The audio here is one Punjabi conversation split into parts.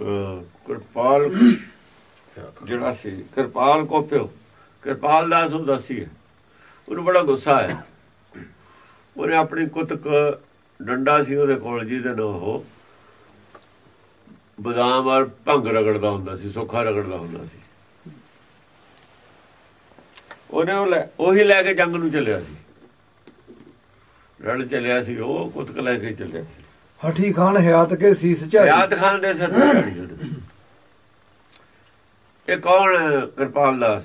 ਕਿਰਪਾਲ ਜਿਹੜਾ ਸੀ ਕਿਰਪਾਲ ਕੋਪਿਓ ਕਿਰਪਾਲ ਦਾਸ ਉਦਾਸੀ ਹੈ ਉਹਨੂੰ ਬੜਾ ਗੁੱਸਾ ਆਇਆ। ਉਹਨੇ ਆਪਣੀ ਕੁੱਤਕ ਡੰਡਾ ਸੀ ਉਹਦੇ ਕੋਲ ਜਿਹਦੇ ਨਾਲ ਉਹ ਬਦਾਮ ਔਰ ਭੰਗ ਰਗੜਦਾ ਹੁੰਦਾ ਸੀ ਸੁੱਖਾ ਰਗੜਦਾ ਹੁੰਦਾ ਸੀ। ਉਹਨੇ ਉਹ ਲੈ ਕੇ ਜੰਗ ਨੂੰ ਚੱਲਿਆ ਸੀ। ਰਣ ਚੱਲਿਆ ਸੀ ਉਹ ਕੁੱਤਕ ਲੈ ਕੇ ਚੱਲਿਆ ਸੀ। ਹਠੀ ਖਾਨ ਹਯਾਤ ਕੇ ਸੀਸ ਝਾਈ। ਯਾਦ ਖਾਨ ਦੇ ਸਿਰ ਇਹ ਕੌਣ ਕਿਰਪਾਲ ਦਾਸ?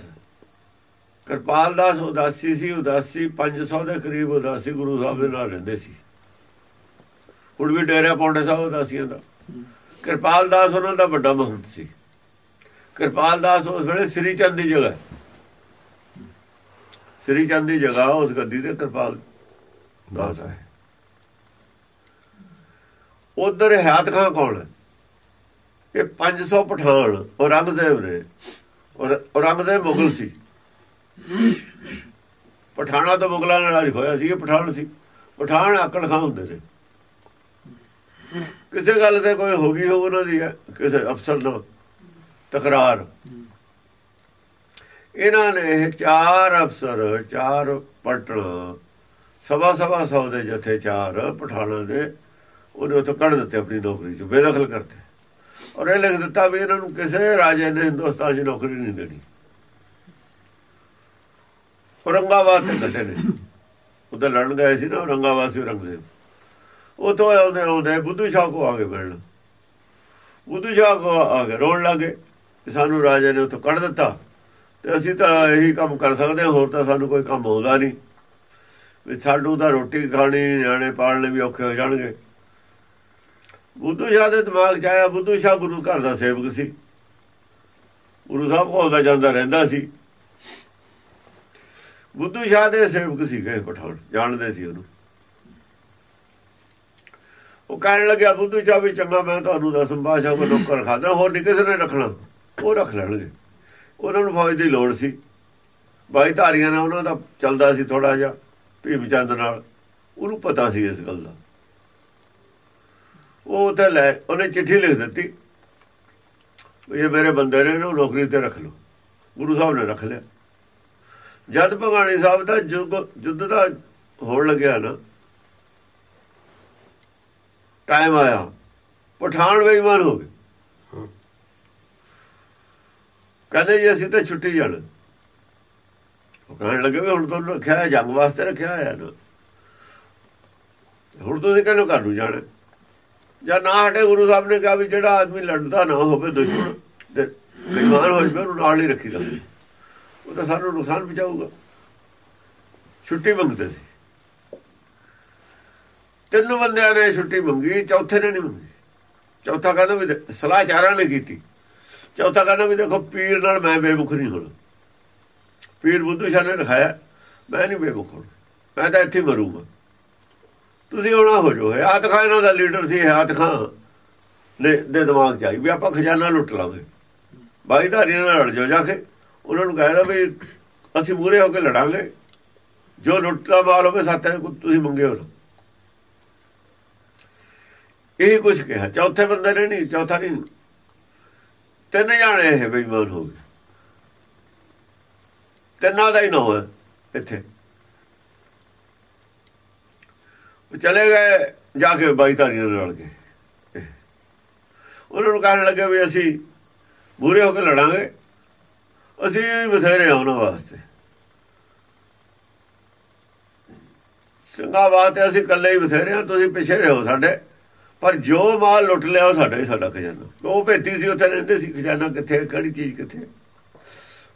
ਕਿਰਪਾਲ ਦਾਸ ਉਦਾਸੀ ਸੀ, ਉਦਾਸੀ 500 ਦੇ ਕਰੀਬ ਉਦਾਸੀ ਗੁਰੂ ਸਾਹਿਬ ਦੇ ਨਾਲ ਰਹਿੰਦੇ ਸੀ। ਹੁਣ ਵੀ ਡੇਰਾ ਪੌਂਡੇ ਸਾਹਿਬ ਉਦਾਸੀਆਂ ਦਾ। ਕਿਰਪਾਲ ਦਾਸ ਉਹਨਾਂ ਦਾ ਵੱਡਾ ਮਹੰਤ ਸੀ। ਕਿਰਪਾਲ ਦਾਸ ਉਸ ਵੇਲੇ ਸ੍ਰੀ ਚੰਦ ਦੀ ਜਗ੍ਹਾ ਸ੍ਰੀ ਚੰਦ ਦੀ ਜਗ੍ਹਾ ਉਸ ਗੱਦੀ ਤੇ ਕਿਰਪਾਲ ਦਾਸ ਹੈ। ਉਧਰ ਹਯਾਤ ਖਾਂ ਕੌਣ ਹੈ ਇਹ 500 ਪਠਾਨ ਔਰੰਗਜ਼ੇਬ ਨੇ। ਔਰ ਔਰੰਗਜ਼ੇਬ ਮੁਗਲ ਸੀ। ਪਠਾਣਾ ਤੋਂ ਮੁਗਲਾਂ ਨਾਲ ਰਾਜ ਹੋਇਆ ਸੀ ਇਹ ਪਠਾਨ ਸੀ। ਪਠਾਨ ਆਕੜ ਖਾਂ ਹੁੰਦੇ ਨੇ। ਕਿਸੇ ਗੱਲ ਤੇ ਕੋਈ ਹੋ ਗਈ ਹੋ ਉਹਨਾਂ ਦੀ ਹੈ, ਕਿਸੇ ਅਫਸਰ ਨਾਲ। ਤਕਰਾਰ। ਇਹਨਾਂ ਨੇ ਚਾਰ ਅਫਸਰ ਚਾਰ ਪਲਟਣ। ਸਵਾ ਸਵਾ ਸੌ ਦੇ ਜਥੇ ਚਾਰ ਪਠਾਣਾ ਦੇ ਉਹਨੇ ਉੱਥੋਂ ਕੱਢ ਦਿੱਤੇ ਆਪਣੀ ਨੌਕਰੀ ਚੋਂ, ਬੇਦਖਲ ਕਰਤੇ। ਔਰ ਇਹ ਲਿਖ ਦਿੱਤਾ ਵੀ ਇਹਨਾਂ ਨੂੰ ਕਿਸੇ ਰਾਜੇ ਨੇ ਹਿੰਦੁਸਤਾਨ 'ਚ ਨੌਕਰੀ ਨਹੀਂ ਦੇਣੀ। ਔਰੰਗਾਬਾਦ ਤੇ ਕੱਢੇ ਨੇ। ਉਧਰ ਲੜਨ ਗਏ ਸੀ ਨਾ, ਔਰੰਗਾਬਾਦ ਸੀ ਔਰੰਗਜ਼ੇਬ। ਉਤੋਂ ਆਉਂਦੇ ਆਉਂਦੇ ਬੁੱਧੂ ਸ਼ਾਹ ਕੋ ਆ ਕੇ ਮਿਲਣ। ਬੁੱਧੂ ਸ਼ਾਹ ਕੋ ਆ ਕੇ ਰੋਣ ਲੱਗੇ ਕਿ ਸਾਨੂੰ ਰਾਜੇ ਨੇ ਉੱਥੋਂ ਕੱਢ ਦਿੱਤਾ। ਤੇ ਅਸੀਂ ਤਾਂ ਇਹੀ ਕੰਮ ਕਰ ਸਕਦੇ ਹਾਂ, ਹੋਰ ਤਾਂ ਸਾਨੂੰ ਕੋਈ ਕੰਮ ਆਉਂਦਾ ਨਹੀਂ। ਵੀ ਸਾਨੂੰ ਤਾਂ ਰੋਟੀ ਖਾਣੀ, ਨਿਆਣੇ ਪਾਲਣੇ ਵੀ ਔਖੇ ਹੋ ਜਾਣਗੇ। ਬੁੱਧੂ ਸ਼ਾਹ ਦੇ ਦਿਮਾਗ 'ਚ ਆਇਆ, ਬੁੱਧੂ ਸ਼ਾਹ ਗੁਰੂ ਘਰ ਦਾ ਸੇਵਕ ਸੀ। ਗੁਰੂ ਸਾਹਿਬ ਕੋਲ ਆਉਂਦਾ ਜਾਂਦਾ ਰਹਿੰਦਾ ਸੀ। ਬੁੱਧੂ ਸ਼ਾਹ ਦੇ ਸੇਵਕ ਸੀ ਗਏ ਪਠਾਨ ਜਾਣਦੇ ਸੀ ਉਹਨੂੰ। ਉਹ ਕਹਿਣ ਲੱਗਿਆ, ਬੁੱਧੂ ਸ਼ਾਹ ਵੀ ਚੰਗਾ, ਮੈਂ ਤੁਹਾਨੂੰ ਦਸਮ ਬਾਦਸ਼ਾਹ ਕੋ ਨੌਕਰ ਖਾਦਾ, ਹੋਰ ਨਹੀਂ ਕਿਸੇ ਨੇ ਰੱਖਣਾ। ਉਹ ਰੱਖ ਲੈਣਗੇ। ਉਹਨਾਂ ਨੂੰ ਫੌਜ ਦੀ ਲੋੜ ਸੀ। ਬਾਈ ਧਾਰੀਆਂ ਨਾਲ ਉਹਨਾਂ ਦਾ ਚੱਲਦਾ ਸੀ ਥੋੜਾ ਜਿਹਾ, ਭੀਮ ਚੰਦ ਨਾਲ। ਉਹਨੂੰ ਪਤਾ ਸੀ ਇਸ ਗੱਲ ਦਾ। ਉਹ ਉੱਥੇ ਲੈ ਉਹਨੇ ਚਿੱਠੀ ਲਿਖ ਦਿੱਤੀ। ਇਹ ਮੇਰੇ ਬੰਦੇ ਨੇ ਇਹਨੂੰ ਨੌਕਰੀ ਤੇ ਰੱਖ ਲਓ। ਗੁਰੂ ਸਾਹਿਬ ਨੇ ਰੱਖ ਲਿਆ। ਜਦ ਭਗਾਣੀ ਸਾਹਿਬ ਦਾ ਯੁੱਗ ਯੁੱਧ ਦਾ ਹੋਣ ਲੱਗਿਆ ਨਾ ਟਾਈਮ ਆਇਆ। ਪਠਾਨ ਬੇਈਮਾਨ ਹੋ ਗਏ। ਕਹਿੰਦੇ ਜੀ ਅਸੀਂ ਤਾਂ ਛੁੱਟੀ ਜਾਣਾ। ਉਹ ਕਹਿਣ ਲੱਗੇ ਵੀ ਹੁਣ ਤੁਹਾਨੂੰ ਰੱਖਿਆ ਜੰਗ ਵਾਸਤੇ ਰੱਖਿਆ ਹੋਇਆ ਨਾ। ਹੁਣ ਤੁਸੀਂ ਕਹਿੰਦੇ ਘਰ ਨੂੰ ਜਾਣਾ? ਜਾਂ ਨਾ ਹਟੇ ਗੁਰੂ ਸਾਹਿਬ ਨੇ ਕਿਹਾ ਵੀ ਜਿਹੜਾ ਆਦਮੀ ਲੜਦਾ ਨਾ ਹੋਵੇ, ਦੁਸ਼ਮਣ, ਤੇ ਬੇਈਮਾਨ ਹੋ ਜਾਵੇ, ਉਹਨੂੰ ਨਾਲ ਹੀ ਰੱਖੀਦਾ ਉਹ ਤਾਂ ਸਾਨੂੰ ਨੁਕਸਾਨ ਪਹੁੰਚਾਊਗਾ। ਛੁੱਟੀ ਮੰਗਦੇ ਸੀ। ਤਿੰਨ ਬੰਦਿਆਂ ਨੇ ਛੁੱਟੀ ਮੰਗੀ, ਚੌਥੇ ਨੇ ਨਹੀਂ ਮੰਗੀ। ਚੌਥਾ ਕਹਿੰਦਾ ਵੀ ਸਲਾਹਚਾਰਾਂ ਨੇ ਕੀਤੀ। ਚੌਥਾ ਕਹਿੰਦਾ ਵੀ ਦੇਖੋ, ਪੀਰ ਨਾਲ ਮੈਂ ਬੇਮੁਖ ਨਹੀਂ ਹੋਣਾ। ਪੀਰ ਬੁੱਧੂ ਸ਼ਾਹ ਨੇ ਲਿਖਾਇਆ ਮੈਂ ਨਹੀਂ ਬੇਮੁਖ ਹੋਣਾ। ਮੈਂ ਤਾਂ ਇੱਥੇ ਹੀ ਮਰੂੰਗਾ। ਤੁਸੀਂ ਆਉਣਾ ਹੋ ਜੋ ਹਯਾਤ ਖਾਨ ਇਹਨਾਂ ਦਾ ਲੀਡਰ ਸੀ ਹਯਾਤ ਖਾਨ ਨੇ ਦੇ ਦਿਮਾਗ ਚ ਆਈ ਵੀ ਆਪਾਂ ਖਜ਼ਾਨਾ ਲੁੱਟ ਲਾਂਗੇ। ਬਾਈ ਨਾਲ ਲੜ ਜਾਓ ਜਾ ਕੇ। ਉਹਨਾਂ ਨੂੰ ਕਹਿੰਦਾ ਵੀ ਅਸੀਂ ਮੂਰੇ ਹੋ ਕੇ ਲੜਾਂਗੇ। ਜੋ ਲੁੱਟਦਾ ਮਾਲ ਹੋਵੇ ਸਾਥੇ ਤੁਸੀਂ ਮੰਗੇ ਹੋ ਇਹ ਕੁਝ ਕਿਹਾ। ਚੌਥੇ ਬੰਦੇ ਨੇ ਨਹੀਂ, ਚੌਥਾ ਨਹੀਂ। ਤਿੰਨ ਜਾਣੇ ਇਹ ਬੇਈਮਾਨ ਹੋ ਗਏ। ਤਿੰਨਾਂ ਦਾ ਹੀ ਨਾ ਹੋਇਆ ਇੱਥੇ ਉਹ ਚਲੇ ਗਏ, ਜਾ ਕੇ ਬਾਈ ਧਾਰੀਆਂ ਨਾਲ ਗਏ। ਉਹਨਾਂ ਨੂੰ ਕਹਿਣ ਲੱਗੇ ਵੀ ਅਸੀਂ ਬੂਰੇ ਹੋ ਕੇ ਲੜਾਂਗੇ। ਅਸੀਂ ਬਥੇਰੇ ਆ ਉਹਨਾਂ ਵਾਸਤੇ। ਸਿੰਘਾਬਾਦ ਤੇ ਅਸੀਂ ਇਕੱਲੇ ਹੀ ਬਥੇਰੇ ਆ, ਤੁਸੀਂ ਪਿੱਛੇ ਰਹੋ ਸਾਡੇ। ਪਰ ਜੋ ਮਾਲ ਲੁੱਟ ਲਿਆ, ਉਹ ਸਾਡਾ ਹੀ ਸਾਡਾ ਖਜ਼ਾਨਾ। ਉਹ ਭੇਤੀ ਸੀ, ਉੱਥੇ ਰਹਿੰਦੇ ਸੀ, ਖਜ਼ਾਨਾ ਕਿੱਥੇ, ਕਿਹੜੀ ਚੀਜ਼ ਕਿੱਥੇ?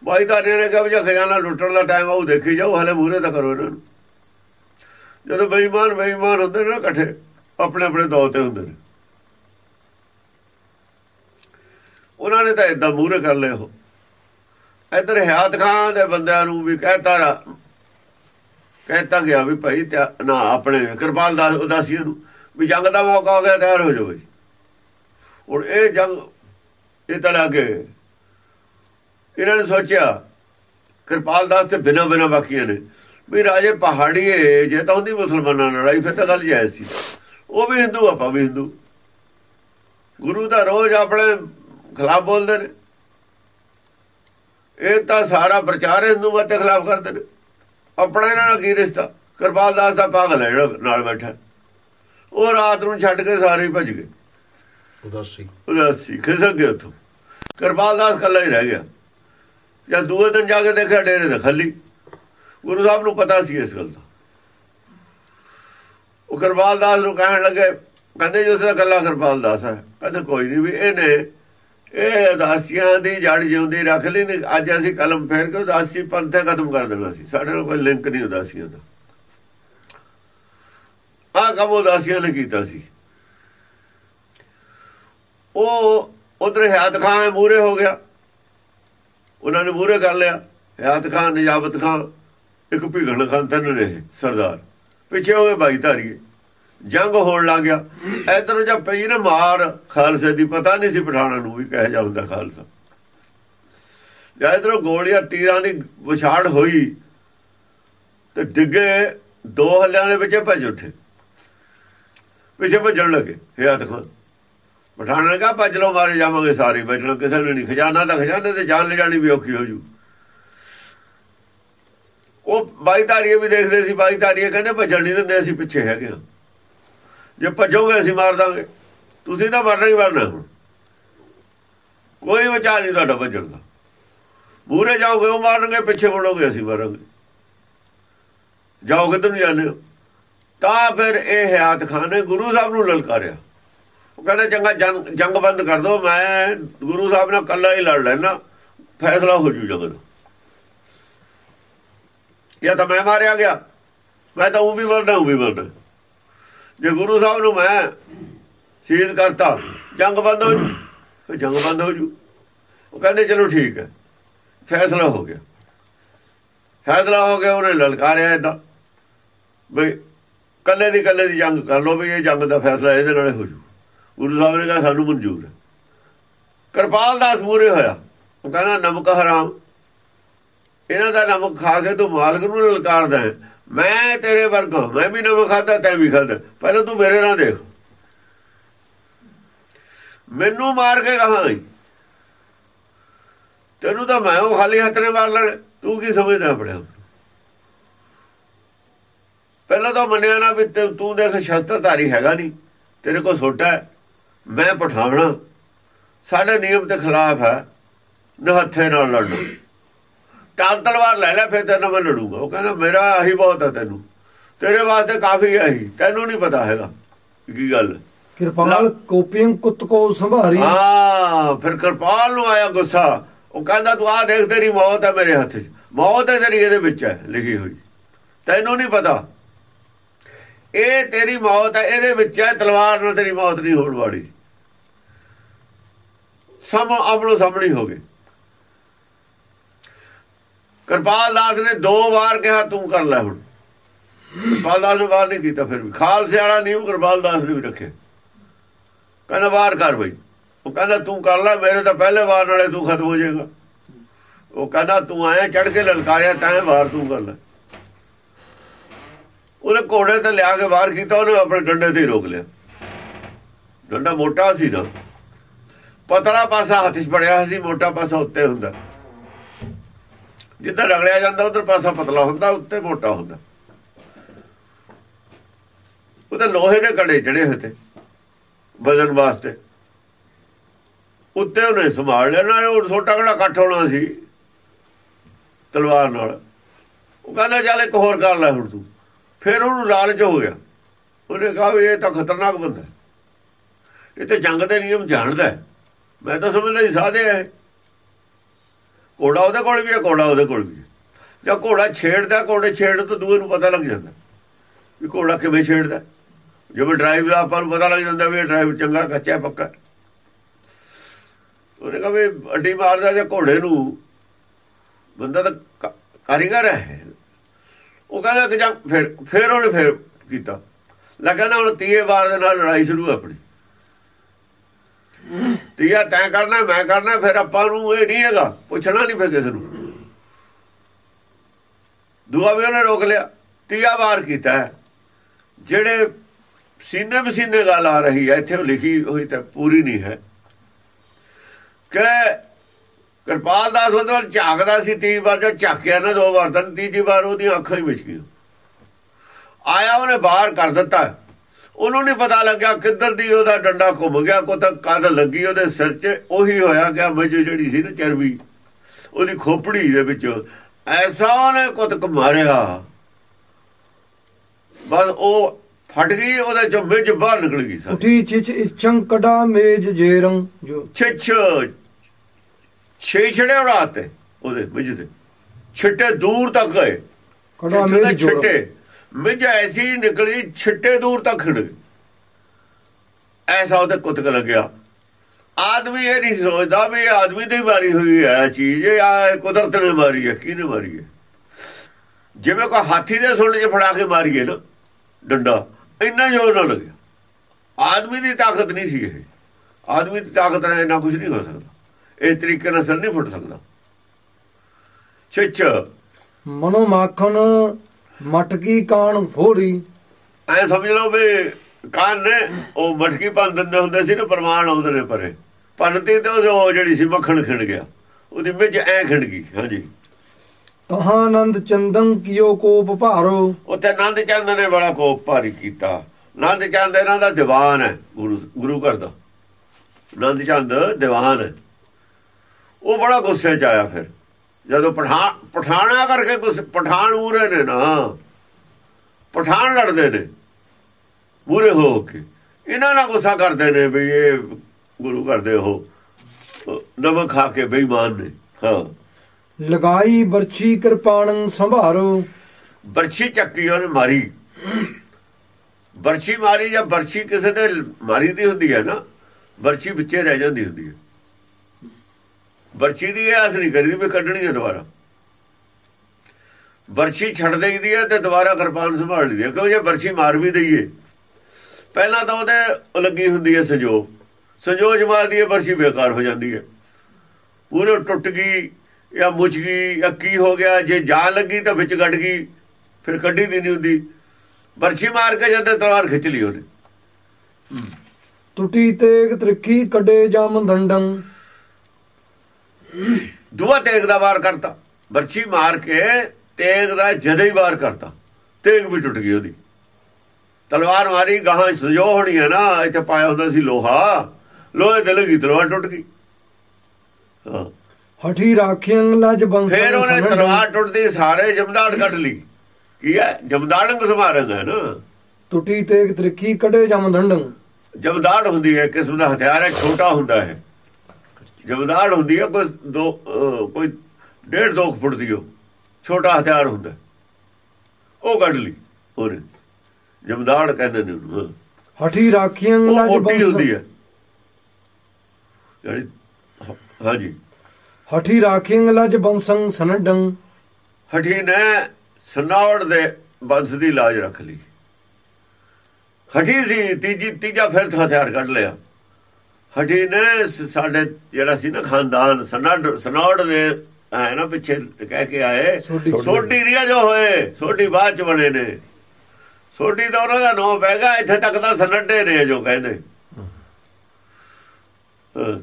ਬਾਈ ਧਾਰੀਆਂ ਨੇ ਕਿਹਾ ਵੀ ਜੇ ਖਜ਼ਾਨਾ ਲੁੱਟਣ ਦਾ ਟਾਈਮ ਆਉ ਦੇਖੀ ਜਾਓ ਹਲੇ ਮੂਰੇ ਤਾਂ ਕਰੋ ਇਹਨਾਂ ਨੂੰ। ਜਦੋਂ ਬੇਈਮਾਨ ਬੇਈਮਾਨ ਹੁੰਦੇ ਨੇ ਨਾ ਇਕੱਠੇ, ਆਪਣੇ ਆਪਣੇ ਦੌਰ ਤੇ ਹੁੰਦੇ ਨੇ। ਉਹਨਾਂ ਨੇ ਤਾਂ ਇਦਾਂ ਮੂਰੇ ਕਰ ਲਏ ਉਹ। ਇੱਧਰ ਹਯਾਤ ਖਾਨ ਦੇ ਬੰਦਿਆਂ ਨੂੰ ਵੀ ਕਹਿਤਾ ਰਾ ਕਹਿਤਾ ਗਿਆ ਵੀ ਭਾਈ ਤਿਆ- ਨਾ ਆਪਣੇ ਕਿਰਪਾਲ ਦਾਸ ਉਦਾਸੀਆਂ ਨੂੰ ਵੀ ਜੰਗ ਦਾ ਮੌਕਾ ਹੋ ਗਿਆ, ਤਿਆਰ ਹੋ ਜਾਓ ਜੀ ਹੁਣ ਇਹ ਜੰਗ ਇਹ ਤਾਂ ਲੱਗੇ ਇਹਨਾਂ ਨੇ ਸੋਚਿਆ, ਕਿਰਪਾਲ ਦਾਸ ਤੇ ਬਿਨਾ ਬਿਨਾ ਬਾਕੀਆਂ ਨੇ ਵੀ ਰਾਜੇ ਪਹਾੜੀਏ ਜੇ ਤਾਂ ਹੁੰਦੀ ਮੁਸਲਮਾਨਾਂ ਨਾਲ ਲੜਾਈ ਫਿਰ ਤਾਂ ਗੱਲ ਜਾਇਜ਼ ਸੀ। ਉਹ ਵੀ ਹਿੰਦੂ ਆਪਾਂ ਵੀ ਹਿੰਦੂ। ਗੁਰੂ ਦਾ ਰੋਜ਼ ਆਪਣੇ ਖਿਲਾਫ ਬੋਲਦੇ ਨੇ। ਇਹ ਤਾਂ ਸਾਰਾ ਪ੍ਰਚਾਰ ਹਿੰਦੂ ਮਤ ਦੇ ਖਿਲਾਫ ਕਰਦੇ ਨੇ। ਆਪਣਾ ਨਾਲ ਕੀ ਰਿਸ਼ਤਾ? ਕਿਰਪਾਲ ਦਾਸ ਦਾ ਪਾਗਲ ਹੈ ਜਿਹੜਾ ਨਾਲ ਬੈਠਾ। ਉਹ ਰਾਤ ਨੂੰ ਛੱਡ ਕੇ ਸਾਰੇ ਭੱਜ ਗਏ। ਉਦਾਸੀ। ਉਦਾਸੀ ਖਿਸਕ ਗਏ ਉੱਥੋਂ। ਕਿਰਪਾਲ ਦਾਸ ਕੱਲਾ ਹੀ ਰਹਿ ਗਿਆ। ਜਦ ਦੂਏ ਦਿਨ ਜਾ ਕੇ ਦੇਖਿਆ ਡੇਰੇ ਦੇ ਖਾਲੀ। ਗੁਰੂ ਸਾਹਿਬ ਨੂੰ ਪਤਾ ਸੀ ਇਸ ਗੱਲ ਦਾ। ਉਹ ਕਿਰਪਾਲ ਦਾਸ ਨੂੰ ਕਹਿਣ ਲੱਗੇ, ਕਹਿੰਦੇ ਜੀ ਉੱਥੇ ਗੱਲਾਂ ਕਿਰਪਾਲ ਦਾਸ ਹੈ। ਕਹਿੰਦੇ ਕੋਈ ਨਹੀਂ ਵੀ ਇਹਨੇ ਇਹ ਉਦਾਸੀਆਂ ਦੀ ਜੜ ਜਿਉਂਦੀ ਰੱਖ ਲਈ ਨਹੀਂ ਅੱਜ ਅਸੀਂ ਕਲਮ ਫੇਰ ਕੇ ਉਦਾਸੀ ਪੰਥੇ ਖਤਮ ਕਰ ਦੇਣਾ ਸੀ। ਸਾਡੇ ਨਾਲ ਕੋਈ ਲਿੰਕ ਨਹੀਂ ਉਦਾਸੀਆਂ ਦਾ। ਆਹ ਕੰਮ ਉਦਾਸੀਆਂ ਨੇ ਕੀਤਾ ਸੀ। ਉਹ ਉਧਰ ਹਯਾਤ ਖਾਨ ਮੂਰੇ ਹੋ ਗਿਆ। ਉਹਨਾਂ ਨੇ ਮੂਰੇ ਕਰ ਲਿਆ। ਹਯਾਤ ਖਾਨ ਨਿਜਾਬਤ ਖਾਨ ਇੱਕ ਭੀਖਣ ਖਾਨ ਤਿੰਨ ਨੇ ਇਹ ਸਰਦਾਰ। ਪਿੱਛੇ ਹੋ ਗਏ ਬਾਈ ਧਾਰੀਏ। ਜੰਗ ਹੋਣ ਲੱਗ ਗਿਆ। ਇਧਰ ਜਦ ਪਈ ਨਾ ਮਾਰ, ਖਾਲਸੇ ਦੀ, ਪਤਾ ਨਹੀਂ ਸੀ ਪਠਾਣਾ ਨੂੰ ਵੀ ਕਹਿ ਜਾਂਦਾ ਖਾਲਸਾ। ਜਾਂ ਇਧਰੋਂ ਗੋਲੀਆਂ, ਤੀਰਾਂ ਦੀ ਵਿਛਾੜ ਹੋਈ, ਤੇ ਡਿੱਗੇ ਦੋ ਹੱਲਿਆਂ ਦੇ ਵਿੱਚ ਭੱਜ ਉੱਠੇ। ਪਿੱਛੇ ਭੱਜਣ ਲੱਗੇ ਹਯਾਤ ਖਾਨ ਪਠਾਣਾ ਨੇ ਕਹਾ, ਭੱਜ ਲਓ, ਮਾਰੇ ਜਾਵਾਂਗੇ ਸਾਰੇ ਬੈਠਣਾ ਕਿਸੇ ਨੇ ਨਹੀਂ। ਖਜ਼ਾਨਾ ਤਾਂ ਖਜ਼ਾਨੇ ਤੇ ਜਾਨ ਲੈ ਜਾਣੀ ਵੀ ਔਖੀ ਹੋ ਜੂ। ਉਹ ਬਾਈ ਧਾਰੀਏ ਵੀ ਦੇਖਦੇ ਸੀ ਬਾਈ ਧਾਰੀਏ ਕਹਿੰਦੇ ਭੱਜਣ ਨਹੀਂ ਦਿੰਦੇ, ਅਸੀਂ ਪਿੱਛੇ ਹੈਗੇ ਹਾਂ। ਜੇ ਭੱਜੋਗੇ, ਅਸੀਂ ਮਾਰ ਦਾਂਗੇ। ਤੁਸੀਂ ਤਾਂ ਮਰਨਾ ਹੀ ਮਰਨਾ ਹੁਣ। ਕੋਈ ਵਿਚਾਰ ਨਹੀਂ ਤੁਹਾਡਾ ਭੱਜਣ ਦਾ। ਮੂਰੇ ਜਾਓਗੇ, ਉਹ ਮਾਰਨਗੇ, ਪਿੱਛੇ ਮੁੜੋਗੇ, ਅਸੀਂ ਮਾਰਾਂਗੇ। ਜਾਓ ਕਿੱਧਰ ਨੂੰ ਜਾਂਦੇ ਹੋ। ਤਾਂ ਫਿਰ ਇਹ ਹਯਾਤ ਖਾਨ ਨੇ ਗੁਰੂ ਸਾਹਿਬ ਨੂੰ ਲਲਕਾਰਿਆ। ਉਹ ਕਹਿੰਦਾ, ਚੰਗਾ, ਜੰਗ ਜੰਗ ਬੰਦ ਕਰ ਦੋ ਮੈਂ ਗੁਰੂ ਸਾਹਿਬ ਨਾਲ ਕੱਲਾ ਹੀ ਲੜ ਲੈਣਾ ਫੈਸਲਾ ਹੋ ਜੂ ਜੰਗ ਦਾ। ਜਾਂ ਤਾਂ ਮੈਂ ਮਾਰਿਆ ਗਿਆ। ਮੈਂ ਤਾਂ ਉਹ ਵੀ ਮਰਨਾ ਉਹ ਵੀ ਮਰਨਾ। ਜੇ ਗੁਰੂ ਸਾਹਿਬ ਨੂੰ ਮੈਂ ਸ਼ਹੀਦ ਕਰਤਾ, ਜੰਗ ਬੰਦ ਹੋ ਜੂ, ਫਿਰ ਜੰਗ ਬੰਦ ਹੋ ਜੂ। ਉਹ ਕਹਿੰਦੇ, ਚਲੋ ਠੀਕ ਹੈ। ਫੈਸਲਾ ਹੋ ਗਿਆ। ਫੈਸਲਾ ਹੋ ਗਿਆ, ਉਹਨੇ ਲਲਕਾਰਿਆ ਇਦਾਂ ਬਈ ਕੱਲੇ ਦੀ ਕੱਲੇ ਦੀ ਜੰਗ ਕਰ ਲੋ ਵੀ ਇਹ ਜੰਗ ਦਾ ਫੈਸਲਾ ਇਹਦੇ ਨਾਲ ਹੋ ਜੂ। ਗੁਰੂ ਸਾਹਿਬ ਨੇ ਕਿਹਾ, ਸਾਨੂੰ ਮਨਜ਼ੂਰ ਹੈ। ਕਿਰਪਾਲ ਦਾਸ ਮੂਰੇ ਹੋਇਆ। ਉਹ ਕਹਿੰਦਾ, ਨਮਕ ਹਰਾਮ। ਇਹਨਾਂ ਦਾ ਨਮਕ ਖਾ ਕੇ ਤੂੰ ਮਾਲਕ ਨੂੰ ਲਲਕਾਰਦਾ ਹੈ। ਮੈਂ ਤੇਰੇ ਵਰਗਾ ਮੈਂ ਵੀ ਨਮਕ ਖਾਦਾ ਤੈਂ ਵੀ ਖਾਦਾ ਪਹਿਲਾਂ ਤੂੰ ਮੇਰੇ ਨਾਲ ਦੇਖ। ਮੈਨੂੰ ਮਾਰ ਕੇ ਕਹਾਂ ਤੈਨੂੰ ਤਾਂ ਮੈਂ ਉਹ ਖਾਲੀ ਹੱਥ ਨੇ ਮਾਰ ਲੈਣਾ। ਤੂੰ ਕੀ ਸਮਝਦਾ ਆਪਣੇ ਆਪ ਪਹਿਲਾਂ ਤਾਂ ਮੰਨਿਆ ਨਾ ਵੀ ਤੂੰ ਦੇਖ, ਸ਼ਸਤਰਧਾਰੀ ਹੈਗਾ ਨਹੀਂ। ਤੇਰੇ ਕੋਲ ਛੋਟਾ ਹੈ। ਮੈਂ ਪਠਾਉਣਾ ਸਾਡੇ ਨਿਯਮ ਦੇ ਖਿਲਾਫ ਹੈ। ਨਹੱਥੇ ਨਾਲ ਲੜਨਾ। ਟਾਲ ਤਲਵਾਰ ਲੈ ਲੈ ਫਿਰ ਤੈਨੂੰ ਮੈਂ ਲੜੂਗਾ। ਉਹ ਕਹਿੰਦਾ ਮੇਰਾ ਆਹੀ ਬਹੁਤ ਹੈ ਤੈਨੂੰ। ਤੇਰੇ ਵਾਸਤੇ ਕਾਫੀ ਹੈ ਹੀ ਤੈਨੂੰ ਨਹੀਂ ਪਤਾ ਹੈਗਾ ਕੀ ਗੱਲ। ਕਿਰਪਾਲ ਕੋਪੀਆਂ ਕੁੱਤ ਕੋ ਸੰਭਾਰੀ। ਹਾਂ ਫਿਰ ਕਿਰਪਾਲ ਨੂੰ ਆਇਆ ਗੁੱਸਾ। ਉਹ ਕਹਿੰਦਾ ਤੂੰ ਆ ਦੇਖ ਤੇਰੀ ਮੌਤ ਹੈ ਮੇਰੇ ਹੱਥ 'ਚ। ਮੌਤ ਹੈ ਤੇਰੀ ਇਹਦੇ ਵਿੱਚ ਹੈ ਲਿਖੀ ਹੋਈ। ਤੈਨੂੰ ਨਹੀਂ ਪਤਾ। ਇਹ ਤੇਰੀ ਮੌਤ ਹੈ ਇਹਦੇ ਵਿੱਚ ਹੈ। ਤਲਵਾਰ ਨਾਲ ਤੇਰੀ ਮੌਤ ਨਹੀਂ ਹੋਣ ਵਾਲੀ। ਸਮ ਆਪਣੋ ਸਾਹਮਣੇ ਹੋ ਗਏ। ਕਿਰਪਾਲ ਦਾਸ ਨੇ ਦੋ ਵਾਰ ਕਿਹਾ, ਤੂੰ ਕਰ ਲੈ ਹੁਣ। ਕਿਰਪਾਲ ਦਾਸ ਨੇ ਵਾਰ ਨਹੀਂ ਕੀਤਾ ਫਿਰ ਵੀ। ਖਾਲਸੇ ਵਾਲਾ ਨਿਯਮ ਕਿਰਪਾਲ ਦਾਸ ਨੇ ਵੀ ਰੱਖਿਆ। ਕਹਿੰਦਾ, ਵਾਰ ਕਰ ਬਈ। ਉਹ ਕਹਿੰਦਾ, ਤੂੰ ਕਰ ਲੈ, ਮੇਰੇ ਤਾਂ ਪਹਿਲੇ ਵਾਰ ਨਾਲੇ ਤੂੰ ਖਤਮ ਹੋ ਜਾਏਗਾ। ਉਹ ਕਹਿੰਦਾ, ਤੂੰ ਆਇਆ ਚੜ ਕੇ ਲਲਕਾਰਿਆ, ਤਾਂ ਵਾਰ ਤੂੰ ਕਰ ਲੈ। ਉਹਨੇ ਘੋੜੇ ਤੇ ਲਿਆ ਕੇ ਵਾਰ ਕੀਤਾ, ਉਹਨੇ ਆਪਣੇ ਡੰਡੇ ਤੇ ਰੋਕ ਲਿਆ। ਡੰਡਾ ਮੋਟਾ ਸੀ ਨਾ। ਪਤਲਾ ਪਾਸਾ ਹੱਥ 'ਚ ਫੜਿਆ ਸੀ, ਮੋਟਾ ਪਾਸਾ ਉੱਤੇ ਹੁੰਦਾ। ਜਿੱਦਾਂ ਰਗੜਿਆ ਜਾਂਦਾ, ਉਧਰ ਪਾਸਾ ਪਤਲਾ ਹੁੰਦਾ, ਉੱਤੇ ਮੋਟਾ ਹੁੰਦਾ। ਉਹ ਤਾਂ ਲੋਹੇ ਦੇ ਕੜੇ ਚੜੇ ਹੋਏ ਤੇ, ਵਜ਼ਨ ਵਾਸਤੇ। ਉੱਤੇ ਉਹਨੇ ਸੰਭਾਲ ਲੈਣਾ ਉਹ ਛੋਟਾ ਕੜਾ ਇਕੱਠ ਹੋਣਾ ਸੀ, ਤਲਵਾਰ ਨਾਲ। ਉਹ ਕਹਿੰਦਾ, ਚੱਲ ਇੱਕ ਹੋਰ ਕਰ ਲੈ ਹੁਣ ਤੂੰ। ਫਿਰ ਉਹਨੂੰ ਲਾਲਚ ਹੋ ਗਿਆ। ਉਹਨੇ ਕਿਹਾ, ਵੀ ਇਹ ਤਾਂ ਖਤਰਨਾਕ ਬੰਦਾ ਇਹ ਤੇ ਜੰਗ ਦੇ ਨਿਯਮ ਜਾਣਦਾ ਮੈਂ ਤਾਂ ਸਮਝਦਾ ਸੀ ਸਾਦੇ ਹੈ ਘੋੜਾ ਉਹਦੇ ਕੋਲ ਵੀ ਹੈ, ਘੋੜਾ ਉਹਦੇ ਕੋਲ ਵੀ ਹੈ। ਜਾਂ ਘੋੜਾ ਛੇੜਦਾ, ਘੋੜੇ ਛੇੜ ਤੋਂ ਦੂਏ ਨੂੰ ਪਤਾ ਲੱਗ ਜਾਂਦਾ ਵੀ ਘੋੜਾ ਕਿਵੇਂ ਛੇੜਦਾ। ਜਿਵੇਂ ਡਰਾਈਵ ਦਾ ਆਪਾਂ ਨੂੰ ਪਤਾ ਲੱਗ ਜਾਂਦਾ ਵੀ ਇਹ ਡਰਾਈਵ ਚੰਗਾ, ਕੱਚਾ ਪੱਕਾ ਉਹਨੇ ਕਹਾ ਵੀ ਅੱਡੀ ਮਾਰਦਾ ਜਾਂ ਘੋੜੇ ਨੂੰ, ਬੰਦਾ ਤਾਂ ਕਾਰੀਗਰ ਹੈ। ਉਹ ਕਹਿੰਦਾ ਕਿ ਜਾਂ ਫਿਰ ਫਿਰ ਉਹਨੇ ਫਿਰ ਕੀਤਾ। ਲੱਗਦਾ ਹੁਣ ਤੀਏ ਵਾਰ ਦੇ ਨਾਲ ਲੜਾਈ ਸ਼ੁਰੂ ਆਪਣੀ। ਤੀਆ ਤੈਂ ਕਰਨਾ, ਮੈਂ ਕਰਨਾ, ਫਿਰ ਆਪਾਂ ਨੂੰ ਇਹ ਨਹੀਂ ਹੈਗਾ। ਪੁੱਛਣਾ ਨਹੀਂ ਫਿਰ ਕਿਸੇ ਨੂੰ। ਦੂਆ ਵੀ ਉਹਨੇ ਰੋਕ ਲਿਆ। ਤੀਆ ਵਾਰ ਕੀਤਾ ਜਿਹੜੇ ਸੀਨੇ ਮਸੀਨੇ ਗੱਲ ਆ ਰਹੀ ਹੈ, ਇੱਥੇ ਉਹ ਲਿਖੀ ਹੋਈ ਤਾਂ ਪੂਰੀ ਨਹੀਂ ਹੈ। ਕਿ ਕਿਰਪਾਲ ਦਾਸ ਉਹਦੇ ਵੱਲ ਝਾਕਦਾ ਸੀ, ਤੀਜੀ ਵਾਰ ਜੋ ਝਾਕਿਆ ਨਾ, ਦੋ ਵਾਰ ਤਾਂ ਤੀਜੀ ਵਾਰ ਉਹਦੀਆਂ ਅੱਖਾਂ ਹੀ ਵਿਚ ਗਈਆਂ। ਆਇਆ ਉਹਨੇ ਬਾਹਰ ਕਰ ਦਿੱਤਾ। ਉਹਨੂੰ ਨਹੀਂ ਪਤਾ ਲੱਗਿਆ ਕਿੱਧਰ ਦੀ ਉਹਦਾ ਡੰਡਾ ਘੁੰਮ ਗਿਆ ਕੋ ਤਾਂ ਕੰਨ ਲੱਗੀ ਉਹਦੇ ਸਿਰ 'ਚ ਉਹੀ ਹੋਇਆ ਕਿ ਮਜ ਜਿਹੜੀ ਸੀ ਨਾ ਚਰਬੀ ਉਹਦੀ ਖੋਪੜੀ ਦੇ ਵਿੱਚ। ਐਸਾ ਉਹਨੇ ਕੁੱਤ ਮਾਰਿਆ। ਬਸ ਉਹ ਫਟ ਗਈ ਉਹਦੇ ਚੋਂ ਮਿੱਝ ਬਾਹਰ ਨਿਕਲ ਗਈ ਸਾਰੀ। ਉਠੀ ਚਿਚ ਇਛੰ ਕਡਾ ਮੇਜ ਜੇਰੰ ਜੋ ਛਿੱਛ ਛੇ ਛੜੇ ਉਡਾਤੇ ਉਹਦੇ ਮਿੱਝ ਦੇ ਛਿੱਟੇ ਦੂਰ ਤੱਕ ਗਏ। ਕੜਾ ਮੇਜ ਛਿੱਟੇ। ਮਿੱਝ ਐਸੀ ਨਿਕਲੀ ਛਿੱਟੇ ਦੂਰ ਤੱਕ ਖਿੰਡ ਗਏ ਐਸਾ ਉਹਦੇ ਕੁੱਤਕ ਲੱਗਿਆ। ਆਦਮੀ ਇਹ ਨਹੀਂ ਸੋਚਦਾ ਵੀ ਆਦਮੀ ਦੀ ਮਾਰੀ ਹੋਈ ਹੈ ਚੀਜ਼ ਇਹ ਕੁਦਰਤ ਨੇ ਮਾਰੀ ਹੈ, ਕਿਹਨੇ ਮਾਰੀ ਹੈ? ਜਿਵੇਂ ਕੋਈ ਹਾਥੀ ਦੇ ਸੁਣ 'ਚ ਫੜਾ ਕੇ ਮਾਰੀਏ ਨਾ, ਡੰਡਾ, ਇੰਨਾ ਜ਼ੋਰ ਨਾ ਲੱਗਿਆ। ਆਦਮੀ ਦੀ ਤਾਕਤ ਨਹੀਂ ਸੀ ਇਹ। ਆਦਮੀ ਦੀ ਤਾਕਤ ਨਾਲ ਇੰਨਾ ਕੁਝ ਨਹੀਂ ਹੋ ਸਕਦਾ। ਇਸ ਤਰੀਕੇ ਨਾਲ ਸਿਰ ਨਹੀਂ ਫੁੱਟ ਸਕਦਾ। ਛਿੱਛ। ਮਨੋ ਮਾਖਣ ਮਟਕੀ ਕਾਣ ਫੋੜੀ। ਐ ਸਮਝ ਲਓ ਵੀ ਕਾਨ ਨੇ ਉਹ ਮਟਕੀ ਭੰਨ ਦਿੰਦੇ ਹੁੰਦੇ ਸੀ ਨਾ ਪ੍ਰਮਾਣ ਆਉਂਦੇ ਨੇ ਪਰੇ। ਭੰਨਤੀ ਤੇ ਉਹ ਜਿਹੜੀ ਸੀ ਮੱਖਣ ਖਿੰਡ ਗਿਆ। ਉਹਦੀ ਮਿੱਝ ਐ ਖਿੰਡ ਗਈ ਹਾਂਜੀ। ਤਹਾਂ ਆਨੰਦ ਚੰਦੰ ਕਿਓ ਕੋਪ ਭਾਰੋ। ਉੱਥੇ ਆਨੰਦ ਚੰਦ ਨੇ ਬੜਾ ਕੋਪ ਭਾਰੀ ਕੀਤਾ। ਆਨੰਦ ਚੰਦ ਇਹਨਾਂ ਦਾ ਦੀਵਾਨ ਹੈ ਗੁਰੂ ਗੁਰੂ ਘਰ ਦਾ। ਆਨੰਦ ਚੰਦ ਦੀਵਾਨ ਹੈ। ਉਹ ਬੜਾ ਗੁੱਸੇ ਚ ਆਇਆ ਫਿਰ। ਜਦੋਂ ਪਠਾਨ ਪਠਾਣਾ ਕਰਕੇ ਗੁੱਸੇ ਪਠਾਨ ਮੂਰੇ ਨੇ ਨਾ। ਪਠਾਨ ਲੜਦੇ ਨੇ। ਮੂਰੇ ਹੋ ਕੇ। ਇਹਨਾਂ ਨਾਲ ਗੁੱਸਾ ਕਰਦੇ ਨੇ ਵੀ ਇਹ ਗੁਰੂ ਘਰ ਦੇ ਉਹ ਨਮਕ ਖਾ ਕੇ ਬੇਈਮਾਨ ਨੇ। ਹਾਂ। ਲਗਾਈ ਬਰਛੀ ਕਿਰਪਾਣੰ ਸੰਭਾਰੋ। ਬਰਛੀ ਚੱਕੀ ਉਹਨੇ ਮਾਰੀ। ਬਰਛੀ ਮਾਰੀ ਜਾਂ ਬਰਛੀ ਕਿਸੇ ਦੇ ਮਾਰੀ ਦੀ ਹੁੰਦੀ ਹੈ ਨਾ ਬਰਛੀ ਵਿੱਚੇ ਰਹਿ ਜਾਂਦੀ ਹੁੰਦੀ ਹੈ। ਬਰਛੀ ਦੀ ਇਹ ਆਸ ਨਹੀਂ ਕਰੀਦੀ ਵੀ ਕੱਢਣੀ ਹੈ ਦੁਬਾਰਾ। ਬਰਛੀ ਛੱਡ ਦੇਈਦੀ ਹੈ ਤੇ ਦੁਬਾਰਾ ਕਿਰਪਾਨ ਸੰਭਾਲ ਲਈਦੀ ਹੈ। ਕਿਉਂ ਜੇ ਬਰਛੀ ਮਾਰ ਵੀ ਦਈਏ? ਪਹਿਲਾਂ ਤਾਂ ਉਹਦੇ ਲੱਗੀ ਹੁੰਦੀ ਹੈ ਸੰਜੋਗ ਸੰਜੋਗ ਮਾਰਦੀ ਹੈ ਬਰਛੀ ਬੇਕਾਰ ਹੋ ਜਾਂਦੀ ਹੈ। ਪੂਰੇ ਟੁੱਟ ਗਈ ਜਾਂ ਮੁੱਚ ਗਈ ਜਾਂ ਕੀ ਹੋ ਗਿਆ, ਜੇ ਜਾ ਲੱਗੀ ਤਾਂ ਵਿੱਚ ਗੱਡ ਗਈ, ਫਿਰ ਕੱਢੀ ਦੀ ਨਹੀਂ ਹੁੰਦੀ। ਬਰਛੀ ਮਾਰ ਕੇ ਜਾਂਦੇ ਤਲਵਾਰ ਖਿੱਚ ਲਈ ਉਹਨੇ। ਟੁੱਟੀ ਤੇਗ ਤ੍ਰਿਖੀ ਕੱਡੇ ਜਾਮ ਦੰਡੰ ਦੁਆ ਤੇਗ ਦਾ ਵਾਰ ਕਰਤਾ। ਬਰਛੀ ਮਾਰ ਕੇ ਤੇਗ ਦਾ ਜਦੇ ਹੀ ਵਾਰ ਕਰਤਾ। ਤੇਗ ਵੀ ਟੁੱਟ ਗਈ ਉਹਦੀ। ਤਲਵਾਰ ਮਾਰੀ ਗਾਹਾਂ ਸਜੋ ਹੋਣੀ ਹੈ ਨਾ ਇੱਥੇ ਪਾਇਆ ਹੁੰਦਾ ਸੀ ਲੋਹਾ। ਲੋਹੇ ਤੇ ਲੱਗੀ ਤਲਵਾਰ ਟੁੱਟ ਗਈ। ਹਠੀ ਰਾਖਿਆਂ ਲਜ ਬੰਸੰ ਫਿਰ ਉਹਨੇ। ਤਲਵਾਰ ਟੁੱਟਦੀ ਸਾਰੇ ਜਮਦਾੜ ਕੱਢ ਲਈ। ਕੀ ਹੈ? ਜਮਦਾੜੰਗ ਸਮਾਰੰਗ ਹੈ ਨਾ? ਟੁੱਟੀ ਤੇਗ ਤ੍ਰਿਖੀ ਕੱਡੇ ਜਾਮ ਦੰਡੰ ਜਮਦਾੜ ਹੁੰਦੀ ਹੈ ਕਿਸਮ ਦਾ ਹਥਿਆਰ ਹੈ ਛੋਟਾ ਹੁੰਦਾ ਹੈ। ਜਮਦਾੜ ਹੁੰਦੀ ਹੈ ਕੋਈ ਦੋ ਕੋਈ ਡੇਢ ਦੋ ਫੁੱਟ ਦੀ ਉਹ ਛੋਟਾ ਹਥਿਆਰ ਹੁੰਦਾ। ਉਹ ਕੱਢ ਲਈ ਉਹਨੇ। ਜਮਦਾੜ ਕਹਿੰਦੇ ਨੇ ਉਹਨੂੰ। ਹਠੀ ਰਾਖਿਆਂ ਲਜ ਹੁੰਦੀ ਹੈ ਜਿਹੜੀ ਹਾਂਜੀ। ਹਠੀ ਰਾਖਿਆਂ ਲਜ ਬੰਸੰ ਸਨਡੰ ਹਠੀ ਨੇ ਸਨਾਵੜ ਦੇ ਬੰਸ ਦੀ ਲਾਜ ਰੱਖ ਲਈ। ਹਠੀ ਸੀ ਤੀਜੀ ਤੀਜਾ ਫਿਰ ਹਥਿਆਰ ਕੱਢ ਲਿਆ। ਹਠੀ ਨੇ ਸਾਡੇ ਜਿਹੜਾ ਸੀ ਨਾ ਖਾਨਦਾਨ ਸਨਾੜ ਦੇ ਹੈ ਨਾ ਪਿੱਛੇ ਕਹਿ ਕੇ ਆਏ ਸੋਢੀ। ਰਿਆ ਜੋ ਹੋਏ ਸੋਢੀ ਬਾਅਦ ਚ ਬਣੇ ਨੇ। ਸੋਢੀ ਤਾਂ ਉਹਨਾਂ ਦਾ ਨਾਂ ਪੈ ਗਿਆ ਇੱਥੇ ਤੱਕ ਤਾਂ ਸਨੱਡੇ ਨੇ ਜੋ ਕਹਿੰਦੇ।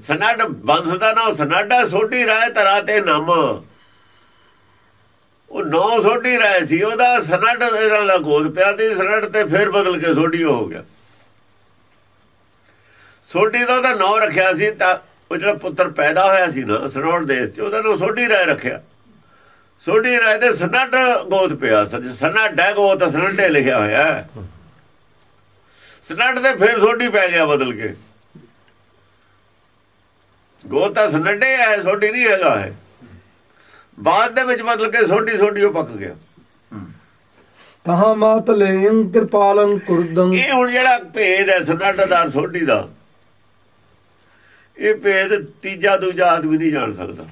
ਸਨੱਡ ਬੰਸ ਦਾ ਨਾਮ ਸਨੱਡਾ ਸੋਢੀ ਰਾਏ ਤਰਾ ਤੇ ਨਾਮ। ਉਹ ਨੌ ਸੋਢੀ ਰਾਏ ਸੀ ਉਹਦਾ ਸਨੱਡ ਇਹਨਾਂ ਦਾ ਗੋਦ ਪਿਆ ਤੇ ਸਨੱਡ ਤੇ ਫੇਰ ਬਦਲ ਕੇ ਸੋਢੀ ਹੋ ਗਿਆ। ਸੋਢੀ ਦਾ ਉਹਦਾ ਨਾਂ ਰੱਖਿਆ ਸੀ ਤਾਂ ਉਹ ਜਿਹੜਾ ਪੁੱਤਰ ਪੈਦਾ ਹੋਇਆ ਸੀ ਨਾ ਸਨੌੜ ਦੇਸ਼ ਚ ਉਹਦਾ ਨਾਂ ਸੋਢੀ ਰਾਏ ਰੱਖਿਆ। ਸੋਢੀ ਰਾਏ ਦੇ ਸਨੱਡ ਗੋਦ ਪਿਆ ਸਨੱਡ ਹੈ ਗੋਦ ਸਨੱਡੇ ਲਿਖਿਆ ਹੋਇਆ। ਸਨੱਡ ਤੇ ਫੇਰ ਸੋਢੀ ਪੈ ਗਿਆ ਬਦਲ ਕੇ। ਗੋਦ ਤਾਂ ਸਨੱਡੇ ਹੈ ਸੋਢੀ ਨਹੀਂ ਹੈਗਾ ਹੈ ਬਾਅਦ ਦੇ ਵਿੱਚ ਬਦਲ ਕੇ ਸੋਢੀ ਸੋਢੀ ਉਹ ਪੱਕ ਗਿਆ। ਤਹਾਂ ਮਾਤ ਲੇਯੰ ਕਿਰਪਾਲੰ ਕੁਰਦੰ। ਇਹ ਹੁਣ ਜਿਹੜਾ ਭੇਦ ਹੈ ਸਨਾਟਾਦਾਰ ਸੋਢੀ ਦਾ ਇਹ ਭੇਦ ਤੀਜਾ ਦੂਜਾ ਆਦਮੀ ਨਹੀਂ ਜਾਣ ਸਕਦਾ।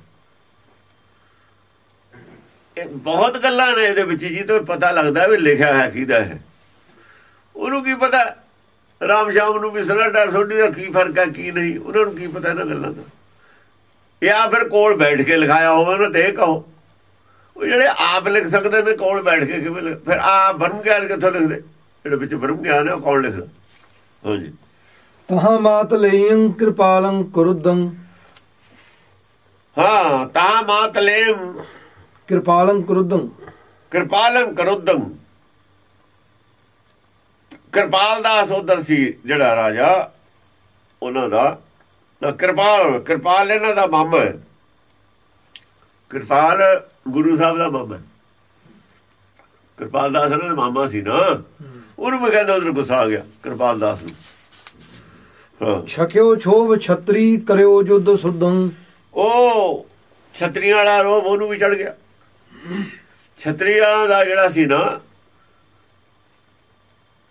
ਇਹ ਬਹੁਤ ਗੱਲਾਂ ਨੇ ਇਹਦੇ ਵਿੱਚ ਜੀ, ਤੋਂ ਪਤਾ ਲੱਗਦਾ ਵੀ ਲਿਖਿਆ ਹੈ ਕਿਹਦਾ ਹੈ ਉਹਨੂੰ ਕੀ ਪਤਾ, ਰਾਮ ਸ਼ਾਮ ਨੂੰ ਵੀ ਸਨਾਟਾ ਸੋਢੀ ਦਾ ਕੀ ਫ਼ਰਕ ਹੈ, ਕੀ ਨਹੀਂ, ਉਹਨਾਂ ਨੂੰ ਕੀ ਪਤਾ ਇਹਨਾਂ ਗੱਲਾਂ ਦਾ। ਜਾਂ ਫਿਰ ਕੋਲ ਬੈਠ ਕੇ ਲਿਖਾਇਆ ਹੋਵੇ ਨਾ ਤੇ ਇਹ ਕਹੋ। ਉਹ ਜਿਹੜੇ ਆਪ ਲਿਖ ਸਕਦੇ ਨੇ, ਕੋਲ ਬੈਠ ਕੇ ਕਿਵੇਂ ਲਿਖ- ਫਿਰ ਆਪ ਬ੍ਰਹਮ ਗਿਆਨ ਕਿੱਥੋਂ ਲਿਖਦੇ? ਜਿਹੜੇ ਵਿੱਚ ਬ੍ਰਹਮ ਗਿਆਨ ਹੈ, ਉਹ ਕੌਣ ਲਿਖਦਾ? ਹਾਂਜੀ। ਤਹਾਂ ਮਾਤ ਲਈੰ ਕਿਰਪਾਲੰ ਕੁਰੁਦੰ। ਹਾਂ ਤਾਂ ਮਾਤ ਲੇਮ ਕਿਰਪਾਲੰ ਕੁਰੁਦੰ। ਕਿਰਪਾਲੰ ਕਰੁਦੰ। ਕਿਰਪਾਲ ਦਾਸ ਉਧਰ ਸੀ ਜਿਹੜਾ ਰਾਜਾ ਉਹਨਾਂ ਦਾ। ਨਾ ਕਿਰਪਾਲ ਕਿਰਪਾਲ ਇਹਨਾਂ ਦਾ ਮਾਮਾ ਹੈ। ਕਿਰਪਾਲ ਗੁਰੂ ਸਾਹਿਬ ਦਾ ਮਾਮਾ ਹੈ। ਕਿਰਪਾਲ ਦਾਸ ਇਹਨਾਂ ਦਾ ਮਾਮਾ ਸੀ ਨਾ। ਉਹਨੂੰ ਵੀ ਕਹਿੰਦਾ ਉਧਰ ਗੁੱਸਾ ਆ ਗਿਆ ਕਿਰਪਾਲ ਦਾਸ ਨੂੰ। ਛਕਿਓ ਛੋਭ ਛਤਰੀ ਕਰਿਓ ਜੁਦ ਸੁਦੰ ਉਹ ਛਤਰੀਆਂ ਵਾਲਾ ਰੋਬ ਉਹਨੂੰ ਵੀ ਚੜ ਗਿਆ। ਛਤਰੀਆਂ ਦਾ ਜਿਹੜਾ ਸੀ ਨਾ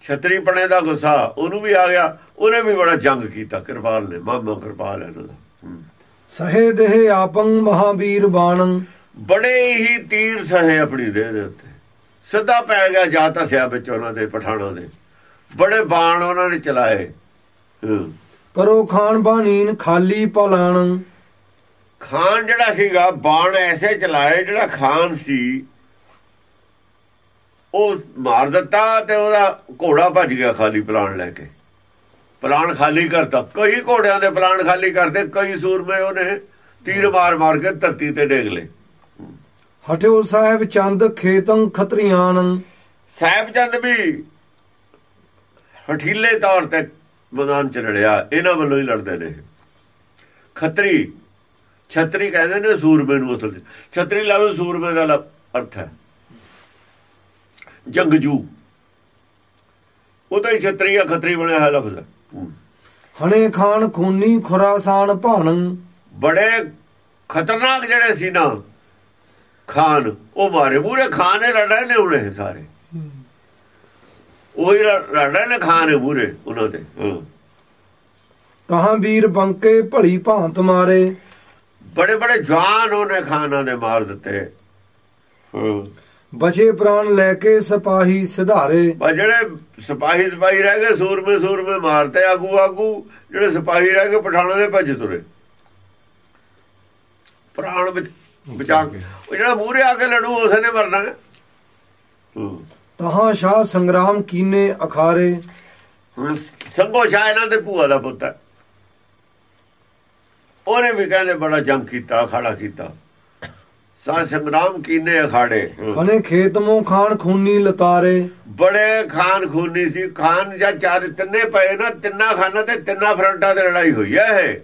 ਛਤਰੀ ਪਣੇ ਦਾ ਗੁੱਸਾ ਉਹਨੂੰ ਵੀ ਆ ਗਿਆ। ਉਹਨੇ ਵੀ ਬੜਾ ਜੰਗ ਕੀਤਾ ਕਿਰਪਾਲ ਨੇ ਮਾਮਾ ਕਿਰਪਾਲ ਇਹਨਾਂ ਦਾ। ਸਹੇ ਦੇਹ ਆਪੰ ਮਹਾਵੀਰ ਬਾਣੰ। ਬੜੇ ਹੀ ਤੀਰ ਸਹੇ ਆਪਣੀ ਦੇਹ ਦੇ ਉੱਤੇ। ਸਿੱਧਾ ਪੈ ਗਿਆ ਜਾ ਧਸਿਆ ਵਿੱਚ ਉਹਨਾਂ ਦੇ ਪਠਾਣਾਂ ਦੇ। ਬੜੇ ਬਾਣ ਉਹਨਾਂ ਨੇ ਚਲਾਏ। ਕਰੋ ਖਾਨ ਬਾਣੀਨ ਖਾਲੀ ਪਲਾਣ। ਖਾਨ ਜਿਹੜਾ ਸੀਗਾ ਬਾਣ ਐਸੇ ਚਲਾਏ ਜਿਹੜਾ ਖਾਨ ਸੀ ਉਹ ਮਾਰ ਦਿੱਤਾ ਤੇ ਉਹਦਾ ਘੋੜਾ ਭੱਜ ਗਿਆ ਖਾਲੀ ਪਲਾਨ ਲੈ ਕੇ। ਪਲਾਨ ਖਾਲੀ ਕਰਤਾ। ਕਈ ਘੋੜਿਆਂ ਦੇ ਪਲਾਨ ਖਾਲੀ ਕਰਦੇ ਕਈ ਸੂਰਮੇ ਉਹਨੇ ਤੀਰ ਮਾਰ ਮਾਰ ਕੇ ਧਰਤੀ ਤੇ ਡੇਗ ਲਏ। ਹਟਿਓ ਸਾਹਿਬ ਚੰਦ ਖੇਤੰ ਖਤਰੀਆਨ। ਸਾਹਿਬ ਚੰਦ ਵੀ ਹਠੀਲੇ ਤੌਰ ਤੇ ਮੈਦਾਨ ਚ ਲੜਿਆ ਇਹਨਾਂ ਵੱਲੋਂ ਹੀ ਲੜਦੇ ਨੇ ਖੱਤਰੀ ਛਤਰੀ ਕਹਿੰਦੇ ਨੇ ਸੂਰਮੇ ਨੂੰ ਅਸਲ ਛਤਰੀ ਲਫ਼ਜ਼ ਸੂਰਮੇ ਦਾ ਅਰਥ ਹੈ। ਜੰਗਜੂ। ਉਹਦਾ ਹੀ ਛਤਰੀ ਆ ਖੱਤਰੀ ਬਣਿਆ ਹੈ ਲਫ਼ਜ਼। ਹਣੇ ਖਾਨ ਖੂਨੀ ਖੁਰਾਸਾਨ ਭਾਣੰ ਬੜੇ ਖਤਰਨਾਕ ਜਿਹੜੇ ਸੀ ਨਾ ਖਾਨ ਉਹ ਮਾਰੇ। ਮੂਰੇ ਖਾਨ ਲੜੇ ਨੇ ਇਹ ਸਾਰੇ। ਉਹੀ ਲੜ- ਲੜੇ ਨੇ ਖਾਨ ਮੂਰੇ ਉਹਨਾਂ ਦੇ ਹਾਂ ਤਹਾਂ ਵੀਰ ਬੰਕੇ ਭਲੀ ਭਾਂਤ ਮਾਰੇ ਬੜੇ ਬੜੇ ਜਵਾਨ ਉਹਨੇ ਖਾਨਾਂ ਦੇ ਮਾਰ ਦਿੱਤੇ ਹਾਂ ਬਚੇ ਪ੍ਰਾਣ ਲੈ ਕੇ ਸਿਪਾਹੀ ਸਿਧਾਰੇ ਪਰ ਜਿਹੜੇ ਸਿਪਾਹੀ ਸਿਪਾਹੀ ਰਹਿ ਗਏ ਸੂਰਮੇ ਸੂਰਮੇ ਮਾਰਤੇ ਆਗੂ ਆਗੂ ਜਿਹੜੇ ਸਿਪਾਹੀ ਰਹਿ ਗਏ ਪਠਾਣਾਂ ਦੇ ਭੱਜ ਤੁਰੇ ਪ੍ਰਾਣ ਵਿੱਚ ਬਚਾ ਕੇ ਉਹ ਜਿਹੜਾ ਮੂਹਰੇ ਆ ਕੇ ਲੜੂ ਉਸਨੇ ਮਰਨਾ ਹੈ ਹੂੰ। ਤਹਾਂ ਸ਼ਾਹ ਸੰਗਰਾਮ ਕੀਨੇ ਅਖਾਰੇ? ਹੁਣ ਸੰਗੋ ਸ਼ਾਹ ਇਹਨਾਂ ਦੇ ਭੂਆ ਦਾ ਪੁੱਤ ਹੈ। ਉਹਨੇ ਵੀ ਕਹਿੰਦੇ ਬੜਾ ਜੰਗ ਕੀਤਾ ਅਖਾੜਾ ਕੀਤਾ। ਸਾ ਸੰਗਰਾਮ ਕੀਨੇ ਅਖਾੜੇ। ਖਣੇ ਖੇਤ ਮੋਂ ਖਾਨ ਖੂਨੀ ਲਤਾਰੇ। ਬੜੇ ਖਾਨ ਖੂਨੀ ਸੀ। ਖਾਨ ਜਾਂ ਚਾਰ ਤਿੰਨੇ ਪਏ ਨਾ ਤਿੰਨਾਂ ਖਾਨਾਂ ਤੇ ਤਿੰਨਾਂ ਫਰੰਟਾਂ ਤੇ ਲੜਾਈ ਹੋਈ ਹੈ ਇਹ।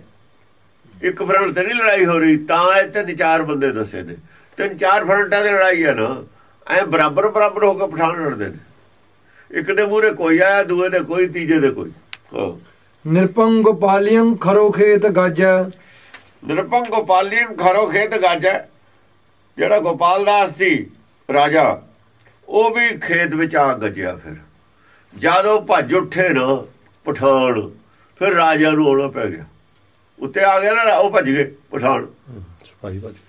ਇੱਕ ਫਰੰਟ ਤੇ ਨਹੀਂ ਲੜਾਈ ਹੋ ਰਹੀ ਤਾਂ ਇਹ ਤਿੰਨ ਚਾਰ ਬੰਦੇ ਦੱਸੇ ਨੇ। ਤਿੰਨ ਚਾਰ ਫਰੰਟਾਂ ਤੇ ਲੜਾਈ ਹੈ ਨਾ। ਐ ਬਰਾਬਰ ਬਰਾਬਰ ਹੋ ਕੇ ਪਠਾਨ ਲੜਦੇ ਨੇ। ਇੱਕ ਦੇ ਮੂਹਰੇ ਕੋਈ ਆਇਆ ਦੂਏ ਦੇ ਕੋਈ ਤੀਜੇ ਦੇ ਕੋਈ। ਨਿਰਪੰਗ ਗੋਪਾਲੀਅੰ ਖਰੋ ਖੇਤ ਗਾਜੈ। ਨਿਰਪੰਗ ਗੋਪਾਲੀਨ ਖਰੋ ਖੇਤ ਗਾਜੈ। ਜਿਹੜਾ ਗੋਪਾਲ ਦਾਸ ਸੀ ਰਾਜਾ ਉਹ ਵੀ ਖੇਤ ਵਿੱਚ ਆ ਗੱਜਿਆ ਫਿਰ। ਜਦ ਉਹ ਭੱਜ ਉੱਠੇ ਨਾ ਪਠਾਨ ਫਿਰ ਰਾਜਾ ਨੂੰ ਆਉਣਾ ਪੈ ਗਿਆ। ਉੱਤੇ ਆ ਗਿਆ ਨਾ ਉਹ ਭੱਜ ਗਏ ਪਠਾਨ। ਸਿਪਾਹੀ ਭਾਜੀ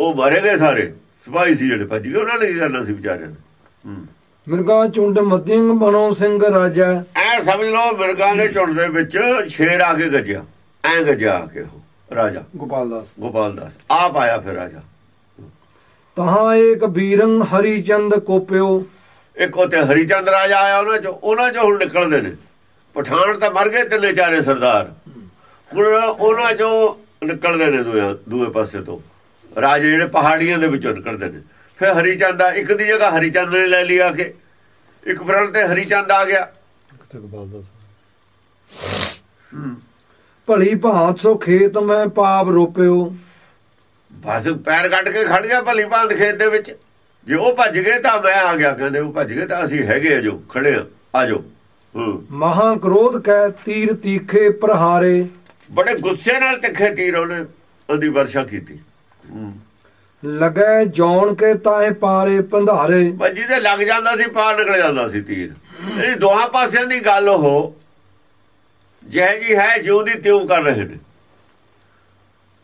ਉਹ ਮਾਰੇ ਗਏ ਸਾਰੇ। ਸਿਪਾਹੀ ਸੀ ਜਿਹੜੇ ਭੱਜ ਗਏ ਉਹਨਾਂ ਨੇ ਕੀ ਕਰਨਾ ਸੀ ਵਿਚਾਰਿਆਂ ਨੇ। ਮਿਰਗਾ ਚੁੰਡ ਮਤਿੰਗ ਬਨੋ ਸਿੰਘ ਰਾਜੈ। ਐ ਸਮਝ ਲਓ ਮਿਰਗਾਂ ਦੇ ਝੁੰਡ ਦੇ ਵਿੱਚ ਸ਼ੇਰ ਆ ਕੇ ਗੱਜਿਆ ਐ ਗੱਜਿਆ ਆ ਕੇ ਉਹ ਰਾਜਾ। ਗੋਪਾਲ ਦਾਸ। ਗੋਪਾਲ ਦਾਸ ਆਪ ਆਇਆ ਫਿਰ ਰਾਜਾ। ਤਹਾਂ ਏਕ ਬੀਰੰ ਹਰੀ ਚੰਦ ਕੋਪਿਓ। ਇੱਕ ਉਤੇ ਹਰੀਚੰਦ ਰਾਜਾ ਆਇਆ ਉਹਨਾਂ ਚੋਂ ਉਹਨਾਂ ਚੋਂ ਹੁਣ ਨਿਕਲਦੇ ਨੇ। ਪਠਾਨ ਤਾਂ ਮਰ ਗਏ ਤਿੰਨੇ ਚਾਰੇ ਸਰਦਾਰ। ਹੁਣ ਉਹਨਾਂ ਚੋਂ ਨਿਕਲਦੇ ਨੇ ਦੂਏ ਪਾਸੇ ਤੋਂ। ਰਾਜੇ ਜਿਹੜੇ ਪਹਾੜੀਆਂ ਦੇ ਵਿੱਚੋਂ ਨਿਕਲਦੇ ਨੇ। ਫਿਰ ਹਰੀਚੰਦ ਆ ਇੱਕ ਦੀ ਜਗ੍ਹਾ ਹਰੀਚੰਦ ਨੇ ਲੈ ਲਿਆ ਕੇ। ਇੱਕ ਫਰੰਟ ਤੇ ਹਰੀਚੰਦ ਆ ਗਿਆ। ਭਲੀ ਭਾਂਤ ਸੋ ਖੇਤ ਮੈਂ ਪਾਪ ਰੋਪਿਓ। ਬਸ ਪੈਰ ਕੱਢ ਕੇ ਖੜ ਗਿਆ ਭਲੀ ਭਾਂਤ ਖੇਤ ਦੇ ਵਿੱਚ। ਜੇ ਉਹ ਭੱਜ ਗਏ ਤਾਂ ਮੈਂ ਆ ਗਿਆ ਕਹਿੰਦੇ ਉਹ ਭੱਜ ਗਏ ਤਾਂ ਅਸੀਂ ਹੈਗੇ ਆ ਜੋ ਖੜੇ ਆ ਹੂੰ। ਮਹਾ ਕ੍ਰੋਧ ਕੈ ਤੀਰ ਤੀਖੇ ਪ੍ਰਹਾਰੇ। ਬੜੇ ਗੁੱਸੇ ਨਾਲ ਤਿੱਖੇ ਤੀਰ ਉਹਨੇ ਉਹਦੀ ਵਰਸ਼ਾ ਕੀਤੀ। ਲਗੈ ਜੌਣ ਕੇ ਤਾਏ ਪਾਰੇ ਪੰਧਾਰੇ। ਜਿਹਦੇ ਲੱਗ ਜਾਂਦਾ ਸੀ ਪਾਰ ਨਿਕਲ ਜਾਂਦਾ ਸੀ ਤੀਰ। ਇਹ ਦੋਹਾਂ ਪਾਸਿਆਂ ਦੀ ਗੱਲ ਉਹ। ਜੈ ਜੀ ਹੈ, ਜਿਉਂ ਦੀ ਤਿਉਂ ਕਰ ਰਹੇ ਨੇ।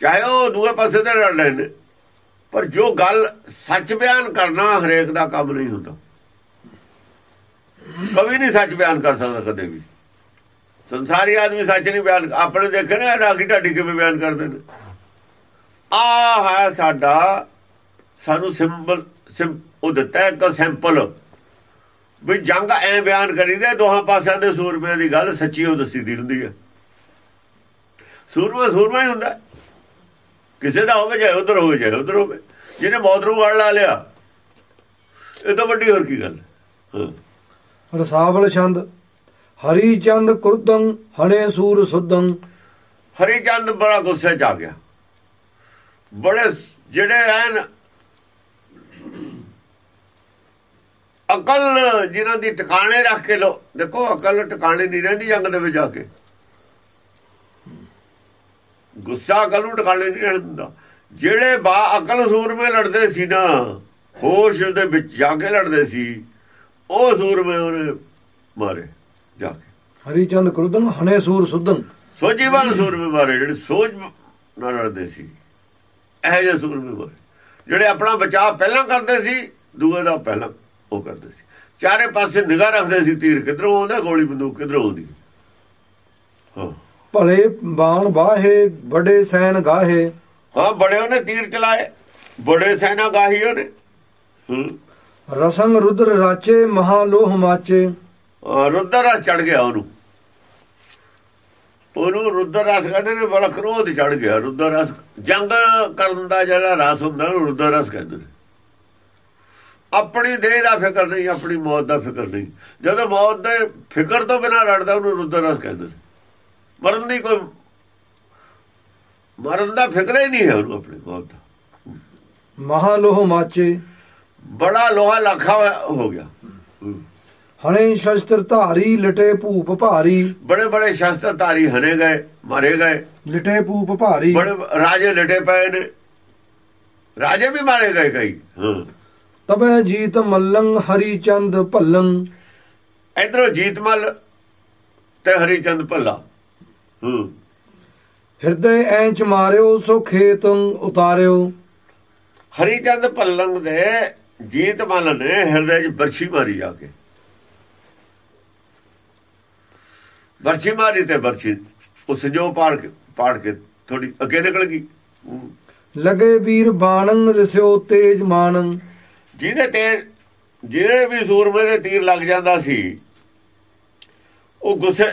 ਚਾਹੇ ਉਹ ਦੂਏ ਪਾਸੇ ਤੇ ਲੜ ਰਹੇ ਨੇ। ਪਰ ਜੋ ਗੱਲ ਸੱਚ ਬਿਆਨ ਕਰਨਾ, ਹਰੇਕ ਦਾ ਕੰਮ ਨਹੀਂ ਹੁੰਦਾ। ਕਵੀ ਨਹੀਂ ਸੱਚ ਬਿਆਨ ਕਰ ਸਕਦਾ ਕਦੇ ਵੀ। ਸੰਸਾਰੀ ਆਦਮੀ ਸੱਚ ਨਹੀਂ ਬਿਆਨ ਆਪਣੇ ਦੇਖੇ ਨਾ ਰਾਗੀ ਢਾਡੀ ਕਿਵੇਂ ਬਿਆਨ ਕਰਦੇ ਨੇ। ਆ ਹੈ ਸਾਡਾ ਸਾਨੂੰ ਸਿੰਬਲ ਉਹ ਦਿੱਤਾ ਇੱਕ ਸੈਂਪਲ। ਵੀ ਜੰਗ ਐ ਬਿਆਨ ਕਰੀਦੇ ਦੋਹਾਂ ਪਾਸਿਆਂ ਦੇ ਸੂਰਮਿਆਂ ਦੀ ਗੱਲ ਸੱਚੀ ਉਹ ਦੱਸੀ ਦੀ ਹੁੰਦੀ ਹੈ ਸੂਰਮਾ ਸੂਰਮਾ ਹੀ ਹੁੰਦਾ। ਕਿਸੇ ਦਾ ਹੋਵੇ ਚਾਹੇ ਉਧਰ ਹੋਵੇ ਚਾਹੇ ਉਧਰ ਹੋਵੇ। ਜਿਹਨੇ ਮੌਤ ਨੂੰ ਵੜ ਲਾ ਲਿਆ ਇਹ ਤਾਂ ਵੱਡੀ ਹੋਰ ਕੀ ਗੱਲ ਹਾਂ। ਰਸਾਵਲ ਛੰਦ ਹਰੀ ਚੰਦ ਕੁਰਦੰ ਹਣੇ ਸੂਰ ਸੁਦੰ ਹਰੀ ਚੰਦ ਬੜਾ ਗੁੱਸੇ ਚ ਆ ਗਿਆ। ਬੜੇ ਜਿਹੜੇ ਐਨ ਅਕਲ ਜਿਨ੍ਹਾਂ ਦੀ ਟਿਕਾਣੇ ਰੱਖ ਕੇ ਲੋ ਦੇਖੋ ਅਕਲ ਟਿਕਾਣੇ ਨਹੀਂ ਰਹਿੰਦੀ ਜੰਗ ਦੇ ਵਿੱਚ ਜਾ ਕੇ। ਗੁੱਸਾ ਅਕਲ ਨੂੰ ਟਿਕਾਣੇ ਨਹੀਂ ਰਹਿਣ ਦਿੰਦਾ। ਜਿਹੜੇ ਬਾ ਅਕਲ ਸੂਰਮੇ ਲੜਦੇ ਸੀ ਨਾ ਹੋਸ਼ ਦੇ ਵਿੱਚ ਜਾ ਕੇ ਲੜਦੇ ਸੀ ਉਹ ਸੂਰਮੇ ਉਹਨੇ ਮਾਰੇ ਜਾ ਕੇ। ਹਰੀ ਚੰਦ ਕੁਰਦੰ ਹਣੇ ਸੂਰ ਸੁਦੰ ਸੋਝੀਵਾਨ ਸੂਰਮੇ ਮਾਰੇ ਜਿਹੜੇ ਸੋਝ ਨਾਲ ਲੜਦੇ ਸੀ। ਇਹ ਜਿਹੇ ਸੂਰਮੇ ਮਾਰੇ ਜਿਹੜੇ ਆਪਣਾ ਬਚਾਅ ਪਹਿਲਾਂ ਕਰਦੇ ਸੀ ਦੂਏ ਦਾ ਪਹਿਲਾਂ ਉਹ ਕਰਦੇ ਸੀ। ਚਾਰੇ ਪਾਸੇ ਨਿਗਾਹ ਰੱਖਦੇ ਸੀ ਤੀਰ ਕਿੱਧਰੋਂ ਆਉਂਦਾ ਗੋਲੀ ਬੰਦੂਕ ਕਿੱਧਰੋਂ ਆਉਂਦੀ। ਹਾਂ। ਭਲੇ ਬਾਣ ਬਾਹੇ ਬੜੇ ਸੈਨ ਗਾਹੇ। ਹਾਂ ਬੜੇ ਉਹਨੇ ਤੀਰ ਚਲਾਏ। ਬੜੇ ਸੈਨਾ ਗਾਹੀ ਉਹਨੇ। ਰਸੰਗ ਰੁਦਰ ਰਾਚੇ ਮਹਾ ਲੋਹ ਮਾਚੇ। ਰੁੱਦਰ ਚੜ ਗਿਆ ਉਹਨੂੰ। ਉਹਨੂੰ ਰੁੱਦਰ ਰਸ ਕਹਿੰਦੇ ਨੇ ਬੜਾ ਕ੍ਰੋਧ ਚੜ ਗਿਆ ਰੁੱਦਰ ਰਸ। ਜੰਗ ਕਰਨ ਦਾ ਜਿਹੜਾ ਰਸ ਹੁੰਦਾ ਉਹਨੂੰ ਰੁੱਦਰ ਰਸ ਕਹਿੰਦੇ ਨੇ। ਆਪਣੀ ਦੇਹ ਦਾ ਫਿਕਰ ਨਹੀਂ ਆਪਣੀ ਮੌਤ ਦਾ ਫਿਕਰ ਨਹੀਂ। ਜਦੋਂ ਮੌਤ ਦੇ ਫਿਕਰ ਤੋਂ ਬਿਨਾਂ ਲੜਦਾ ਉਹਨੂੰ ਰੁੱਦਰ ਰਸ ਕਹਿੰਦੇ ਨੇ। ਮਰਨ ਦੀ ਕੋਈ ਮਰਨ ਦਾ ਫਿਕਰ ਹੀ ਨਹੀਂ ਹੈ ਉਹਨੂੰ ਆਪਣੀ ਮੌਤ ਦਾ। ਮਹਾ ਲੋਹ ਮਾਚੇ। ਬੜਾ ਲੋਹਾ ਲੱਖਾ ਹੋ ਗਿਆ। ਹਣੇ ਸ਼ਸਤਰ ਧਾਰੀ ਲਟੇ ਭੂਪ ਭਾਰੀ। ਬੜੇ ਬੜੇ ਸ਼ਸਤਰ ਧਾਰੀ ਹਨੇ ਗਏ ਮਾਰੇ ਗਏ। ਲਟੇ ਭੂਪ ਭਾਰੀ। ਬੜੇ ਰਾਜੇ ਲਟੇ ਪਏ ਨੇ। ਰਾਜੇ ਵੀ ਮਾਰੇ ਗਏ ਕਈ। ਹਾਂ। ਤਬੈ ਜੀਤ ਮੱਲੰਗ ਹਰੀ ਚੰਦ ਭੱਲੰ। ਇਧਰੋਂ ਜੀਤਮਲ ਤੇ ਹਰੀਚੰਦ ਭੱਲਾ। ਹੂੰ। ਹਿਰਦੇ ਐਂਚ ਮਾਰਿਓ ਸੋ ਖੇਤੰ ਉਤਾਰਿਓ। ਹਰੀਚੰਦ ਭੱਲੰਗ ਦੇ ਜੀਤਮਲ ਨੇ ਹਿਰਦੇ 'ਚ ਬਰਛੀ ਮਾਰੀ ਜਾ ਕੇ। ਬਰਛੀ ਮਾਰੀ ਤੇ ਬਰਛੀ ਉਸ ਜੋ ਪਾੜ ਕੇ ਪਾੜ ਕੇ ਥੋੜੀ ਅੱਗੇ ਨਿਕਲ ਗਈ। ਲਗੇ ਵੀਰ ਬਾਣੰ ਰਸਿਓ ਤੇਜ ਮਾਨੰ ਜਿਹਦੇ ਤੇ ਜਿਹੜੇ ਵੀ ਸੂਰਮੇ ਦੇ ਤੀਰ ਲੱਗ ਜਾਂਦਾ ਸੀ ਉਹ ਗੁੱਸੇ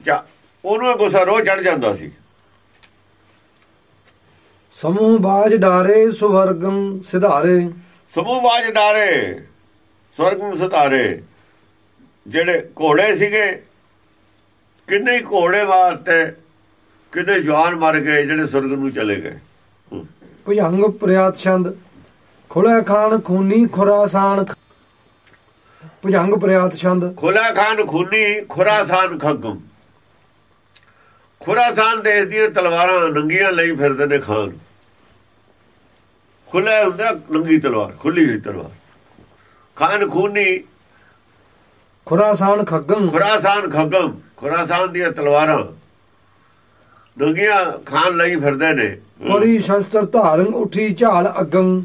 ਚਾ ਉਹਨੂੰ ਗੁੱਸਾ ਰੋ ਚੜ ਜਾਂਦਾ ਸੀ। ਸਮੂਹ ਬਾਜ ਡਾਰੇ ਸੁਵਰਗੰ ਸਿਧਾਰੇ। ਸਮੂਹ ਬਾਜਦਾਰੇ ਸਵਰਗ ਨੂੰ ਸਤਾਰੇ ਜਿਹੜੇ ਘੋੜੇ ਸੀਗੇ ਕਿੰਨੇ ਘੋੜੇ ਮਾਰਤੇ ਕਿੰਨੇ ਜਵਾਨ ਮਰ ਗਏ ਜਿਹੜੇ ਸਵਰਗ ਨੂੰ ਚਲੇ ਗਏ। ਭੁਜੰਗ ਪ੍ਰਿਆਤ ਛੰਦ ਖੁਲਾ ਖਾਨ ਖੂਨੀ ਖੁਰਾਸਾਨ ਭੁਜੰਗ ਪ੍ਰਿਆਤ ਛੰਦ। ਖੁਲਾ ਖਾਨ ਖੂਨੀ ਖੁਰਾਸਾਨ ਖੱਗਮ। ਖੁਰਾਸਾਨ ਦੇਸ਼ ਦੀਆਂ ਤਲਵਾਰਾਂ ਨੰਗੀਆਂ ਲਈ ਫਿਰਦੇ ਨੇ ਖਾਨ। ਖੁੱਲਾ ਹੁੰਦਾ ਨੰਗੀ ਤਲਵਾਰ ਖੁੱਲੀ ਹੋਈ ਤਲਵਾਰ। ਖਾਨ ਖੂਨੀ ਖੁਰਾਸਾਨ ਖੱਗੰ ਖੁਰਾਸਾਨ ਖੱਗਮ। ਖੁਰਾਸਾਨ ਦੀਆਂ ਤਲਵਾਰਾਂ ਨੰਗੀਆਂ ਖਾਨ ਲਈ ਫਿਰਦੇ ਨੇ। ਪੜੀ ਸ਼ਸਤਰ ਧਾਰੰ ਉਠੀ ਝਾਲ ਅਗੰ।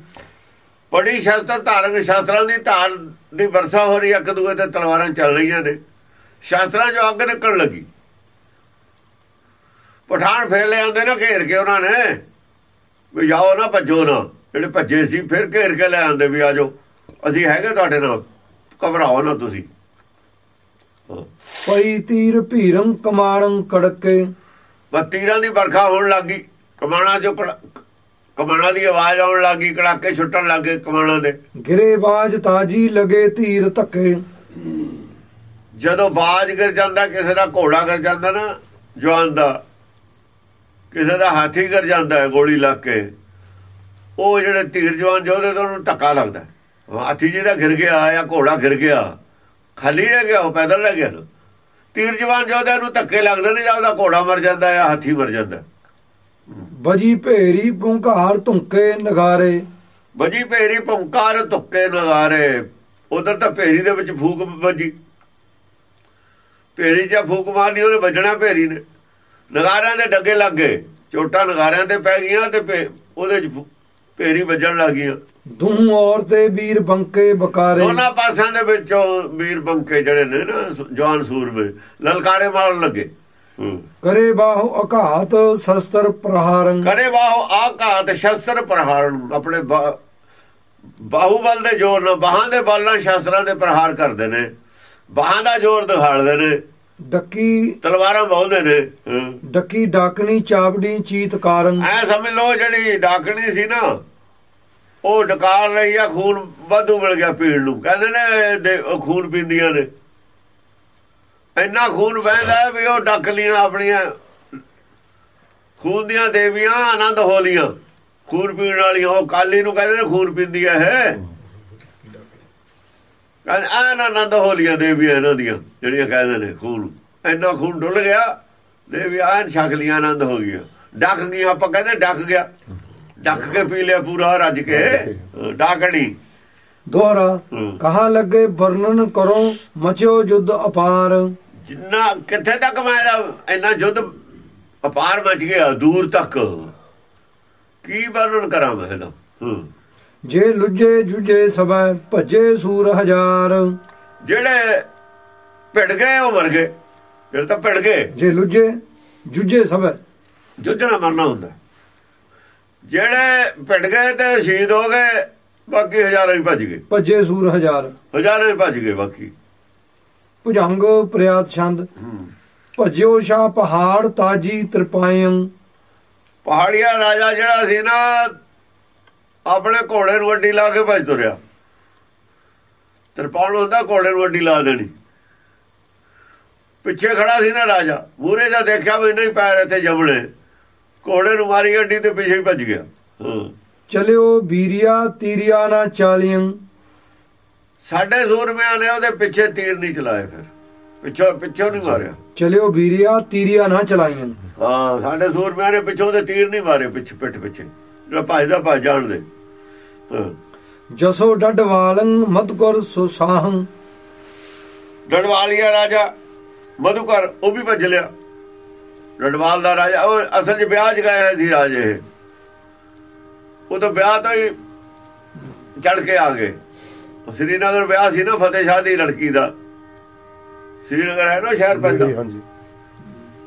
ਬੜੀ ਸ਼ਸਤਰ ਧਾਰਕ ਸ਼ਾਸਤਰਾਂ ਦੀ ਧਾਰ ਦੀ ਵਰਸਾ ਹੋ ਰਹੀ ਇੱਕ ਦੂਏ ਤੇ ਤਲਵਾਰਾਂ ਚੱਲ ਰਹੀਆਂ ਨੇ। ਸ਼ਾਸਤਰਾਂ 'ਚੋਂ ਅੱਗ ਨਿਕਲਣ ਲੱਗੀ। ਪਠਾਨ ਫੇਰ ਲੈ ਆਉਂਦੇ ਨਾ ਘੇਰ ਕੇ ਉਹਨਾਂ ਨੇ। ਵੀ ਜਾਓ ਨਾ ਭੱਜੋ ਨਾ। ਜਿਹੜੇ ਭੱਜੇ ਸੀ ਫਿਰ ਘੇਰ ਕੇ ਲੈ ਆਉਂਦੇ ਵੀ ਆਜੋ ਅਸੀਂ ਹੈਗੇ ਤੁਹਾਡੇ ਨਾਲ ਘਬਰਾਓ ਨਾ ਤੁਸੀਂ। ਪਈ ਤੀਰ ਭੀਰੰ ਕਮਾਣੰ ਕੜਕੇ। ਤੀਰਾਂ ਦੀ ਵਰਖਾ ਹੋਣ ਲੱਗੀ ਕਮਾਣਾ ਜੋ ਕਮਾਣਾ ਦੀ ਆਵਾਜ਼ ਆਉਣ ਲੱਗੀ ਕੜਾਕੇ ਛੁੱਟਣ ਲੱਗੇ ਕਮਾਣਾ ਦੇ। ਗਿਰੇ ਬਾਜ ਤਾਜੀ ਲਗੇ ਧੀਰ ਧੱਕੇ। ਜਦੋਂ ਬਾਜ ਗਿਰ ਜਾਂਦਾ ਕਿਸੇ ਦਾ ਘੋੜਾ ਗਿਰ ਜਾਂਦਾ ਨਾ ਜਵਾਨ ਦਾ ਕਿਸੇ ਦਾ ਹਾਥੀ ਗਿਰ ਜਾਂਦਾ ਹੈ ਗੋਲੀ ਲੱਗ ਕੇ ਉਹ ਜਿਹੜੇ ਧੀਰ ਜਵਾਨ ਜੋਧੇ ਤੋਂ ਉਹਨੂੰ ਧੱਕਾ ਲੱਗਦਾ। ਹਾਥੀ ਜਿਹਦਾ ਗਿਰ ਗਿਆ ਜਾਂ ਘੋੜਾ ਗਿਰ ਗਿਆ ਖਾਲੀ ਰਹਿ ਗਿਆ ਉਹ ਪੈਦਲ ਰਹਿ ਗਿਆ। ਤੀਰ ਜਵਾਨ ਜੋਧੇ ਨੂੰ ਧੱਕੇ ਲੱਗਦੇ ਨੇ ਜਾਂ ਉਹਦਾ ਘੋੜਾ ਮਰ ਜਾਂਦਾ ਜਾਂ ਹਾਥੀ ਮਰ ਜਾਂਦਾ। ਬਜੀ ਭੇਰੀ ਪੁੰਕਾਰ ਧੁੰਕੇ ਨਗਾਰੇ। ਵਜੀ ਭੇਰੀ ਭੁੰਕਾਰ ਤੁੱਕੇ ਨਗਾਰੇ। ਉਧਰ ਤਾਂ ਭੇਰੀ ਦੇ ਵਿੱਚ ਫੂਕ ਵੱਜੀ। ਭੇਰੀ 'ਚ ਫੂਕ ਮਾਰਨੀ ਉਹਨੇ ਵੱਜਣਾ ਭੇਰੀ ਨੇ। ਨਗਾਰਿਆਂ ਦੇ ਡੱਗੇ ਲੱਗ ਗਏ। ਚੋਟਾਂ ਨਗਾਰਿਆਂ ਤੇ ਪੈ ਗਈਆਂ ਤੇ ਉਹਦੇ 'ਚ ਭੇਰੀ ਵੱਜਣ ਲੱਗ ਗਈਆਂ। ਦੂਹ ਔਰ ਤੇ ਵੀਰ ਬੰਕੇ ਬਕਾਰੇ। ਦੋਨਾਂ ਪਾਸਿਆਂ ਦੇ ਵਿੱਚੋਂ ਵੀਰ ਬੰਕੇ ਜਿਹੜੇ ਨੇ ਨਾ ਜਵਾਨ ਸੂਰਮੇ ਲਲਕਾਰੇ ਮਾਰਨ ਲੱਗੇ। ਕਰੇ ਬਾਹੋ ਅਘਾਤ ਸ਼ਸਤਰ ਪ੍ਰਹਾਰੰ ਕਰੇ ਵਾਹ ਆਕਾਤ ਸ਼ਸਤਰ ਪ੍ਰਹਾਰਨ। ਆਪਣੇ ਬਾ- ਬਾਹੂਬਲ ਦੇ ਜ਼ੋਰ ਨਾਲ ਬਾਹਾਂ ਦੇ ਬਲ ਨਾਲ ਸ਼ਾਸਤਰਾਂ ਦੇ ਪ੍ਰਹਾਰ ਕਰਦੇ ਨੇ। ਬਾਹਾਂ ਦਾ ਜ਼ੋਰ ਦਿਖਾੜਦੇ ਨੇ। ਡੱਕੀ ਤਲਵਾਰਾਂ ਬਹੁੰਦੇ ਨੇ। ਡੱਕੀ ਡਾਕਣੀ ਚਾਵੜੀ ਚੀਤ ਕਾਰਨ। ਐ ਸਮਝ ਲਓ ਜਿਹੜੀ ਡਾਕਣੀ ਸੀ ਨਾ ਉਹ ਡਕਾਰ ਰਹੀ ਆ, ਖੂਨ ਵਾਧੂ ਮਿਲ ਗਿਆ ਪੀਣ ਨੂੰ। ਕਹਿੰਦੇ ਨੇ ਖੂਨ ਪੀਂਦੀਆਂ ਨੇ। ਇੰਨਾ ਖੂਨ ਵਹਿੰਦਾ ਵੀ ਉਹ ਡੱਕ ਲੀਆਂ ਆਪਣੀਆਂ, ਖੂਨ ਦੀਆਂ ਦੇਵੀਆਂ, ਆਨੰਦ ਹੋ ਲੀਆਂ ਖੂਨ ਪੀਣ ਵਾਲੀਆਂ, ਉਹ ਕਾਲੀ ਨੂੰ ਕਹਿੰਦੇ ਨੇ ਖੂਨ ਪੀਂਦੀ ਹੈ ਕਹਿੰਦੇ ਆਨ ਆਨੰਦ ਹੋ ਲੀਆਂ ਦੇਵੀਆਂ ਇਹਨਾਂ ਦੀਆਂ, ਜਿਹੜੀਆਂ ਕਹਿੰਦੇ ਨੇ ਖੂਨ। ਇੰਨਾ ਖੂਨ ਡੁੱਲ ਗਿਆ, ਦੇਵੀ ਆਨ ਛਕ ਲੀਆਂ, ਆਨੰਦ ਹੋ ਗਿਆ ਡੱਕ ਗਈਆਂ, ਆਪਾਂ ਕਹਿੰਦੇ ਡੱਕ ਗਿਆ। ਡੱਕ ਕੇ ਪੀ ਲਿਆ ਪੂਰਾ ਰੱਜ ਕੇ। ਡਾਕਣੀ। ਦੁਆਰਾ ਹੂੰ। ਕਹਾ ਲੱਗੇ ਵਰਣਨ ਕਰੋ ਮਚਿਓ ਯੁੱਧ ਅਪਾਰ। ਜਿੰਨਾ ਕਿੱਥੇ ਤੱਕ ਮੈਂ ਇਹਦਾ ਇੰਨਾ ਯੁੱਧ ਅਪਾਰ ਮਚ ਗਿਆ ਦੂਰ ਤੱਕ। ਕੀ ਵਰਣਨ ਕਰਾਂ ਮੈਂ ਇਹਦਾ? ਹਾਂ। ਜੇ ਲੁੱਜੇ ਜੁਜੇ ਸਭੈ ਭੱਜੇ ਸੂਰ ਹਜ਼ਾਰ। ਜਿਹੜੇ ਭਿੜ ਗਏ ਉਹ ਮਰ ਗਏ। ਜਿਹੜੇ ਤਾਂ ਭਿੜ ਗਏ। ਜੇ ਲੁੱਜੇ ਜੁਜੇ ਸਭੈ। ਜੁੱਝਣਾ ਮਰਨਾ ਹੁੰਦਾ। ਜਿਹੜੇ ਭਿੜ ਗਏ ਤੇ ਸ਼ਹੀਦ ਹੋ ਗਏ ਬਾਕੀ ਹਜ਼ਾਰਾਂ ਹੀ ਭੱਜ ਗਏ। ਭੱਜੇ ਸੂਰ ਹਜ਼ਾਰ। ਹਜ਼ਾਰਾਂ ਹੀ ਭੱਜ ਗਏ ਬਾਕੀ। ਭੁਜੰਗ ਪ੍ਰਿਆਤ ਛੰਦ। ਭਜਿਓ ਸ਼ਾ ਪਹਾੜ ਤਾਜੀ ਤ੍ਰਿਪਾਇੰ। ਪਹਾੜੀਆ ਰਾਜਾ ਜਿਹੜਾ ਸੀ ਨਾ ਆਪਣੇ ਘੋੜੇ ਨੂੰ ਅੱਡੀ ਲਾ ਕੇ ਭੱਜ ਤੁਰਿਆ। ਤਰਪਾਲ ਹੁੰਦਾ ਘੋੜੇ ਨੂੰ ਅੱਡੀ ਲਾ ਦੇਣੀ। ਪਿੱਛੇ ਖੜਾ ਸੀ ਨਾ ਰਾਜਾ। ਮੂਰੇ ਦਾ ਦੇਖਿਆ ਵੀ ਨਹੀਂ ਪੈਰ ਇੱਥੇ ਜਮਣੇ ਘੋੜੇ ਨੂੰ ਮਾਰੀ ਅੱਡੀ ਤੇ ਪਿੱਛੇ ਭੱਜ ਗਿਆ। ਹਾਂ। ਚਲਿਓ ਬੀਰੀਆ ਤੀਰੀਆ ਨਾ ਚਾਲੀਆਂ। ਸਾਡੇ ਸੂਰਮਿਆਂ ਨੇ ਉਹਦੇ ਪਿੱਛੇ ਤੀਰ ਨਹੀਂ ਚਲਾਏ ਫਿਰ। ਪਿੱਛੋਂ ਪਿੱਛੋਂ ਨਹੀਂ ਮਾਰਿਆ। ਚਲਿਓ ਬੀਰੀਆ ਤੀਰੀਆ ਨਾ ਚਲਾਈਆਂ। ਹਾਂ ਸਾਡੇ ਸੂਰਮਿਆਂ ਨੇ ਪਿੱਛੋਂ ਦੇ ਤੀਰ ਨਹੀਂ ਮਾਰੇ ਪਿੱਛੇ ਪਿੱਠ ਪਿੱਛੇ। ਜਿਹੜਾ ਭੱਜਦਾ ਭੱਜ ਜਾਣ ਦੇ। ਹਾਂ। ਜਸੋ ਡੱਡ ਵਾਲੰ ਮਦਕੁਰ ਸੁਸਾਹੰ। ਡੜਵਾਲੀਆ ਰਾਜਾ ਮਧੂਕਰ ਉਹ ਵੀ ਭੱਜ ਲਿਆ। ਡੜਵਾਲ ਦਾ ਰਾਜਾ ਉਹ ਅਸਲ 'ਚ ਵਿਆਹ ਹੋਏ ਸੀ ਰਾਜੇ। ਉਹ ਤਾਂ ਵਿਆਹ ਤੋਂ ਹੀ ਚੜ ਕੇ ਆ ਗਏ। ਉਹ ਸ੍ਰੀਨਗਰ ਵਿਆਹ ਸੀ ਨਾ ਫਤਿਹ ਸ਼ਾਹ ਦੀ ਲੜਕੀ ਦਾ। ਸ੍ਰੀਨਗਰ ਹੈ ਨਾ ਸ਼ਹਿਰ ਪੈਂਦਾ। ਹਾਂਜੀ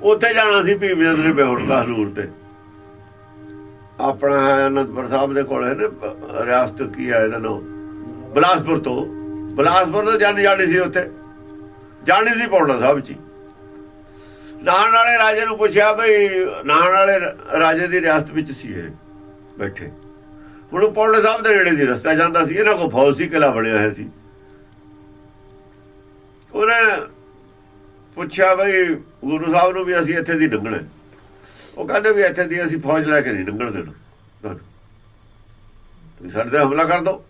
ਉੱਥੇ ਜਾਣਾ ਸੀ ਭੀਮਚੰਦ ਨੇ ਬਿਹੋੜ ਕਾਹਨੂਰ ਤੇ। ਆਪਣਾ ਅਨੰਦਪੁਰ ਸਾਹਿਬ ਦੇ ਕੋਲ ਹੈ ਨਾ ਰਿਆਸਤ ਕੀ ਹੈ ਇਹਦਾ ਨਾਮ? ਬਲਾਸਪੁਰ ਤੋਂ। ਬਲਾਸਪੁਰ ਤੋਂ ਜਾਣੀ ਜਾਣੀ ਸੀ ਉੱਥੇ। ਜਾਣੀ ਸੀ ਪੌਂਡਾ ਸਾਹਿਬ ਚ ਹੀ। ਵਾਲੇ ਰਾਜੇ ਨੂੰ ਪੁੱਛਿਆ ਬਈ ਨਾਹਣ ਵਾਲੇ ਰਾਜੇ ਦੀ ਰਿਆਸਤ ਵਿੱਚ ਸੀ ਇਹ, ਬੈਠੇ। ਹੁਣ ਉਹ ਸਾਹਿਬ ਦੇ ਨੇੜੇ ਦੀ ਰਸਤਾ ਜਾਂਦਾ ਸੀ, ਇਹਨਾਂ ਕੋਲ ਫੌਜ ਸੀ ਕਿਲਾ ਬਣਿਆ ਹੋਇਆ ਸੀ। ਉਹਨੇ ਪੁੱਛਿਆ ਬਈ, ਗੁਰੂ ਸਾਹਿਬ ਨੂੰ ਵੀ ਅਸੀਂ ਇੱਥੇ ਦੀ ਲੰਘਣਾ ਉਹ ਕਹਿੰਦੇ ਵੀ ਇੱਥੇ ਦੀ ਅਸੀਂ ਫੌਜ ਲੈ ਕੇ ਨਹੀਂ ਲੰਘਣ ਦੇਣਾ। ਤੁਹਾਨੂੰ। ਤੁਸੀਂ ਸਾਡੇ ਤੇ ਹਮਲਾ ਕਰ ਦੋ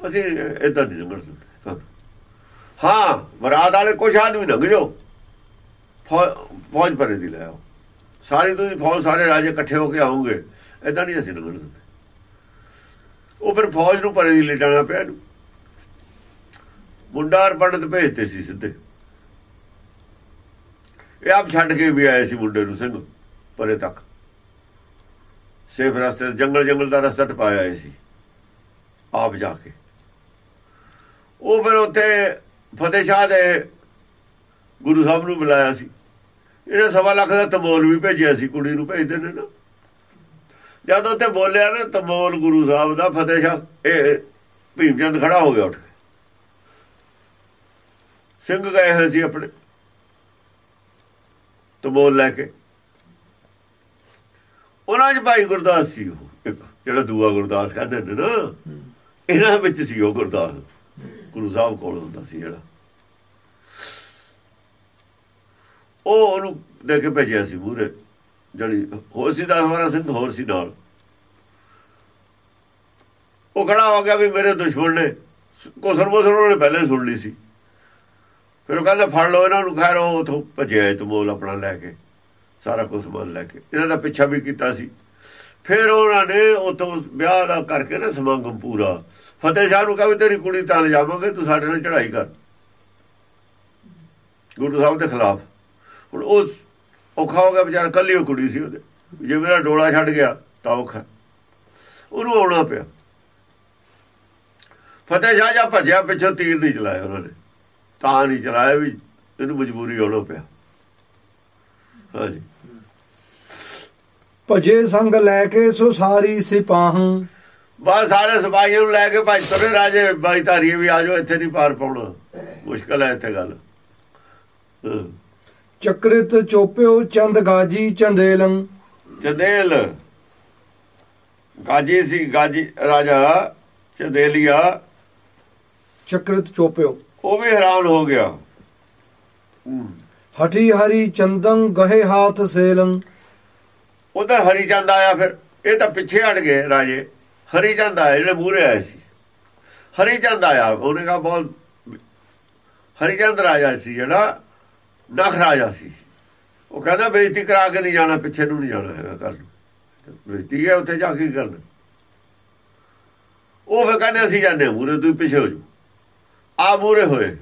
ਅਸੀਂ ਇਦਾਂ ਨਹੀਂ ਲੰਘਣ ਦਿੰਦੇ। ਤੁਹਾਨੂੰ। ਹਾਂ, ਮਰਾਦ ਵਾਲੇ ਕੁਛ ਆਦਮੀ ਲੰਘ ਜਾਓ। ਫੌਜ ਪਰੇ ਦੀ ਲੈ ਆਓ। ਸਾਰੀ ਤੁਸੀਂ ਫੌਜ, ਸਾਰੇ ਰਾਜੇ ਇਕੱਠੇ ਹੋ ਕੇ ਆਉਂਗੇ ਇਦਾਂ ਨਹੀਂ ਅਸੀਂ ਲੰਘਣ ਦਿੰਦੇ। ਉਹ ਫਿਰ ਫੌਜ ਨੂੰ ਪਰੇ ਦੀ ਲਿਟਾਣਾ ਪਿਆ ਇਹਨੂੰ। ਮੁੰਡਾ ਔਰ ਪੰਡਤ ਭੇਜਤੇ ਸੀ ਸਿੱਧੇ। ਇਹ ਆਪ ਛੱਡ ਕੇ ਵੀ ਆਏ ਸੀ ਮੁੰਡੇ ਨੂੰ ਸਿੰਘ, ਪਰੇ ਤੱਕ। ਸੇਫ ਰਸਤੇ ਜੰਗਲ ਜੰਗਲ ਦਾ ਰਸਤਾ ਟਪਾਇਆ ਆਏ ਸੀ, ਆਪ ਜਾ ਕੇ। ਉਹ ਫਿਰ ਉੱਥੇ ਫਤਿਹ ਸ਼ਾਹ ਦੇ ਗੁਰੂ ਸਾਹਿਬ ਨੂੰ ਬੁਲਾਇਆ ਸੀ। ਇਹਨੇ ਸਵਾ ਲੱਖ ਦਾ ਤਮੋਲ ਵੀ ਭੇਜਿਆ ਸੀ ਕੁੜੀ ਨੂੰ ਭੇਜਦੇ ਨੇ ਨਾ ਜਦ ਉੱਥੇ ਬੋਲਿਆ ਨਾ ਤਮੋਲ ਗੁਰੂ ਸਾਹਿਬ ਦਾ ਫਤਿਹ ਸ਼ਾਹ ਇਹ ਭੀਮਚੰਦ ਖੜਾ ਹੋ ਗਿਆ ਉੱਠ ਕੇ। ਸਿੰਘ ਗਏ ਹੋਏ ਸੀ ਆਪਣੇ। ਤਮੋਲ ਲੈ ਕੇ। ਉਹਨਾਂ 'ਚ ਭਾਈ ਗੁਰਦਾਸ ਸੀ ਉਹ ਇੱਕ ਜਿਹੜਾ ਦੂਆ ਗੁਰਦਾਸ ਕਹਿੰਦੇ ਨੇ। ਨਾ ਇਹਨਾਂ ਵਿੱਚ ਸੀ ਉਹ ਗੁਰਦਾਸ। ਗੁਰੂ ਸਾਹਿਬ ਕੋਲ ਹੁੰਦਾ ਸੀ ਜਿਹੜਾ। ਉਹ ਉਹਨੂੰ ਦੇ ਕੇ ਭੇਜਿਆ ਸੀ ਮੂਰੇ ਜਣੀ ਹੋਰ ਸੀ ਦਾ ਹਮਾਰਾ ਸਿੰਘ ਹੋਰ ਸੀ ਨਾਲ। ਉਹ ਖੜਾ ਹੋ ਗਿਆ ਵੀ ਮੇਰੇ ਦੁਸ਼ਮਣ ਨੇ, ਕੋਸਰ ਮੋਸਰ ਉਹਨੇ ਪਹਿਲੇ ਸੁਣ ਲਈ ਸੀ। ਫਿਰ ਉਹ ਕਹਿੰਦਾ, ਫੜ ਲਓ ਇਹਨਾਂ ਨੂੰ, ਖੈਰ ਉਹ ਉਥੋਂ ਭੱਜਿਆ ਤਮੋਲ ਆਪਣਾ ਲੈ ਕੇ, ਸਾਰਾ ਕੁਝ ਸਮਾਨ ਲੈ ਕੇ। ਇਹਨਾਂ ਦਾ ਪਿੱਛਾ ਵੀ ਕੀਤਾ ਸੀ। ਫਿਰ ਉਹਨਾਂ ਨੇ ਉਥੋਂ ਵਿਆਹ ਦਾ ਕਰਕੇ ਨਾ ਸਮਾਗਮ ਪੂਰਾ। ਫਤਿਹ ਸ਼ਾਹ ਨੂੰ ਕਹੇ ਤੇਰੀ ਕੁੜੀ ਤਾਂ ਲਿਜਾਵਾਂਗੇ ਤੂੰ ਸਾਡੇ ਨਾਲ ਚੜ੍ਹਾਈ ਕਰ। ਗੁਰੂ ਸਾਹਿਬ ਦੇ ਖਿਲਾਫ। ਹੁਣ ਉਹ ਔਖਾ ਹੋ ਗਿਆ ਵਿਚਾਰਾ ਕੱਲੀ ਉਹ ਕੁੜੀ ਸੀ ਉਹਦੇ। ਜੇ ਮੇਰਾ ਡੋਲਾ ਛੱਡ ਗਿਆ ਤਾਂ ਔਖਾ ਉਹਨੂੰ ਆਉਣਾ ਪਿਆ। ਫਤਿਹ ਸ਼ਾਹ ਜਾਂ ਭੱਜਿਆ ਪਿੱਛੋਂ ਤੀਰ ਨਹੀਂ ਚਲਾਇਆ ਉਹਨਾਂ ਨੇ। ਤਾਂ ਨਹੀਂ ਚਲਾਇਆ ਵੀ ਇਹਨੂੰ ਮਜਬੂਰੀ ਆਉਣਾ ਪਿਆ। ਹਾਂਜੀ। ਭਜੇ ਸੰਗ ਲੈ ਕੇ ਸੋ ਸਾਰੀ ਸਿਪਾਹੰ। ਬਾਅਦ ਸਾਰੇ ਸਿਪਾਹੀਆਂ ਨੂੰ ਲੈ ਕੇ ਭੱਜ ਤੁਰੇ ਰਾਜੇ ਬਾਈ ਧਾਰੀਏ ਵੀ ਆ ਜਾਓ ਇੱਥੇ ਨਹੀਂ ਪਾਰ ਪਾਉਣਾ। ਮੁਸ਼ਕਲ ਹੈ ਇੱਥੇ ਗੱਲ। ਚਕ੍ਰਿਤ ਚੋਪਿਓ ਚੰਦ ਗਾਜੀ ਚੰਦੇਲੰ। ਚੰਦੇਲ। ਗਾਜੀ ਸੀ ਗਾਜੀ ਰਾਜਾ ਚੰਦੇਲੀਆ। ਚਕ੍ਰਿਤ ਚੋਪਿਓ। ਉਹ ਵੀ ਹੈਰਾਨ ਹੋ ਗਿਆ। ਹਠੀ ਹਰੀ ਚੰਦੰ ਗਹੇ ਹਾਥ ਸੇਲੰ। ਉਧਰ ਹਰੀਚੰਦ ਆਇਆ ਫਿਰ। ਇਹ ਤਾਂ ਪਿੱਛੇ ਹਟ ਗਏ ਰਾਜੇ। ਹਰੀਚੰਦ ਆਇਆ ਜਿਹੜੇ ਮੂਹਰੇ ਆਏ ਸੀ। ਹਰੀਚੰਦ ਆਇਆ ਉਹਨੇ ਕਹਾ ਬਹੁਤ ਹਰੀਚੰਦ ਰਾਜਾ ਸੀ ਜਿਹੜਾ ਨਖ ਰਾਜਾ ਸੀ। ਉਹ ਕਹਿੰਦਾ ਬੇਇੱਜ਼ਤੀ ਕਰਾ ਕੇ ਨਹੀਂ ਜਾਣਾ ਪਿੱਛੇ ਨੂੰ ਨਹੀਂ ਜਾਣਾ ਹੈਗਾ ਕਰ ਬੇਇੱਜ਼ਤੀ ਹੈ ਉੱਥੇ ਜਾ ਕੇ ਕਰਨਾ? ਉਹ ਫਿਰ ਕਹਿੰਦੇ ਅਸੀਂ ਜਾਂਦੇ ਹਾਂ ਮੂਹਰੇ ਤੂੰ ਪਿੱਛੇ ਹੋ ਜਾ ਆ ਮੂਹਰੇ ਹੋਏ।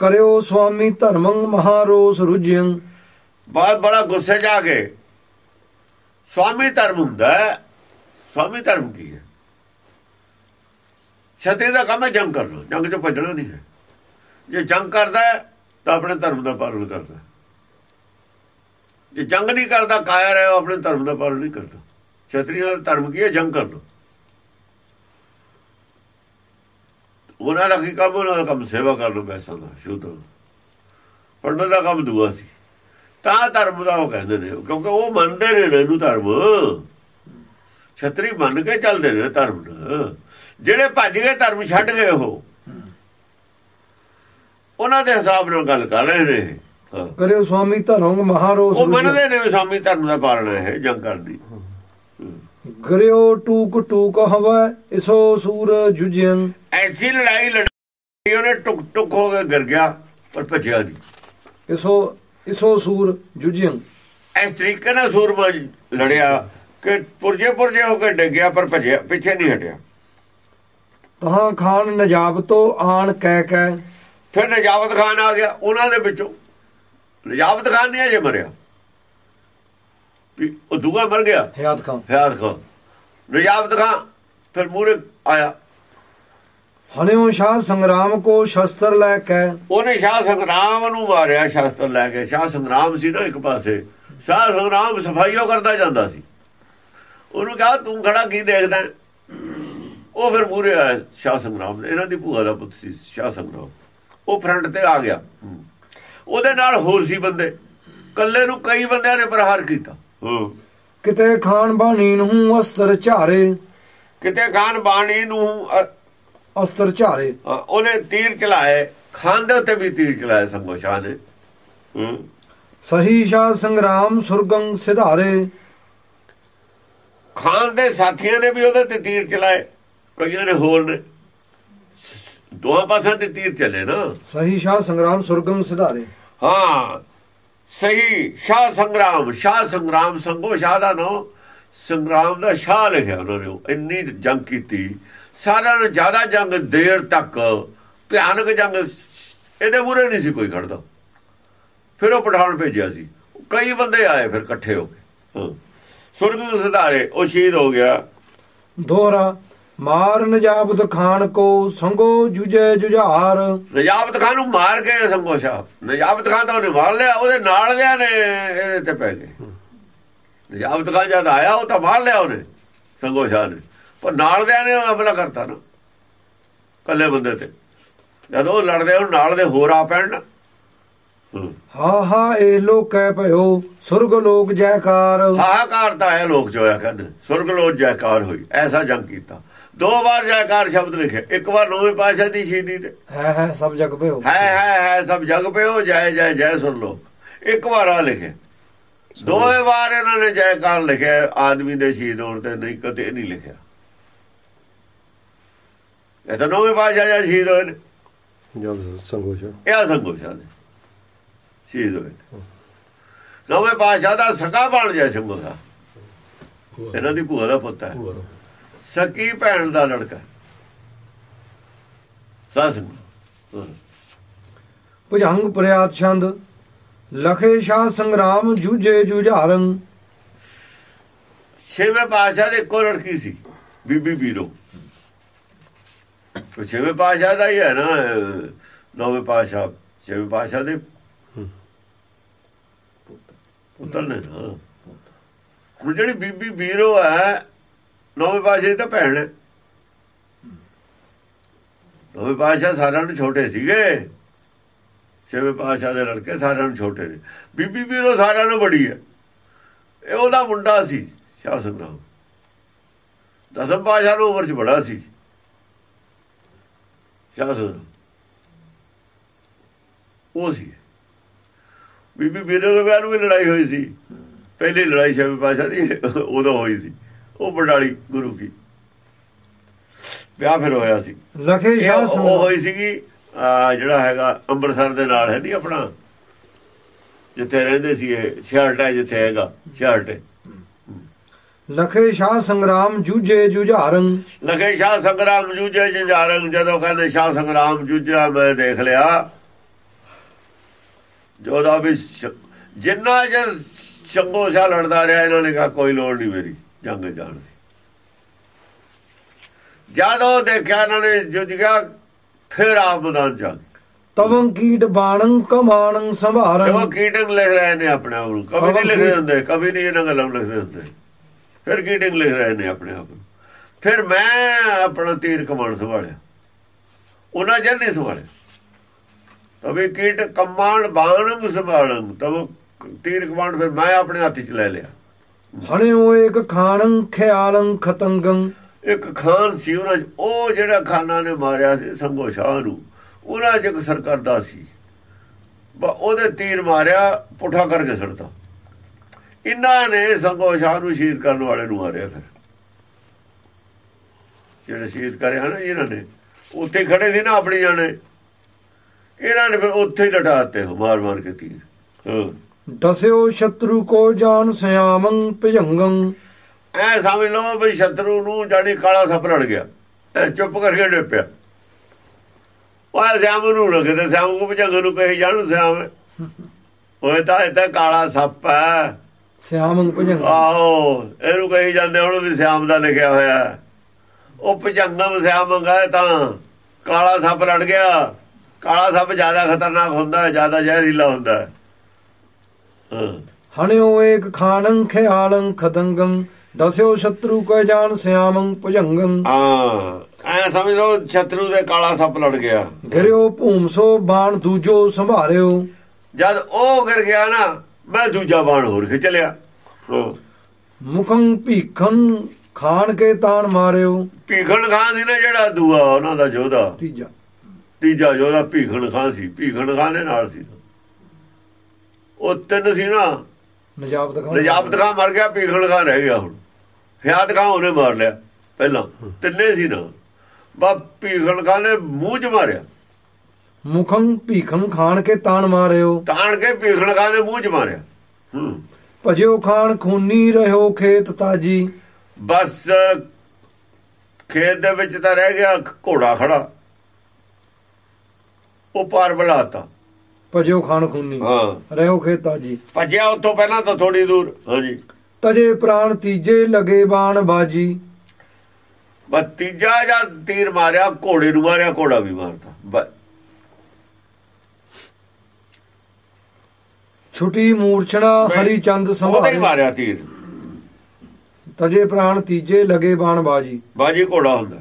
ਕਰਿਓ ਸੁਆਮੀ ਧਰਮੰ ਮਹਾਰੋਸ ਰੁਜਿਯੰ ਬਾਤ ਬੜਾ ਗੁੱਸੇ ਜਾ ਕੇ ਸਵਾਮੀ ਧਰਮ ਹੁੰਦਾ ਹੈ। ਸਵਾਮੀ ਧਰਮ ਕੀ ਹੈ? ਛਤੇ ਦਾ ਕੰਮ ਹੈ ਜੰਗ ਕਰਨਾ। ਜੰਗ 'ਚ ਭੱਜਣਾ ਨਹੀਂ ਹੈ। ਜੇ ਜੰਗ ਕਰਦਾ ਹੈ ਤਾਂ ਆਪਣੇ ਧਰਮ ਦਾ ਪਾਲਣ ਕਰਦਾ। ਜੇ ਜੰਗ ਨਹੀਂ ਕਰਦਾ, ਕਾਇਰ ਹੈ, ਉਹ ਆਪਣੇ ਧਰਮ ਦਾ ਪਾਲਣ ਨਹੀਂ ਕਰਦਾ। ਛਤਰੀਆਂ ਦਾ ਧਰਮ ਕੀ ਹੈ? ਜੰਗ ਕਰਨਾ ਉਹਨਾਂ ਦਾ ਕੀ ਕੰਮ? ਉਹਨਾਂ ਦਾ ਕੰਮ ਸੇਵਾ ਕਰਨਾ ਪੈਸਾ ਦਾ ਸ਼ੁੱਧ ਪੰਡਤ ਦਾ ਕੰਮ ਦੂਆ ਸੀ। ਤਾਂ ਧਰਮ ਦਾ ਉਹ ਕਹਿੰਦੇ ਨੇ, ਕਿਉਂਕਿ ਉਹ ਮੰਨਦੇ ਨੇ ਇਹਨੂੰ ਧਰਮ। ਛਤਰੀ ਮੰਨ ਕੇ ਚੱਲਦੇ ਨੇ ਧਰਮ। ਜਿਹੜੇ ਭੱਜ ਗਏ, ਧਰਮ ਛੱਡ ਗਏ ਉਹ। ਉਹਨਾਂ ਦੇ ਹਿਸਾਬ ਨਾਲ ਗੱਲ ਕਰ ਰਹੇ ਨੇ। ਕਰਿਓ ਸੁਆਮੀ ਧਰਮੰ ਮਹਾਰੋਸ ਉਹ ਮੰਨਦੇ ਨੇ ਸਵਾਮੀ ਧਰਮ ਦਾ ਪਾਲਣਾ ਹੈ ਜੰਗ ਕਰਦੀ। ਕਰਿਓ ਟੂਕ ਟੂਕ ਹਵੈ ਇਸੋ ਸੂਰ ਜੁਜਿਯੰ ਐਸੀ ਲੜਾਈ ਲੜੀ ਉਹਨੇ ਟੁਕ ਟੁਕ ਹੋ ਕੇ ਗਿਰ ਗਿਆ ਪਰ ਭੱਜਿਆ ਨਹੀਂ। ਇਸੋ ਇਸੋ ਸੂਰ ਜੁਜਿਯੰ ਇਸ ਤਰੀਕੇ ਨਾਲ ਸੂਰਮਾ ਲੜਿਆ ਕਿ ਪੁਰਜੇ ਪੁਰਜੇ ਹੋ ਕੇ ਡਿੱਗਿਆ ਪਰ ਭੱਜਿਆ ਪਿੱਛੇ ਨਹੀਂ ਹਟਿਆ। ਤਹਾਂ ਖਾਨ ਨਜਾਬਤੋ ਆਣ ਕਹਿ ਕਹਿ ਫਿਰ ਨਜਾਬਤ ਖਾਨ ਆ ਗਿਆ ਉਹਨਾਂ ਦੇ ਵਿੱਚੋਂ। ਨਜਾਬਤ ਖਾਨ ਨਹੀਂ ਅਜੇ ਮਰਿਆ। ਉਹ ਦੂਆ ਮਰ ਗਿਆ। ਹਯਾਤ ਖਾਨ। ਹਯਾਤ ਖਾਨ। ਨਜਾਬਤ ਖਾਨ ਫਿਰ ਮੂਰੇ ਆਇਆ। ਹਨਿਓ ਸ਼ਾਹ ਸੰਗਰਾਮ ਕੋ ਸ਼ਸਤਰ ਲੈ ਕੇ। ਉਹਨੇ ਸ਼ਾਹ ਸੰਗਰਾਮ ਨੂੰ ਮਾਰਿਆ ਸ਼ਾਸਤਰ ਲੈ ਕੇ। ਸ਼ਾਹ ਸੰਗਰਾਮ ਸੀ ਨਾ ਇੱਕ ਪਾਸੇ। ਸ਼ਾਹ ਸੰਗਰਾਮ ਸਫਾਈਓ ਕਰਦਾ ਜਾਂਦਾ ਸੀ। ਉਹਨੂੰ ਕਹਾ ਤੂੰ ਖੜਾ ਕੀ ਦੇਖਦਾ? ਉਹ ਫਿਰ ਮੂਰੇ ਆਇਆ ਸ਼ਾਹ ਸੰਗਰਾਮ ਇਹਨਾਂ ਦੀ ਭੂਆ ਦਾ ਪੁੱਤ ਸੀ ਸ਼ਾਹ ਸੰਗਰਾਮ। ਉਹ ਫਰੰਟ ਤੇ ਆ ਗਿਆ। ਉਹਦੇ ਨਾਲ ਹੋਰ ਸੀ ਬੰਦੇ। ਕੱਲੇ ਨੂੰ ਕਈ ਬੰਦਿਆਂ ਨੇ ਪ੍ਰਹਾਰ ਕੀਤਾ। ਹਾਂ। ਕਿਤੇ ਖਾਨ ਬਾਣੀ ਨੂੰ ਅਸਤਰ ਝਾਰੇ। ਕਿਤੇ ਖਾਨ ਬਾਣੀ ਨੂੰ ਅਸਤਰ ਝਾਰੇ। ਉਹਨੇ ਤੀਰ ਚਲਾਏ। ਖਾਨ ਦੇ ਉੱਤੇ ਵੀ ਤੀਰ ਚਲਾਏ ਸੰਗੋ ਸ਼ਾਹ ਨੇ। ਹੂੰ। ਸਹੀ ਸ਼ਾਹ ਸੰਗਰਾਮ ਸੁਰਗੰ ਸਿਧਾਰੇ। ਖਾਨ ਦੇ ਸਾਥੀਆਂ ਨੇ ਵੀ ਉਹਦੇ ਤੇ ਤੀਰ ਚਲਾਏ। ਕਈਆਂ ਨੇ ਹੋਰ ਨੇ। ਦੋਹਾਂ ਪਾਸਿਆਂ ਤੇ ਤੀਰ ਚੱਲੇ ਨਾ। ਸਹੀ ਸ਼ਾਹ ਸੰਗਰਾਮ ਸੁਰਗੰ ਸਿਧਾਰੇ। ਹਾਂ ਸਹੀ ਸ਼ਾਹ ਸੰਗਰਾਮ ਸ਼ਾਹ ਸੰਗਰਾਮ ਸੰਗੋ ਸ਼ਾਹ ਦਾ ਨਾਮ ਸੰਗਰਾਮ ਦਾ ਸ਼ਾਹ ਲਿਖਿਆ ਉਹਨਾਂ ਨੇ। ਇੰਨੀ ਜੰਗ ਕੀਤੀ। ਸਾਰਿਆਂ ਨਾਲੋਂ ਜ਼ਿਆਦਾ ਜੰਗ ਦੇਰ ਤੱਕ ਭਿਆਨਕ ਜੰਗ ਇਹਦੇ ਮੂਰੇ ਨਹੀਂ ਸੀ ਕੋਈ ਖੜਦਾ। ਫਿਰ ਉਹ ਪਠਾਨ ਭੇਜਿਆ ਸੀ। ਕਈ ਬੰਦੇ ਆਏ ਫਿਰ ਇਕੱਠੇ ਹੋ ਕੇ। ਸੁਰਗ ਨੂੰ ਸਿਧਾਰੇ ਉਹ ਸ਼ਹੀਦ ਹੋ ਗਿਆ। ਦੋਹਰਾ ਮਾਰ ਨਜਾਬਤ ਖਾਨ ਕੋ ਸੰਗੋ ਜੁਜੇ ਜੁਝਾਰ। ਨਜਾਬਤ ਖਾਨ ਨੂੰ ਮਾਰ ਕੇ ਸੰਗੋ ਸ਼ਾਹ। ਨਜਾਬਤ ਖਾਨ ਤਾਂ ਉਹਨੇ ਮਾਰ ਲਿਆ ਉਹਦੇ ਨਾਲ ਦਿਆਂ ਨੇ ਇਹਦੇ ਤੇ ਪੈ ਗਏ। ਨਜਾਬਤ ਖਾਨ ਜਦ ਆਇਆ ਉਹ ਤਾਂ ਮਾਰ ਲਿਆ ਉਹਨੇ ਸੰਗੋ ਸ਼ਾਹ ਨੇ। ਪਰ ਨਾਲ ਦਿਆਂ ਨੇ ਹਮਲਾ ਕਰਤਾ ਨਾ ਕੱਲੇ ਬੰਦੇ ਤੇ। ਜਦ ਉਹ ਲੜਦੇ ਉਹ ਨਾਲ ਦੇ ਹੋਰ ਆ ਪੈਣ ਨਾ। ਹੂੰ। ਹਾ ਇਹ ਲੋਕ ਭਇਓ ਸੁਰਗ ਲੋਕ ਜੈਕਾਰ। ਹਾਹਾਕਾਰ ਤਾਂ ਹੈ ਲੋਕ ਜੋ ਹੋਇਆ ਕਹਿੰਦੇ ਸੁਰਗ ਲੋਕ ਜੈਕਾਰ ਹੋਈ ਐਸਾ ਜੰਗ ਕੀਤਾ। ਦੋ ਵਾਰ ਜੈਕਾਰ ਸ਼ਬਦ ਲਿਖੇ। ਇੱਕ ਵਾਰ ਨੌਵੇਂ ਪਾਸ਼ਾ ਦੀ ਸ਼ਹੀਦੀ ਤੇ। ਹੈ ਹੈ ਸਭ ਜਗ ਭਇਓ ਹੈ। ਹੈ ਹੈ ਸਭ ਜਗ ਪਿਓ ਜੈ ਜੈ ਜੈ ਸੁਰ ਲੋਕ ਇੱਕ ਵਾਰ ਆ ਲਿਖੇ। ਦੋਵੇਂ ਵਾਰ ਇਹਨਾਂ ਨੇ ਜੈਕਾਰ ਲਿਖਿਆ ਆਦਮੀ ਦੇ ਸ਼ਹੀਦ ਹੋਣ ਤੇ ਨਹੀਂ ਕਦੇ ਨਹੀਂ ਲਿਖਿਆ। ਇਹ ਤਾਂ ਨੌਵੇਂ ਪਾਸ਼ਾ ਜਾਂ ਸ਼ਹੀਦ ਹੋਏ ਨੇ। ਸੰਗੋਸ਼। ਇਹ ਆ ਸੰਗੋਸ਼ਾ ਦੇ ਸ਼ਹੀਦ ਹੋਏ ਨੇ। ਨੌਵੇਂ ਪਾਸ਼ਾ ਦਾ ਸਕਾ ਬਣ ਗਿਆ ਸ਼ੰਭੂਸਾ ਇਹਨਾਂ ਦੀ ਭੂਆ ਦਾ ਪੁੱਤ ਹੈ। ਸਕੀ ਭੈਣ ਦਾ ਲੜਕਾ। ਸਾਧ ਸੰਗ। ਭੁਜੰਗ ਪ੍ਰਿਆਤ ਛੰਦ ਲਖੇ ਸ਼ਾਹ ਸੰਗਰਾਮ ਜੂਝੇ ਜੁਝਾਰਨ। ਛੇਵੇਂ ਪਾਤਸ਼ਾਹ ਦੇ ਇੱਕੋ ਲੜਕੀ ਸੀ ਬੀਬੀ ਬੀਰੋ ਉਹ ਛੇਵੇਂ ਪਾਤਸ਼ਾਹ ਦਾ ਹੀ ਹੈ ਨਾ ਨੌਵੇਂ ਪਾਤਸ਼ਾਹ ਛੇਵੇਂ ਪਾਤਸ਼ਾਹ ਦੇ ਪੁੱਤਰ ਨੇ ਨਾ। ਜਿਹੜੀ ਬੀਬੀ ਬੀਰੋ ਹੈ ਨੌਵੇਂ ਪਾਤਸ਼ਾਹ ਤਾਂ ਭੈਣ ਹੈ। ਨੌਵੇਂ ਪਾਤਸ਼ਾਹ ਸਾਰਿਆਂ ਨੂੰ ਛੋਟੇ ਸੀਗੇ। ਛੇਵੇਂ ਪਾਤਸ਼ਾਹ ਦੇ ਲੜਕੇ ਸਾਰਿਆਂ ਨੂੰ ਛੋਟੇ ਨੇ। ਬੀਬੀ ਵੀਰੋ ਸਾਰਿਆਂ ਨੂੰ ਬੜੀ ਹੈ। ਇਹ ਉਹਦਾ ਮੁੰਡਾ ਸੀ, ਸ਼ਾਹ ਸੰਗਰਾਮ ਦਸਮ ਪਾਤਸ਼ਾਹ ਨੂੰ ਉਮਰ 'ਚ ਬੜਾ ਸੀ। ਸ਼ਾਹ ਸੰਗਰਾਮ ਉਹ ਸੀ। ਬੀਬੀ ਵੀਰੋ ਦੇ ਵਿਆਹ ਨੂੰ ਵੀ ਲੜਾਈ ਹੋਈ ਸੀ। ਪਹਿਲੀ ਲੜਾਈ ਛੇਵੇਂ ਪਾਤਸ਼ਾਹ ਦੀ ਉਦੋਂ ਹੋਈ ਸੀ। ਉਹ ਬਡਾਲੀ ਗੁਰੂ ਕੀ। ਵਿਆਹ ਫਿਰ ਹੋਇਆ ਸੀ। ਲਖੇ ਸ਼ਾਹ ਉਹ ਹੋਈ ਸੀਗੀ ਜਿਹੜਾ ਹੈਗਾ ਅੰਮ੍ਰਿਤਸਰ ਦੇ ਨਾਲ ਹੈ ਨਹੀਂ ਆਪਣਾ? ਜਿੱਥੇ ਰਹਿੰਦੇ ਸੀ ਇਹ ਛਿਆਲਟ ਹੈ ਜਿੱਥੇ ਹੈਗਾ ਛਿਆਲਟ ਹੈ। ਲਖੇ ਸ਼ਾਹ ਸੰਗਰਾਮ ਜੂਝੇ ਜੁਝਾਰਨ ਲਗੇ ਸ਼ਾਹ ਸੰਗਰਾਮ ਜੂਝੇ ਜੰਜਾਰੰਗ ਜਦੋਂ ਕਹਿੰਦੇ ਸ਼ਾਹ ਸੰਗਰਾਮ ਜੂਝਿਆ ਮੈਂ ਦੇਖ ਲਿਆ। ਜੋਦਾ ਵੀ ਜਿੰਨਾ ਜੇ ਸ਼ੰਗੋ ਸ਼ਾਹ ਲੜਦਾ ਰਿਹਾ ਇਹਨਾਂ ਨੇ ਕਿਹਾ ਕੋਈ ਲੋੜ ਨਹੀਂ ਮੇਰੀ। ਜੰਗ ਜਾਣ ਜਦੋਂ ਦੇਖਿਆ ਇਹਨਾਂ ਨੇ ਜੁਝ ਗਿਆ ਫਿਰ ਆਪ ਮੈਦਾਨ ਗਏ ਤਵੰ ਕੀਟ ਬਾਣੰ ਕਮਾਣੰ ਦੇਖੋ ਸੰਭਾਰਨ ਕੀਟਿੰਗ ਲਿਖ ਰਹੇ ਨੇ ਆਪਣੇ ਆਪ ਨੂੰ ਕभी ਨਹੀਂ ਲਿਖਦੇ ਹੁੰਦੇ ਕभी ਨਹੀਂ ਇਹਨਾਂ ਗੱਲਾਂ ਲਿਖਦੇ ਹੁੰਦੇ। ਫਿਰ ਕੀਟਿੰਗ ਲਿਖ ਰਹੇ ਨੇ ਆਪਣੇ ਆਪ ਨੂੰ। ਫਿਰ ਮੈਂ ਆਪਣਾ ਤੀਰ ਕਮਾਨ ਸੰਭਾਲਿਆ। ਉਹਨਾਂ ਜਨ ਨਹੀਂ ਸੰਭਾਲਿਆ। ਤਵੇ ਕੀਟ ਕਮਾਨ ਬਾਣੰ ਸੰਭਾਲੰ ਤਬ ਤੀਰ ਕਮਾਨ ਫਿਰ ਮੈਂ ਆਪਣੇ ਹੱਥ 'ਚ ਲੈ ਲਿਆ। ਹਣਿਓ ਏਕ ਖਾਣੰ ਖਿਆਲੰ ਖਤੰਗੰ। ਇੱਕ ਖਾਨ ਸੀ ਉਹਨਾਂ ਉਹ ਜਿਹੜਾ ਖਾਨਾ ਨੇ ਮਾਰਿਆ ਸੀ, ਸੰਗੋ ਸ਼ਾਹ ਨੂੰ ਉਹਨਾਂ 'ਚ ਇੱਕ ਸਰਕਰਦਾ ਸੀ। ਉਹਦੇ ਤੀਰ ਮਾਰਿਆ, ਪੁੱਠਾ ਕਰਕੇ ਛੱਡਤਾ ਇਹਨਾਂ ਨੇ ਸੰਗੋ ਸ਼ਾਹ ਨੂੰ ਸ਼ਹੀਦ ਕਰਨ ਵਾਲੇ ਨੂੰ ਮਾਰਿਆ ਫਿਰ। ਜਿਹੜੇ ਸ਼ਹੀਦ ਕਰਿਆ ਨਾ ਇਹਨਾਂ ਨੇ, ਉੱਥੇ ਖੜੇ ਸੀ ਨਾ ਆਪਣੇ ਜਾਣੇ। ਇਹਨਾਂ ਨੇ ਫਿਰ ਉੱਥੇ ਹੀ ਲਟਾਤੇ ਮਾਰ ਮਾਰ ਕੇ ਤੀਰ। ਹਾਂ। ਦਸਿਓ ਸ਼ਤਰੂ ਕੋ ਜਾਨ ਸਿਆਮੰ ਭਜੰਗੰ। ਐ ਸਮਝ ਲਓ ਵੀ ਸ਼ਤਰੂ ਨੂੰ ਜਾਣੀ ਕਾਲਾ ਸੱਪ ਲੜ ਗਿਆ। ਐ ਚੁੱਪ ਕਰਕੇ ਡਿੱਪਿਆ ਉਹ ਸਿਆਮ ਨੂੰ ਰੱਖਦੇ ਸਿਆਮ ਨੂੰ ਭਜੰਗ ਨੂੰ ਕਹੀ ਜਾਣੂ ਸਿਆਮ ਓਏ ਤਾਂ ਇਹ ਤਾਂ ਕਾਲਾ ਸੱਪ ਹੈ ਸਿਆਮੰ ਭਜੰਗੰ। ਆਓ ਇਹਨੂੰ ਕਹੀ ਜਾਂਦੇ ਹੁਣ ਵੀ ਸਿਆਮ ਦਾ ਲਿਖਿਆ ਹੋਇਆ ਹੈ। ਉਹ ਭਜੰਗਮ ਸਿਆਮ ਮੰਗਾਏ ਤਾਂ ਕਾਲਾ ਸੱਪ ਲੜ ਗਿਆ। ਕਾਲਾ ਸੱਪ ਜ਼ਿਆਦਾ ਖਤਰਨਾਕ ਹੁੰਦਾ ਹੈ ਜ਼ਿਆਦਾ ਜ਼ਹਿਰੀਲਾ ਹੁੰਦਾ ਹੈ ਹਾਂ ਹਣਿਓ ਏਕ ਖਾਣੰ ਖਿਆਲੰ ਖਤੰਗੰ ਦਸਿਓ ਸ਼ਤਰੂ ਕੋ ਜਾਨ ਸਿਆਮੰ ਭਜੰਗੰ। ਐ ਸਮਝ ਲਓ ਸ਼ਤਰੂ ਦੇ ਕਾਲਾ ਸੱਪ ਲੜ ਗਿਆ। ਗਿਰਿਓ ਭੂਮਸੋ ਬਾਣ ਦੂਜੋ ਸੰਭਾਰਿਓ। ਜਦ ਉਹ ਕਰ ਗਿਆ ਨਾ ਮੈਂ ਦੂਜਾ ਬਾਣ ਹੋਰ ਖਿੱਚ ਲਿਆ। ਮੁਖੰ ਭੀਖਨ ਖਾਨ ਕੇ ਤਾਣ ਮਾਰਿਓ। ਭੀਖਣ ਖਾਨ ਸੀ ਨਾ ਜਿਹੜਾ ਦੂਆ ਉਹਨਾਂ ਦਾ ਯੋਧਾ। ਤੀਜਾ। ਤੀਜਾ ਯੋਧਾ ਭੀਖਣ ਖਾਨ ਸੀ ਭੀਖਣ ਖਾਨ ਦੇ ਨਾਲ ਸੀ। ਉਹ ਤਿੰਨ ਸੀ ਨਾ। ਨਜਾਬਤ ਖਾਨ ਨਜਾਬਤ ਖਾਨ ਮਰ ਗਿਆ ਭੀਖਣ ਖਾਨ ਰਹਿ ਗਿਆ ਹੁਣ। ਹਿਆਤ ਖਾਨ ਉਹਨੇ ਮਾਰ ਲਿਆ ਪਹਿਲਾਂ। ਤਿੰਨੇ ਸੀ ਨਾ। ਬਾ ਭੀਖਣ ਖਾਨ ਨੇ ਮੂੰਹ 'ਚ ਮਾਰਿਆ। ਮੁਖੰ ਭੀਖਨ ਖਾਨ ਕੇ ਤਾਣ ਮਾਰਿਓ। ਤਾਣ ਕੇ ਭੀਖਣ ਖਾਨ ਦੇ ਮੂੰਹ 'ਚ ਮਾਰਿਆ। ਹੂੰ। ਭਜਿਓ ਖਾਨ ਖੂਨੀ ਰਹਿਓ ਖੇਤ ਤਾਜੀ। ਬਸ ਖੇਤ ਦੇ ਵਿੱਚ ਤਾਂ ਰਹਿ ਗਿਆ ਘੋੜਾ ਖੜਾ। ਉਹ ਪਾਰ ਬਲਾਤਾ। ਭਜਿਓ ਖਾਨ ਖੂਨੀ। ਹਾਂ। ਰਹਿਓ ਖੇਤ ਤਾਜੀ। ਭੱਜਿਆ ਉੱਥੋਂ ਪਹਿਲਾਂ ਤਾਂ ਥੋੜੀ ਦੂਰ। ਹਾਂਜੀ। ਤਜੇ ਪ੍ਰਾਣ ਤੀਜੇ ਲਗੇ ਬਾਣ ਬਾਜੀ। ਬਸ ਤੀਜਾ ਜਾਂ ਤੀਰ ਮਾਰਿਆ ਘੋੜੇ ਨੂੰ ਮਾਰਿਆ ਘੋੜਾ ਵੀ ਬਸ। ਛੁਟੀ ਮੂਰਛਣਾ ਹਰੀ ਚੰਦ ਉਹਦੇ ਸੰਭਾਲੇ। ਮਾਰਿਆ ਤੀਰ। ਤਜੇ ਪ੍ਰਾਣ ਤੀਜੇ ਲਗੇ ਬਾਣ ਬਾਜੀ। ਬਾਜੀ ਘੋੜਾ ਹੁੰਦਾ।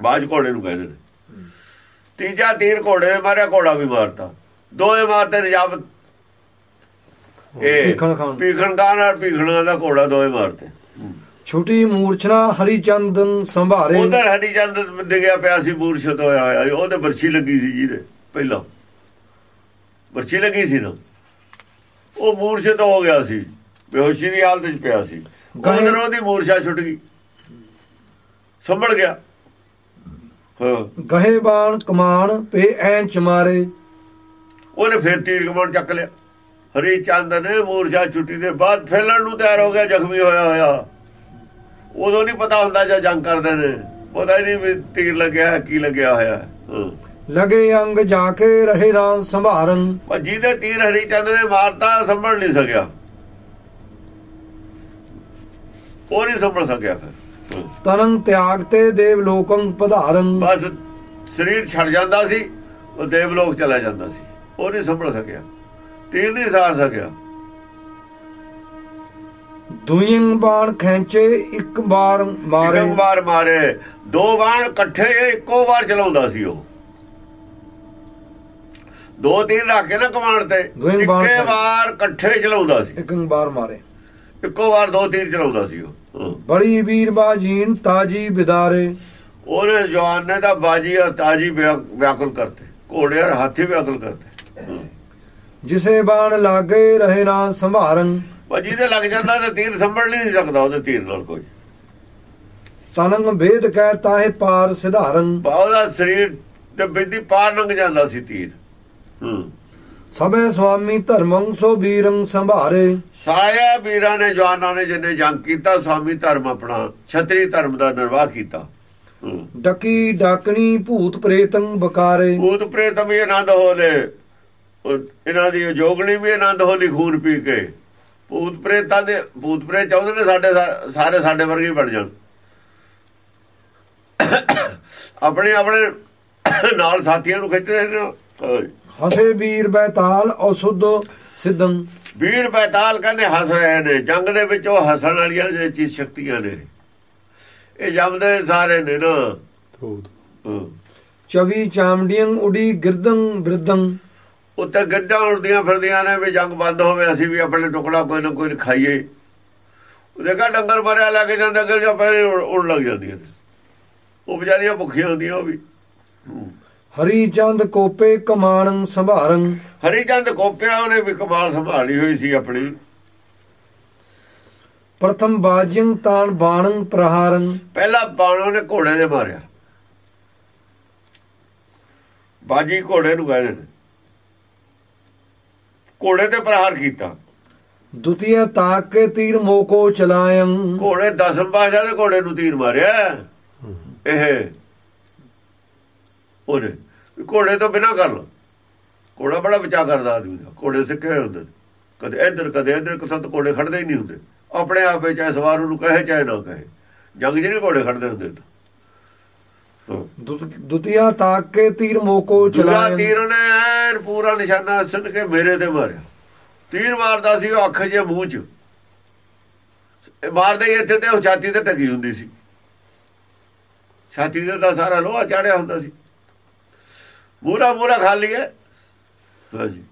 ਬਾਜ ਘੋੜੇ ਨੂੰ ਕਹਿੰਦੇ ਨੇ। ਤੀਜਾ ਤੀਰ ਘੋੜੇ ਮਾਰਿਆ ਘੋੜਾ ਵੀ ਮਾਰਤਾ ਦੋਏ ਮਾਰਤੇ ਨਿਜਾਬਤ ਇਹ। ਭੀਖਣ ਖਾਨ ਔਰ ਭੀਖਣਾ ਦਾ ਘੋੜਾ ਦੋਏ ਮਾਰਤੇ ਛੁਟੀ ਮੂਰਛਣਾ ਹਰੀ ਚੰਦ ਸੰਭਾਰੇ। ਉਧਰ ਹਰੀ ਚੰਦ ਡਿੱਗਿਆ ਪਿਆ ਸੀ ਮੂਰਛਤ ਹੋਇਆ ਹੋਇਆ। ਉਹਦੇ ਬਰਛੀ ਲੱਗੀ ਸੀ ਜਿਹਦੇ ਪਹਿਲਾਂ। ਬਰਛੀ ਲੱਗੀ ਸੀ ਨਾ। ਉਹ ਮੂਰਛਤ ਹੋ ਗਿਆ ਸੀ। ਬੇਹੋਸ਼ੀ ਦੀ ਹਾਲਤ 'ਚ ਪਿਆ ਸੀ। ਉਧਰ ਉਹਦੀ ਮੂਰਛਾ ਛੁੱਟ ਗਈ। ਸੰਭਲ ਗਿਆ। ਹਾਂ। ਗਹੇ ਬਾਣ ਕਮਾਨ ਪੇ ਐਂਚ ਮਾਰੇ ਉਹਨੇ ਫਿਰ ਤੀਰ ਕਮਾਨ ਚੱਕ ਲਿਆ। ਹਰੀ ਚੰਦ ਨੇ ਮੂਰਛਾ ਛੁੱਟੀ ਦੇ ਬਾਅਦ ਫੈਲਣ ਨੂੰ ਤਿਆਰ ਹੋ ਗਿਆ ਜ਼ਖਮੀ ਹੋਇਆ ਹੋਇਆ। ਉਦੋਂ ਨਹੀਂ ਪਤਾ ਹੁੰਦਾ ਜਦ ਜੰਗ ਕਰਦੇ ਨੇ। ਪਤਾ ਹੀ ਨਹੀਂ ਵੀ ਤੀਰ ਲੱਗਿਆ ਕੀ ਲੱਗਿਆ ਹੋਇਆ ਲਗੇ ਅੰਗ ਜਾ ਕੇ ਰਹੇ ਰਾਮ ਸੰਭਾਰਨ। ਪਰ ਜਿਹਦੇ ਤੀਰ ਹਰੀ ਚੰਦ ਨੇ ਮਾਰਤਾ ਸੰਭਲ ਨਹੀਂ ਸਕਿਆ। ਉਹ ਨਹੀਂ ਸੰਭਲ ਸਕਿਆ ਫਿਰ। ਤਨੰ ਤਿਆਗ ਤੇ ਦੇਵ ਲੋਕੰ ਪਧਾਰਨ। ਬਸ ਸਰੀਰ ਛੱਡ ਜਾਂਦਾ ਸੀ ਉਹ ਦੇਵਲੋਕ ਚਲਾ ਜਾਂਦਾ ਸੀ। ਉਹ ਨਹੀਂ ਸੰਭਲ ਸਕਿਆ। ਤੀਰ ਨਹੀਂ ਸਾਰ ਸਕਿਆ। ਦੁਇੰ ਬਾਣ ਖੈਂਚੇ ਇੱਕ ਵਾਰ ਮਾਰੇ। ਇੱਕ ਵਾਰ ਮਾਰੇ। ਦੋ ਬਾਣ ਇਕੱਠੇ ਇੱਕੋ ਵਾਰ ਚਲਾਉਂਦਾ ਸੀ ਉਹ। ਦੋ ਤੀਰ ਰੱਖ ਕੇ ਨਾ ਕਮਾਨ ਤੇ ਇੱਕੇ ਵਾਰ ਇਕੱਠੇ ਚਲਾਉਂਦਾ ਸੀ। ਇੱਕ ਵਾਰ ਮਾਰੇ। ਇੱਕੋ ਵਾਰ ਦੋ ਤੀਰ ਚਲਾਉਂਦਾ ਸੀ ਉਹ। ਬੜੀ ਵੀਰ ਬਾਜੀਨ ਤਾਜੀ ਬਿਦਾਰੇ। ਉਹਨੇ ਜਵਾਨ ਨੇ ਤਾਂ ਬਾਜੀ ਔਰ ਤਾਜੀ ਵਿਆ- ਵਿਆਕੁਲ ਕਰਤੇ। ਘੋੜੇ ਔਰ ਹਾਥੀ ਵਿਆਕੁਲ ਕਰਤੇ। ਜਿਸੇ ਬਾਣ ਲਾਗੇ ਰਹੇ ਨਾ ਸੰਭਾਰਨ। ਉਹ ਜਿਹਦੇ ਲੱਗ ਜਾਂਦਾ ਤੇ ਤੀਰ ਸੰਭਲ ਨਹੀਂ ਸਕਦਾ ਉਹਦੇ ਤੀਰ ਨਾਲ ਕੋਈ। ਤਨੰਗ ਭੇਦ ਕਹਿ ਤਾਹੇ ਪਾਰ ਸਿਧਾਰਨ। ਉਹਦਾ ਸਰੀਰ ਤੇ ਬਿੱਦੀ ਪਾਰ ਲੰਘ ਜਾਂਦਾ ਸੀ ਤੀਰ। ਹੂੰ। ਸਭੇ ਸੁਆਮੀ ਧਰਮੰ ਸੋ ਵੀਰੰ ਸੰਭਾਰੇ। ਸਾਇਆ ਵੀਰਾਂ ਨੇ ਜਵਾਨਾਂ ਨੇ ਜਿੰਨੇ ਜੰਗ ਕੀਤਾ ਸਵਾਮੀ ਧਰਮ ਆਪਣਾ ਛਤਰੀ ਧਰਮ ਦਾ ਨਿਰਵਾਹ ਕੀਤਾ। ਡਕੀ ਡਾਕਣੀ ਭੂਤ ਪ੍ਰੇਤੰ ਬਕਾਰੇ। ਭੂਤ ਪ੍ਰੇਤ ਵੀ ਆਨੰਦ ਹੋਲੇ ਇਹਨਾਂ ਦੀ ਜੋਗਣੀ ਵੀ ਆਨੰਦ ਹੋਲੀ ਖੂਨ ਪੀ ਕੇ। ਭੂਤ ਪ੍ਰੇਤਾਂ ਦੇ ਭੂਤ ਪ੍ਰੇਤ ਚਾਹੁੰਦੇ ਨੇ ਸਾਡੇ ਸਾਰੇ ਸਾਡੇ ਵਰਗੇ ਹੀ ਬਣ ਜਾਣ। ਆਪਣੇ ਆਪਣੇ ਨਾਲ ਸਾਥੀਆਂ ਨੂੰ ਖਿੱਚਦੇ ਨੇ। ਹਸੇ ਵੀਰ ਬੈਤਾਲ ਅਸੁੱਧ ਸਿੱਧੰ। ਵੀਰ ਬੈਤਾਲ ਕਹਿੰਦੇ ਹੱਸ ਰਹੇ ਨੇ। ਜੰਗ ਦੇ ਵਿੱਚ ਉਹ ਹੱਸਣ ਵਾਲੀਆਂ ਜੇ ਚੀਜ਼ ਸ਼ਕਤੀਆਂ ਨੇ। ਇਹ ਜੰਮਦੇ ਸਾਰੇ ਨੇ ਨਾ। ਚਵੀ ਚਾਮੜੀਆਂ ਉਡੀ ਗਿਰਦੰ ਬਿਰਦੰ। ਉੱਤੇ ਗੱਜਾਂ ਉੜਦੀਆਂ ਫਿਰਦੀਆਂ ਨੇ ਵੀ ਜੰਗ ਬੰਦ ਹੋਵੇ ਅਸੀਂ ਵੀ ਆਪਣੇ ਟੁਕੜਾ ਕੋਈ ਨਾ ਕੋਈ ਖਾਈਏ। ਉਹਦੇ ਕਾ ਡੰਗਰ ਮਰਿਆ ਲੱਗ ਜਾਂਦਾ ਅੱਗੇ ਜਾਂ ਪਹਿਲੇ ਉੜ- ਲੱਗ ਜਾਂਦੀਆਂ ਨੇ। ਉਹ ਵਿਚਾਰੀਆਂ ਭੁੱਖੀਆਂ ਹੁੰਦੀਆਂ ਉਹ ਵੀ। ਹਰੀ ਚੰਦ ਕੋਪੇ ਕਮਾਣੰ ਸੰਭਾਰੰ ਹਰੀ ਚੰਦ ਕੋਪਿਆ ਉਹਨੇ ਵੀ ਕਮਾਲ ਸੰਭਾਲੀ ਹੋਈ ਸੀ ਆਪਣੀ। ਪ੍ਰਥਮ ਬਾਜਿਯੰ ਤਾਨ ਬਾਣੰ ਪ੍ਰਹਾਰੰ ਪਹਿਲਾ ਬਾਣੋ ਨੇ ਘੋੜੇ ਦੇ ਮਾਰਿਆ। ਬਾਜੀ ਘੋੜੇ ਨੂੰ ਕਹਿੰਦੇ ਨੇ। ਘੋੜੇ ਤੇ ਪ੍ਰਹਾਰ ਕੀਤਾ। ਦੁਤੀਆ ਤਾਕ ਕੇ ਤੀਰ ਮੋਕੋ ਚਲਾਇੰ। ਘੋੜੇ ਦਸਮ ਪਾਸ਼ਾ ਦੇ ਘੋੜੇ ਨੂੰ ਤੀਰ ਮਾਰਿਆ। ਇਹ ਉਹਨੇ ਘੋੜੇ ਤੋਂ ਬਿਨਾ ਕਰ ਲੋ ਘੋੜਾ ਬੜਾ ਬਚਾ ਕਰਦਾ ਆਦਮੀ ਦਾ। ਘੋੜੇ ਸਿੱਖੇ ਹੁੰਦੇ ਨੇ। ਕਦੇ ਇੱਧਰ ਕਦੇ ਇੱਧਰ ਕਿਥੋਂ ਤਾਂ ਘੋੜੇ ਖੜਦੇ ਹੀ ਨਹੀਂ ਹੁੰਦੇ। ਆਪਣੇ ਆਪੇ ਚਾਹੇ ਸਵਾਰ ਉਹਨੂੰ ਕਹੇ ਚਾਹੇ ਨਾ ਕਹੇ। ਜੰਗ ਨਹੀਂ ਘੋੜੇ ਖੜਦੇ ਹੁੰਦੇ ਤਾਂ। ਦੁਤੀਆ ਤਾਕ ਕੇ ਤੀਰ ਮੋਕੋ ਦੂਜਾ ਚਲਾਇੰ ਤੀਰ ਉਹਨੇ ਐਨ ਪੂਰਾ ਨਿਸ਼ਾਨਾ ਸੁਣ ਕੇ ਮੇਰੇ ਤੇ ਮਾਰਿਆ। ਤੀਰ ਮਾਰਦਾ ਸੀ ਉਹ ਅੱਖ ਜੇ ਮੂੰਹ 'ਚ। ਇਹ ਮਾਰਦਾ ਹੀ ਇੱਥੇ ਤੇ ਉਹ ਛਾਤੀ ਤੇ ਟਕੀ ਹੁੰਦੀ ਸੀ। ਛਾਤੀ ਤੇ ਤਾਂ ਸਾਰਾ ਲੋਹਾ ਚੜਿਆ ਹੁੰਦਾ ਸੀ। ਮੂਰਾ ਮੂਰਾ ਖਾਲੀ ਹੈ ਹਾਂਜੀ।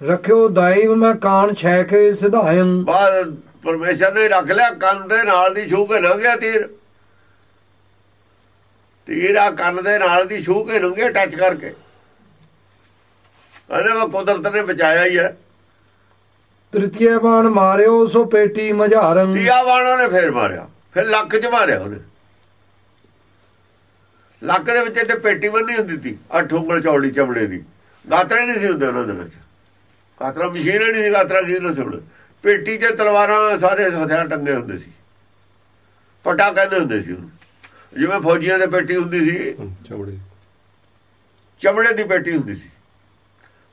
ਰਖਿਓ ਦਾਇਵ ਮੈਂ ਕਾਨ ਛੈ ਕੇ ਸਿਧਾਇੰ ਬਾਹਰ ਪਰਮੇਸ਼ਰ ਨੇ ਰੱਖ ਲਿਆ ਕੰਨ ਦੇ ਨਾਲ ਦੀ ਛੂ ਕੇ ਲੰਘਿਆ ਤੀਰ। ਤੀਰ ਕੰਨ ਦੇ ਨਾਲ ਦੀ ਛੂ ਕੇ ਲੰਘਿਆ ਟੱਚ ਕਰਕੇ। ਅਰੇ ਉਹ ਕੁਦਰਤ ਨੇ ਬਚਾਇਆ ਹੀ ਹੈ। ਤ੍ਰਿਤੀਏ ਬਾਣ ਮਾਰਿਓ ਸੋ ਪੇਟੀ ਮਝਾਰੰ। ਤੀਆ ਬਾਣੋਂ ਨੇ ਫੇਰ ਮਾਰਿਆ। ਫਿਰ ਲੱਕ 'ਚ ਮਾਰਿਆ ਉਹਨੇ। ਲੱਕ ਦੇ ਵਿੱਚ ਤੇ ਪੇਟੀ ਬੰਨੀ ਹੁੰਦੀ ਸੀ ਅੱਠ ਉਂਗਲ ਚੌੜੀ ਚਮੜੇ ਦੀ। ਗਾਤਰੇ ਨਹੀਂ ਸੀ ਹੁੰਦੇ ਉਹਨਾਂ ਦੇ ਵਿੱਚ। ਗਾਤਰਾ ਮਸ਼ੀਨ ਨਹੀਂ ਸੀ ਗਾਤਰਾ ਕਿਸੇ ਨੂੰ ਸੁਣ। ਪੇਟੀ 'ਚ ਤਲਵਾਰਾਂ ਸਾਰੇ ਹਥਿਆਰ ਟੰਗੇ ਹੁੰਦੇ ਸੀ। ਪਟਾ ਕਹਿੰਦੇ ਹੁੰਦੇ ਸੀ ਉਹਨੂੰ। ਜਿਵੇਂ ਫੌਜੀਆਂ ਦੇ ਪੇਟੀ ਹੁੰਦੀ ਸੀ। ਚਮੜੇ ਚਮੜੇ ਦੀ ਪੇਟੀ ਹੁੰਦੀ ਸੀ।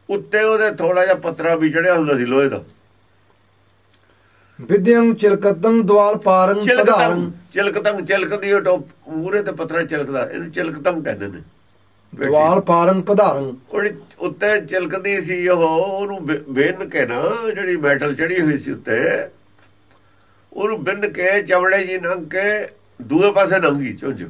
ਉੱਤੇ ਉਹਦੇ ਥੋੜਾ ਜਿਹਾ ਪੱਤਰਾ ਵੀ ਚੜਿਆ ਹੁੰਦਾ ਸੀ ਲੋਹੇ ਦਾ। ਵਿਦਿਅੰ ਚਿਲਕਤੰ ਦਵਾਲ ਪਾਰੰ ਚਿਲਕਤਮ ਪਧਾਰੰ ਚਿਲਕਤਮ ਚਿਲਕਦੀ ਉਹ ਟੋਪ ਮੂਰੇ ਤੇ ਪੱਤਰਾ ਚਿਲਕਦਾ ਇਹਨੂੰ ਚਿਲਕਤਮ ਕਹਿੰਦੇ ਨੇ। ਦਵਾਲ ਪਾਰੰ ਪਧਾਰੰ ਉਹਦੀ ਉੱਤੇ ਚਿਲਕਦੀ ਸੀ ਉਹ ਉਹਨੂੰ ਬਿੰਨ ਕੇ ਨਾ ਜਿਹੜੀ ਮੈਟਲ ਚੜੀ ਹੋਈ ਸੀ ਉੱਤੇ ਉਹਨੂੰ ਬਿੰਨ ਕੇ ਚਮੜੇ ਜੀ ਨੰਗ ਕੇ ਦੂਏ ਪਾਸੇ ਨੰਗੀ ਚੁੰਝ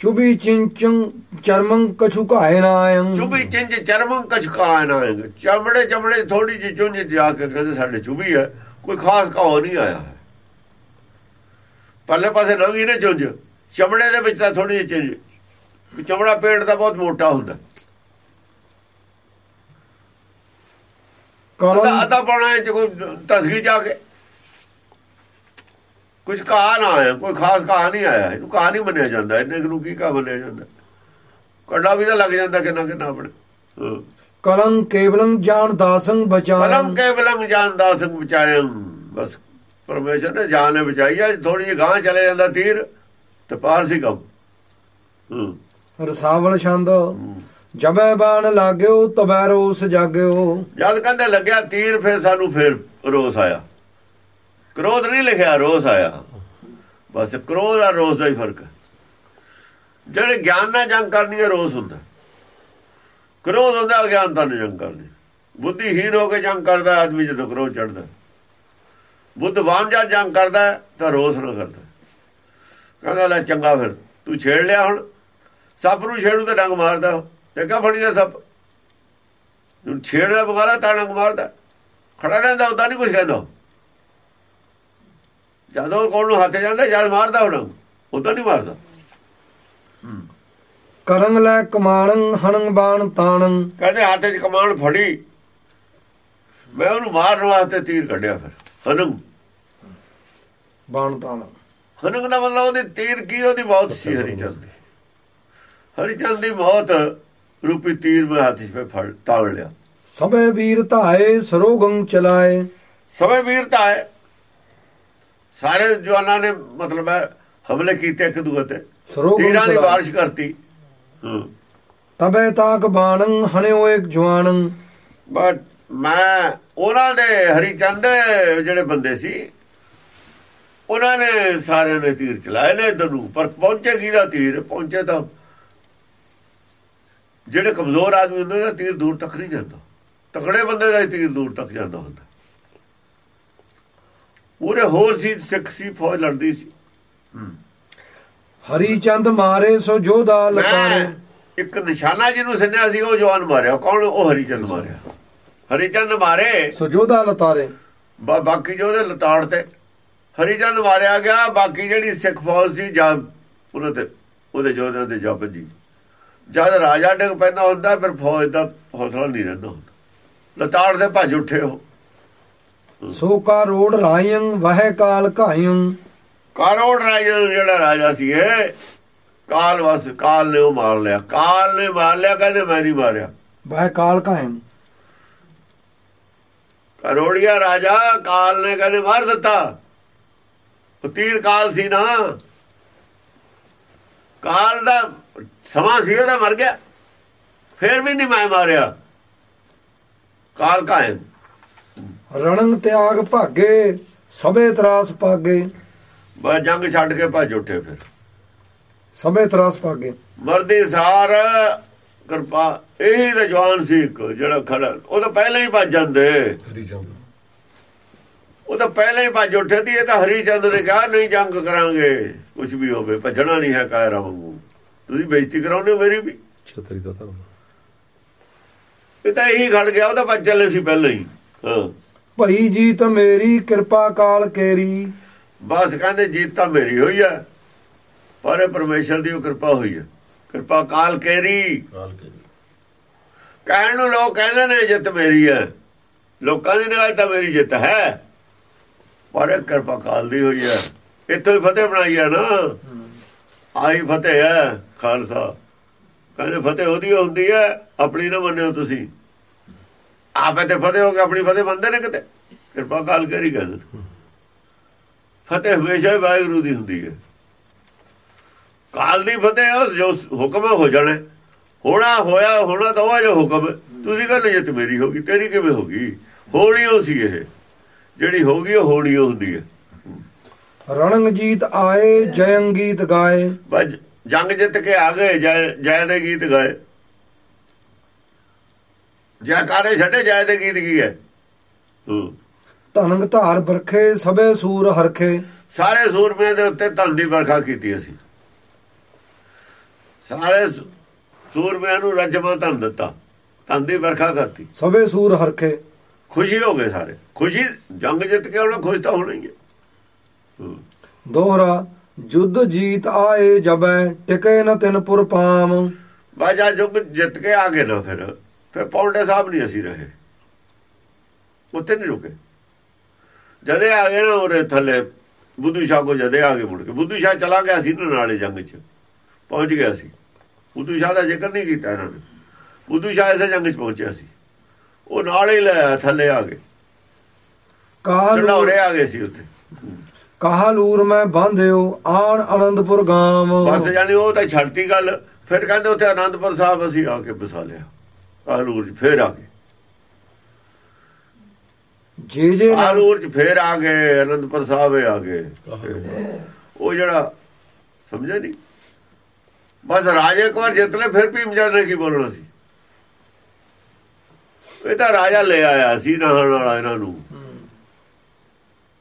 ਚੁਬੀ ਚਿੰਚੰ ਚਰਮੰ ਕਛੁ ਕਾਇ ਨਾਇੰ ਚੁਬੀ ਚਿੰਜ ਚਰਮੰ ਕਛਕਾ ਨਾ ਚਮੜੇ ਚਮੜੇ ਥੋੜੀ ਜਿਹੀ ਚੁੰਝ ਜਾ ਕੇ ਕਹਿੰਦੇ ਸਾਡੇ ਚੁਬੀ ਹੈ ਕੋਈ ਖਾਸ ਕਾਹ ਨਹੀਂ ਆਇਆ ਹੈ। ਪਰਲੇ ਪਾਸੇ ਨੰਗੀ ਨਾ ਚੁੰਝ ਚਮੜੇ ਦੇ ਵਿੱਚ ਤਾਂ ਥੋੜੀ ਜਿਹੀ ਚਿੰਝ ਚਮੜਾ ਪੇਟ ਦਾ ਬਹੁਤ ਮੋਟਾ ਹੁੰਦਾ। ਕਲੰ ਅੱਧਾ ਪਾਉਣਾ ਚ ਕੋਈ ਤਸਗੀ ਜਾ ਕੇ ਕੁਝ ਕਹਾ ਨਾ ਆਇਆ ਕੋਈ ਖਾਸ ਕਹਾ ਨਹੀਂ ਆਇਆ। ਇਹਨੂੰ ਕਹਾ ਨਹੀਂ ਮੰਨਿਆ ਜਾਂਦਾ। ਇਹਨੇ ਨੂੰ ਕੀ ਕਹਾ ਮੰਨਿਆ ਜਾਂਦਾ? ਕੰਡਾ ਵੀ ਤਾਂ ਲੱਗ ਜਾਂਦਾ ਕਿੰਨਾ ਕਿੰਨਾ ਆਪਣੇ। ਕਲੰ ਕੇਵਲੰ ਜਾਨ ਦਾਸੰ ਬਚਾਇੰ ਕੇ ਬਲਮ ਜਾਨਦਾ ਸਿੰਘ ਬਚਾਇਆ ਬਸ ਪਰਮੇਸ਼ਰ ਨੇ ਜਾਨ ਨੇ ਬਚਾਈ ਆ। ਥੋੜੀ ਜਿਹੀ ਗਾਂ ਚਲੇ ਜਾਂਦਾ ਤੀਰ ਤੇ ਪਾਰ ਸੀ ਕੰਮ। ਰਸਾਵਲ ਛੰਦ ਜਬੈ ਬਾਣ ਲਾਗਿਓ ਤਬੈ ਰੋਸ ਜਾਗਿਓ। ਜਦ ਕਹਿੰਦੇ ਲੱਗਿਆ ਤੀਰ ਫਿਰ ਸਾਨੂੰ ਫਿਰ ਰੋਸ ਆਇਆ। ਕ੍ਰੋਧ ਨਹੀਂ ਲਿਖਿਆ, ਰੋਸ ਆਇਆ। ਬਸ ਕ੍ਰੋਧ ਆ ਰੋਸ ਦਾ ਹੀ ਫ਼ਰਕ ਹੈ। ਜਿਹੜੇ ਗਿਆਨ ਨਾਲ ਜੰਗ ਕਰਨੀ ਹੈ, ਰੋਸ ਹੁੰਦਾ ਕ੍ਰੋਧ ਹੁੰਦਾ ਅਗਿਆਨਤਾ ਨਾਲ ਜੰਗ ਕਰਨੀ ਬੁੱਧੀਹੀਨ ਹੋ ਕੇ ਜੰਗ ਕਰਦਾ ਆਦਮੀ ਜਦੋਂ ਕ੍ਰੋਧ ਚੜਦਾ ਬੁੱਧਵਾਨ ਜਾਂ ਜੰਗ ਕਰਦਾ ਤਾਂ ਰੋਸ ਨਾ ਕਰਦਾ ਕਹਿੰਦਾ, ਲੈ ਚੰਗਾ ਫਿਰ, ਤੂੰ ਛੇੜ ਲਿਆ ਹੁਣ। ਸੱਪ ਨੂੰ ਛੇੜੂ ਤਾਂ ਡੰਗ ਮਾਰਦਾ ਉਹ। ਦੇਖਾ ਫੜੀ ਦਾ ਸੱਪ? ਨੂੰ ਛੇੜਦਾ ਬਗਾਰਾ ਤਾਂ ਡੰਗ ਮਾਰਦਾ। ਖੜਾ ਰਹਿੰਦਾ ਉਦਾਂ ਨਹੀਂ ਕੁਝ ਕਹਿੰਦਾ ਜਦੋਂ ਕੋਲ ਨੂੰ ਹੱਥ ਜਾਂਦਾ ਜਦ ਮਾਰਦਾ ਹੁਣ। ਉਦਾਂ ਨਹੀਂ ਮਾਰਦਾ। ਕਰੰਗ ਲੈ ਕਮਾਣੰ ਹਣੰ ਬਾਣ ਤਾਣੰ ਕਹਿੰਦੇ ਹੱਥ 'ਚ ਕਮਾਨ ਫੜੀ। ਮੈਂ ਉਹਨੂੰ ਮਾਰਨ ਵਾਸਤੇ ਤੀਰ ਕੱਢਿਆ ਫਿਰ ਹਨਮ ਬਾਣ ਤਾਣੰ ਹਨਮ ਦਾ ਮਤਲਬ ਉਹਦੀ ਤੀਰ ਕੀ ਉਹਦੀ ਮੌਤ ਸੀ ਹਰੀਚੰਦ ਦੀ। ਹਰੀਚੰਦ ਦੀ ਮੌਤ ਰੂਪੀ ਤੀਰ ਮੈਂ ਹੱਥ 'ਚ ਫੜ ਤਾੜ ਲਿਆ। ਸਭੇ ਵੀਰ ਧਾਏ ਸਰੋਗੰ ਚਲਾਏ। ਸਮੇਂ ਵੀਰਤਾ ਹੈ ਸਾਰੇ ਜਵਾਨਾਂ ਨੇ ਮਤਲਬ ਹੈ ਹਮਲੇ ਕੀਤੇ ਇੱਕ ਦੂਜੇ ਤੇ। ਤੀਰਾਂ ਦੀ ਬਾਰਿਸ਼ ਕਰਤੀ। ਤਬੇ ਤਾਕ ਬਾਣੰ ਹਣਿਓ ਇੱਕ ਜਵਾਨੰ। ਮੈਂ ਉਹਨਾਂ ਦੇ ਹਰੀਚੰਦ ਜਿਹੜੇ ਬੰਦੇ ਸੀ ਉਹਨਾਂ ਨੇ ਸਾਰਿਆਂ ਨੇ ਤੀਰ ਚਲਾਏ ਨੇ ਇੱਧਰ ਨੂੰ ਪਰ ਪਹੁੰਚੇ ਕਿਹਦਾ ਤੀਰ? ਪਹੁੰਚੇ ਤਾਂ ਜਿਹੜੇ ਕਮਜ਼ੋਰ ਆਦਮੀ ਹੁੰਦੇ ਦਾ ਤੀਰ ਦੂਰ ਤੱਕ ਨਹੀਂ ਜਾਂਦਾ। ਤਕੜੇ ਬੰਦੇ ਦਾ ਤੀਰ ਦੂਰ ਤੱਕ ਜਾਂਦਾ ਹੁੰਦਾ। ਪੂਰੇ ਹੋਰ ਸੀ ਸਿੱਖ ਸੀ ਫੌਜ ਲੜਦੀ ਸੀ। ਹਰੀ ਚੰਦ ਮਾਰੇ ਸੋ ਜੋਧਾ ਲਕਾਰੇ ਇੱਕ ਨਿਸ਼ਾਨਾ ਜਿਹਨੂੰ ਸੰਨਿਆ ਸੀ ਉਹ ਜਵਾਨ ਮਾਰਿਆ। ਕੌਣ? ਉਹ ਹਰੀਚੰਦ ਮਾਰਿਆ। ਹਰੀਚੰਦ ਮਾਰੇ। ਸੋ ਜੋਧਾ ਲਤਾਰੇ ਬਾਕੀ ਜੋ ਉਹਦੇ ਲਤਾੜ ਤੇ। ਹਰੀਜਨ ਮਾਰਿਆ ਗਿਆ ਬਾਕੀ ਜਿਹੜੀ ਸਿੱਖ ਫੌਜ ਸੀ ਜਾਂ ਉਹਨਾਂ ਤੇ ਉਹਦੇ ਜੋਧਿਆਂ ਦੇ ਜੱਬ ਜੀ ਜਦ ਰਾਜਾ ਡਿੱਗ ਪੈਂਦਾ ਹੁੰਦਾ ਫਿਰ ਫੌਜ ਦਾ ਹੌਸਲਾ ਨਹੀਂ ਰਹਿੰਦਾ ਹੁੰਦਾ। ਲਤਾੜ ਦੇ ਭੱਜ ਉੱਠੇ ਉਹ। ਸੋ ਕਾ ਰੋੜ ਰਾਇੰ ਵਹਿ ਕਾਲ ਘਾਇੰ ਕਾਰੋੜ ਰਾਜਾ ਜਿਹੜਾ ਰਾਜਾ ਸੀ ਇਹ ਕਾਲ ਵਸ ਕਾਲ ਨੇ ਉਹ ਮਾਰ ਲਿਆ। ਕਾਲ ਨੇ ਮਾਰ ਲਿਆ ਕਹਿੰਦੇ ਮੈਂ ਨਹੀਂ ਮਾਰਿਆ। ਵਹਿ ਕਾਲ ਘਾਇੰ ਕਰੋੜੀਆ ਰਾਜਾ ਕਾਲ ਨੇ ਕਹਿੰਦੇ ਮਾਰ ਦਿੱਤਾ। ਉਹ ਤੀਰ ਕਾਲ ਸੀ ਨਾ। ਕਾਲ ਦਾ ਸਮਾਂ ਸੀ ਉਹਦਾ ਮਰ ਗਿਆ। ਫੇਰ ਵੀ ਨਹੀਂ ਮੈਂ ਮਾਰਿਆ। ਕਾਲ ਕਾਇਮ ਰਣੰ ਤਿਆਗ ਭਾਗੇ ਸਭੇ ਤਰਾਸ ਪਾਗੇ ਬਸ ਜੰਗ ਛੱਡ ਕੇ ਭੱਜ ਉੱਠੇ ਫਿਰ। ਸਭੇ ਤਰਾਸ ਪਾਗੇ ਮਰਦੀ ਸਾਰ ਕਿਰਪਾ ਇਹੀ ਤਾਂ ਜਵਾਨ ਸੀ ਇੱਕ ਜਿਹੜਾ ਖੜਾ। ਉਹ ਤਾਂ ਪਹਿਲਾਂ ਹੀ ਭੱਜ ਜਾਂਦੇ। ਉਹ ਤਾਂ ਪਹਿਲਾਂ ਹੀ ਭੱਜ ਉੱਠੇ ਸੀ ਇਹ ਤਾਂ ਹਰੀ ਚੰਦ ਨੇ ਕਿਹਾ ਨਹੀਂ ਜੰਗ ਕਰਾਂਗੇ। ਕੁਝ ਵੀ ਹੋਵੇ ਭੱਜਣਾ ਨਹੀਂ ਹੈ ਕਾਇਰਾ ਵਾਂਗੂ। ਤੁਸੀਂ ਬੇਇੱਜ਼ਤੀ ਕਰਾਉਂਦੇ ਹੋ ਮੇਰੀ ਵੀ? ਛਤਰੀ ਦਾ ਧਰਮ। ਇਹ ਤਾਂ ਇਹੀ ਖੜ ਗਿਆ ਉਹ ਤਾਂ ਭੱਜ ਚੱਲੇ ਸੀ ਪਹਿਲਾਂ ਹੀ। ਹਾਂ। ਭਈ ਜੀਤ ਮੇਰੀ ਕਿਰਪਾ ਕਾਲ ਕੇਰੀ। ਬਸ ਕਹਿੰਦੇ ਜੀਤ ਤਾਂ ਮੇਰੀ ਹੋਈ ਹੈ ਪਰ ਇਹ ਪਰਮੇਸ਼ਰ ਦੀ ਉਹ ਕਿਰਪਾ ਹੋਈ ਹੈ ਕਿਰਪਾ ਕਾਲ ਕੇਰੀ। ਕਹਿਣ ਨੂੰ ਲੋਕ ਕਹਿੰਦੇ ਨੇ ਜਿੱਤ ਮੇਰੀ ਹੈ ਲੋਕਾਂ ਦੀ ਨਿਗਾਹ ਤਾਂ ਮੇਰੀ ਜਿੱਤ ਹੈ। ਪਰ ਇਹ ਕਿਰਪਾ ਕਾਲ ਦੀ ਹੋਈ ਹੈ ਇੱਥੋਂ ਹੀ ਫਤਿਹ ਬਣਾਈ ਹੈ ਨਾ। ਆਹੀ ਫਤਿਹ ਹੈ ਖਾਲਸਾ। ਕਹਿੰਦੇ ਫਤਿਹ ਉਹਦੀ ਹੁੰਦੀ ਹੈ ਆਪਣੀ ਨਾ ਮੰਨਿਓ ਤੁਸੀਂ। ਆਪੇ ਤੇ ਫਤਿਹ ਹੋ ਕੇ ਆਪਣੀ ਫਤਿਹ ਮੰਨਦੇ ਨੇ ਕਿਤੇ? ਕਿਰਪਾ ਕਾਲ ਕਰੀ ਨੇ। ਫਤਿਹ ਹਮੇਸ਼ਾ ਹੀ ਵਾਹਿਗੁਰੂ ਦੀ ਹੁੰਦੀ ਹੈ। ਕਾਲ ਦੀ ਫਤਿਹ ਉਹ ਜੋ ਹੁਕਮ ਹੈ ਹੋ ਜਾਣਾ। ਹੋਣਾ ਹੋਇਆ ਹੋਣਾ ਤਾਂ ਉਹ ਹੈ ਜੋ ਹੁਕਮ ਹੈ। ਤੁਸੀਂ ਕਹਿੰਦੇ ਜਿੱਤ ਮੇਰੀ ਹੋ ਗਈ ਤੇਰੀ ਕਿਵੇਂ ਹੋ ਗਈ? ਹੋਣੀ ਉਹ ਸੀ ਇਹ। ਜਿਹੜੀ ਹੋ ਗਈ ਉਹ ਹੋਣੀ ਹੁੰਦੀ ਹੈ। ਰਣੰ ਜੀਤ ਆਏ ਜਯੰ ਗੀਤ ਗਾਏ। ਜੰਗ ਜਿੱਤ ਕੇ ਆ ਗਏ ਜੈ ਜੈ ਦੇ ਗੀਤ ਗਾਏ। ਜੈਕਾਰੇ ਛੱਡੇ ਜੈ ਦੇ ਗੀਤ ਕੀ ਹੈ? ਹੂੰ। ਧਨੰਗ ਧਾਰ ਬਰਖੇ ਸਭੇ ਸੂਰ ਹਰਖੇ। ਸਾਰੇ ਸੂਰਮਿਆਂ ਦੇ ਉੱਤੇ ਧਨ ਦੀ ਵਰਖਾ ਕੀਤੀ ਅਸੀਂ। ਸਾਰੇ ਸੂਰਮਿਆਂ ਨੂੰ ਰੱਜਮਾ ਧਨ ਦਿੱਤਾ। ਧਨ ਦੀ ਵਰਖਾ ਕਰਤੀ। ਸਭੇ ਸੂਰ ਹਰਖੇ। ਖੁਸ਼ੀ ਹੋ ਗਏ ਸਾਰੇ। ਖੁਸ਼ੀ ਜੰਗ ਜਿੱਤ ਕੇ ਉਹਨਾਂ ਖੁਸ਼ ਤਾਂ ਹੋਣਾ ਹੀ ਹੈ। ਹੂੰ। ਦੋਹਰਾ ਜੁੱਧ ਜੀਤ ਆਏ ਜਬੈ ਟਿਕੇ ਨ ਤਿਨ ਪੁਰ ਪਾਮ। ਬਾਜਾ ਜੁਗ ਜਿੱਤ ਕੇ ਆ ਗਏ ਨਾ ਫਿਰ। ਫਿਰ ਪੌਂਡੇ ਸਾਹਿਬ ਨਹੀਂ ਅਸੀਂ ਰਹੇ। ਉੱਥੇ ਨਹੀਂ ਰੁਕੇ। ਜਦੇ ਆ ਗਏ ਨਾ ਉਹਦੇ ਥੱਲੇ ਬੁੱਧੂ ਸ਼ਾਹ ਕੋ ਜਦੇ ਆ ਗਏ ਮੁੜ ਕੇ। ਬੁੱਧੂ ਸ਼ਾਹ ਚਲਾ ਗਿਆ ਸੀ ਨਾ ਨਾਲੇ ਜੰਗ 'ਚ। ਪਹੁੰਚ ਗਿਆ ਸੀ। ਬੁੱਧੂ ਸ਼ਾਹ ਦਾ ਜ਼ਿਕਰ ਨਹੀਂ ਕੀਤਾ ਇਹਨਾਂ ਨੇ। ਬੁੱਧੂ ਸ਼ਾਹ ਇਸੇ ਜੰਗ 'ਚ ਪਹੁੰਚਿਆ ਸੀ। ਉਹ ਨਾਲ ਹੀ ਲੈ ਥੱਲੇ ਆ ਗਏ। ਕਾਹਲੂਰ ਆ ਗਏ ਸੀ ਉੱਥੇ। ਕਾਹਲੂਰ ਮੈਂ ਬਾਂਧਿਓ ਆਣ ਆਨੰਦਪੁਰ ਗਾਮ ਬਸ ਜਾਣੀ ਉਹ ਤਾਂ ਛੱਡਤੀ ਗੱਲ। ਫਿਰ ਕਹਿੰਦੇ ਉੱਥੇ ਆਨੰਦਪੁਰ ਸਾਹਿਬ ਅਸੀਂ ਆ ਕੇ ਬਸਾ ਲਿਆ। ਕਾਹਲੂਰ 'ਚ ਫੇਰ ਆ ਗਏ। ਜੇ ਜੇ ਨਾਲ ਆਲੂਰ ਚ ਫੇਰ ਆ ਗਏ ਅਨੰਦਪੁਰ ਸਾਹਿਬ ਆ ਗਏ। ਉਹ ਜਿਹੜਾ ਸਮਝਿਆ ਨਹੀਂ? ਬਸ ਰਾਜੇ ਇੱਕ ਵਾਰ ਜਿੱਤ ਲੈ ਫਿਰ ਭੀਮ ਜਦ ਨੇ ਕੀ ਬੋਲਣਾ ਸੀ? ਇਹ ਤਾਂ ਰਾਜਾ ਲੈ ਆਇਆ ਸੀ ਨਹਾਣ ਵਾਲਾ ਇਹਨਾਂ ਨੂੰ।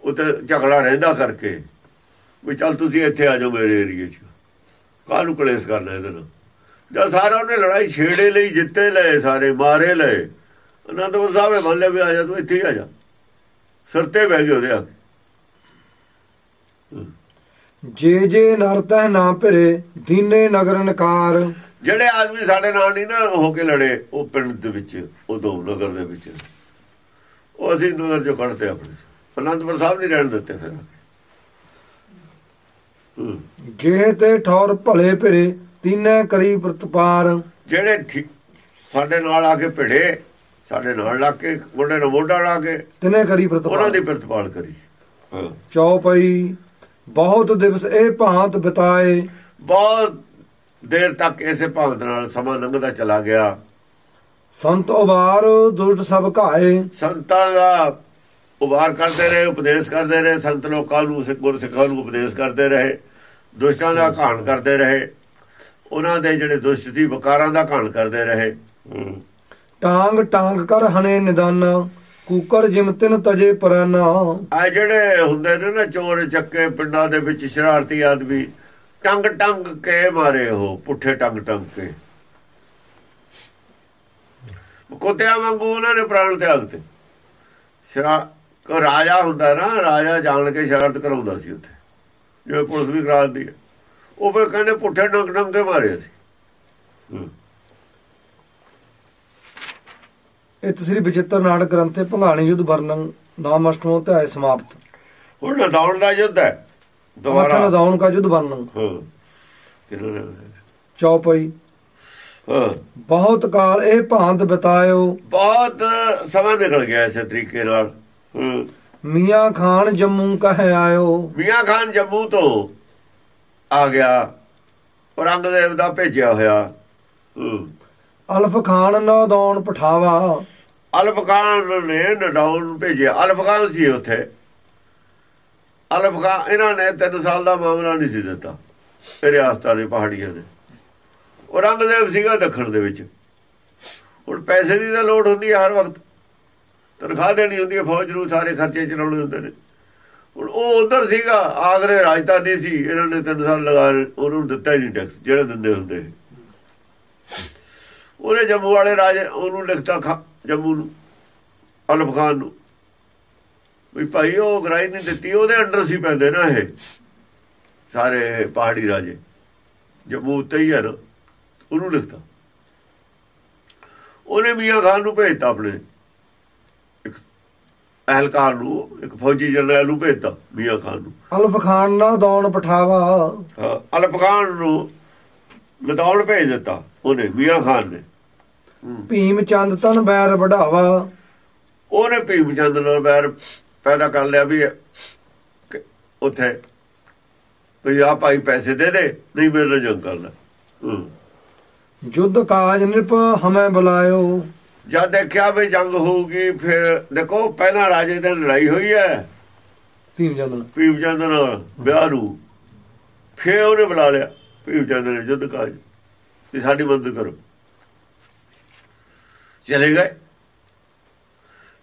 ਉੱਤੇ ਝਗੜਾ ਰਹਿੰਦਾ ਕਰਕੇ ਵੀ ਚੱਲ ਤੁਸੀਂ ਇੱਥੇ ਆ ਜਾਓ ਮੇਰੇ ਏਰੀਏ 'ਚ। ਕਾਹਨੂੰ ਕਲੇਸ਼ ਕਰਨਾ ਇਹਦੇ ਨਾਲ? ਜਦ ਸਾਰਾ ਉਹਨੇ ਲੜਾਈ ਛੇੜੇ ਲਈ ਜਿੱਤੇ ਲਏ ਸਾਰੇ ਮਾਰੇ ਲਏ। ਅਨੰਦਪੁਰ ਸਾਹਿਬ ਇਹ ਮੰਨ ਲਿਆ ਵੀ ਆ ਜਾ ਤੂੰ ਇੱਥੇ ਆ ਜਾ। ਸਿਰ ਤੇ ਬਹਿ ਗਏ ਉਹਦੇ ਆ ਜੇ ਜੇ ਨਰ ਤਹਿ ਨਾ ਭਰੇ ਦੀਨੇ ਨਗਰ ਨਕਾਰ। ਜਿਹੜੇ ਆਦਮੀ ਸਾਡੇ ਨਾਲ ਨਹੀਂ ਨਾ ਹੋ ਕੇ ਲੜੇ ਉਹ ਪਿੰਡ ਦੇ ਵਿੱਚ ਉਦੋਂ ਨਗਰ ਦੇ ਵਿੱਚ। ਉਹ ਅਸੀਂ ਨਗਰ ਚੋਂ ਕੱਢਤੇ ਆਪਣੇ। ਅਨੰਦਪੁਰ ਸਾਹਿਬ ਨਹੀਂ ਰਹਿਣ ਦਿੱਤੇ ਫਿਰ। ਜੇ ਤੇ ਠੌਰ ਭਲੇ ਭਰੇ ਦੀਨੇ ਕਰੀ ਪ੍ਰਤਪਾਰ। ਜਿਹੜੇ ਸਾਡੇ ਨਾਲ ਆ ਕੇ ਭਿੜੇ ਸਾਡੇ ਨਾਲ ਲਾ ਕੇ ਮੋਢੇ ਨਾਲ ਮੋਢਾ ਲਾ ਕੇ ਤਿਨੇ ਕਰੀ ਉਹਨਾਂ ਪ੍ਰਤਪਾਰ ਦੀ ਪ੍ਰਤਪਾਲ ਕਰੀ। ਚੌਪਈ ਬਹੁਤ ਦਿਵਸ ਇਹ ਭਾਂਤ ਬਿਤਾਏ। ਬਹੁਤ ਦੇਰ ਤੱਕ ਇਸੇ ਭਗਤ ਨਾਲ ਸਮਾਂ ਲੰਘਦਾ ਚਲਾ ਗਿਆ। ਸੰਤ ਉਬਾਰ ਦੁਸ਼ਟ ਸਭ ਘਾਏ। ਸੰਤਾਂ ਦਾ ਉਬਾਰ ਕਰਦੇ ਰਹੇ ਉਪਦੇਸ਼ ਕਰਦੇ ਰਹੇ। ਸੰਤ ਲੋਕਾਂ ਨੂੰ ਸਿੱਖ ਗੁਰ ਸਿੱਖਾਂ ਨੂੰ ਉਪਦੇਸ਼ ਕਰਦੇ ਰਹੇ। ਦੁਸ਼ਟਾਂ ਦਾ ਘਾਣ ਕਰਦੇ ਰਹੇ। ਉਹਨਾਂ ਦੇ ਜਿਹੜੇ ਦੁਸ਼ਟ ਸੀ ਵਕਾਰਾਂ ਦਾ ਘਾਣ ਕਰਦੇ ਰਹੇ। ਹੂੰ। ਟਾਂਗ ਟਾਂਗ ਕਰ ਹਨੇ ਨਿਦਾਨ ਕੂਕਰ ਜਿਮ ਤਿਨ ਤਜੇ ਪਰਾਨਾ। ਆ ਜਿਹੜੇ ਹੁੰਦੇ ਨੇ ਨਾ ਚੋਰ ਚੱਕੇ ਪਿੰਡਾਂ ਦੇ ਵਿੱਚ ਸ਼ਰਾਰਤੀ ਆਦਮੀ ਟੰਗ ਟੰਗ ਕੇ ਮਾਰੇ ਉਹ ਪੁੱਠੇ ਟੰਗ ਟੰਗ ਕੇ। ਕੁੱਤਿਆਂ ਵਾਂਗੂ ਉਹਨਾਂ ਨੇ ਪ੍ਰਾਣ ਤਿਆਗ ਤੇ। ਸ਼ਰਾ ਕੋ ਰਾਜਾ ਹੁੰਦਾ ਨਾ ਰਾਜਾ ਜਾਣ ਕੇ ਸ਼ਰਾਰਤ ਕਰਾਉਂਦਾ ਸੀ ਉੱਥੇ। ਜਿਵੇਂ ਪੁਲਿਸ ਵੀ ਕਰਾਉਂਦੀ ਹੈ। ਉਹ ਫਿਰ ਕਹਿੰਦੇ ਪੁੱਠੇ ਟੰਗ ਟੰਗ ਕੇ ਮਾਰੇ ਸੀ। ਇਹ ਤਸਰੀ ਵਿਚਿੱਤਰ ਨਾਟਕ ਗ੍ਰੰਥੇ ਭੰਗਾਣੀ ਯੁੱਧ ਵਰਣਨ ਨਾਮ ਅਸ਼ਟਮੋ ਅਧਿਆਇ ਸਮਾਪਤ। ਹੁਣ ਨਦਾਉਣ ਦਾ ਯੁੱਧ ਹੈ ਦੁਬਾਰਾ। ਦੁਬਾਰਾ ਦਾਉਣ ਕਾ ਯੁੱਧ ਵਰਣਨ। ਹਾਂ। ਕਿਹਨਾਂ ਨੇ? ਚੌਪਈ। ਬਹੁਤ ਕਾਲ ਇਹ ਭਾਂਤ ਬਿਤਾਇਓ। ਬਹੁਤ ਸਮਾਂ ਨਿਕਲ ਗਿਆ ਇਸੇ ਤਰੀਕੇ ਨਾਲ। ਮੀਆਂ ਖਾਨ ਜੰਮੂ ਕਹਿ ਆਇਓ। ਮੀਆਂ ਖਾਨ ਜੰਮੂ ਤੋਂ ਆ ਗਿਆ। ਔਰੰਗਜ਼ੇਬ ਦਾ ਭੇਜਿਆ ਹੋਇਆ। ਅਲਫ ਖਾਨ ਨਾ ਦੌਣ ਪਠਾਵਾ। ਅਲਫ ਖਾਨ ਨੇ ਨਡਾਉਨ ਭੇਜਿਆ। ਅਲਫ ਖਾਨ ਸੀ ਉੱਥੇ। ਅਲਫ ਖਾਨ ਇਹਨਾਂ ਨੇ 3 ਸਾਲ ਦਾ ਮਾਮਲਾ ਨਹੀਂ ਸੀ ਦਿੱਤਾ। ਰਿਆਸਤਾਂ ਦੇ ਪਹਾੜੀਆਂ ਦੇ। ਔਰੰਗਜ਼ੇਬ ਸੀਗਾ ਦੱਖਣ ਦੇ ਵਿੱਚ। ਹੁਣ ਪੈਸੇ ਦੀ ਤਾਂ ਲੋੜ ਹੁੰਦੀ ਹੈ ਹਰ ਵਕਤ। ਤਨਖਾਹ ਦੇਣੀ ਹੁੰਦੀ ਹੈ ਫੌਜ ਨੂੰ ਸਾਰੇ ਖਰਚੇ ਚਲਾਉਣੇ ਹੁੰਦੇ ਨੇ। ਹੁਣ ਉਹ ਉਧਰ ਸੀਗਾ, ਆਗਰੇ ਰਾਜਧਾਨੀ ਸੀ, ਇਹਨਾਂ ਨੇ 3 ਸਾਲ ਲਗਾ ਉਹਨੂੰ ਦਿੱਤਾ ਹੀ ਨਹੀਂ ਟੈਕਸ ਜਿਹੜੇ ਦਿੰਦੇ ਹੁੰਦੇ ਉਹਨੇ ਜੰਮੂ ਵਾਲੇ ਰਾਜੇ, ਉਹਨੂੰ ਲਿਖਤਾ ਖਾ, ਜੰਮੂ ਨੂੰ, ਅਲਫ ਖਾਨ ਨੂੰ। ਵੀ ਭਾਈ ਉਹ ਗਰਾਈ ਨਹੀਂ ਦਿੱਤੀ, ਉਹਦੇ ਅੰਡਰ ਸੀ ਪੈਂਦੇ ਨਾ ਇਹ, ਸਾਰੇ ਪਹਾੜੀ ਰਾਜੇ। ਜੰਮੂ ਉੱਤੇ ਹੀ ਹੈ ਨਾ, ਉਹਨੂੰ ਲਿਖਤਾ। ਉਹਨੇ ਮੀਆਂ ਖਾਨ ਨੂੰ ਭੇਜਤਾ ਆਪਣੇ। ਅਹਿਲਕਾਰ ਨੂੰ ਇੱਕ ਫੌਜੀ ਜਰਨੈਲ ਨੂੰ ਭੇਜਤਾ ਮੀਆਂ ਖਾਨ ਨੂੰ। ਅਲਫ ਖਾਨ ਨਾ ਦੌਣ ਪਠਾਵਾ ਅਲਫ ਖਾਨ ਨੂੰ ਲਦਾਉਣ ਭੇਜ ਦਿੱਤਾ ਉਹਨੇ ਮੀਆਂ ਖਾਨ ਨੇ। ਭੀਮ ਚੰਦ ਤਨ ਬੈਰ ਵਢਾਵਾ। ਉਹਨੇ ਭੀਮ ਚੰਦ ਨਾਲ ਬੈਰ ਪੈਦਾ ਕਰ ਲਿਆ ਵੀ ਉੱਥੇ ਵੀ ਆ ਭਾਈ ਪੈਸੇ ਦੇ ਦੇ ਨਹੀਂ ਮੇਰੇ ਨਾਲ ਜੰਗ ਕਰਨਾ। ਜੁੱਧ ਕਾਜ ਨਿਰਪ ਹਮੇ ਬੁਲਾਇਓ। ਜਦ ਦੇਖਿਆ ਵੀ ਜੰਗ ਹੋਊਗੀ ਫਿਰ ਦੇਖੋ ਪਹਿਲਾਂ ਰਾਜੇ ਦੀ ਲੜਾਈ ਹੋਈ ਹੈ। ਭੀਮ ਚੰਦ ਨਾਲ ਭੀਮ ਚੰਦ ਨਾਲ ਵਿਆਹ ਨੂੰ ਫਿਰ ਉਹਨੇ ਬੁਲਾ ਲਿਆ ਭੀਮ ਚੰਦ ਨੇ ਜੁੱਧ ਕਾਜ ਵੀ ਸਾਡੀ ਮਦਦ ਕਰੋ। ਚਲੇ ਗਏ।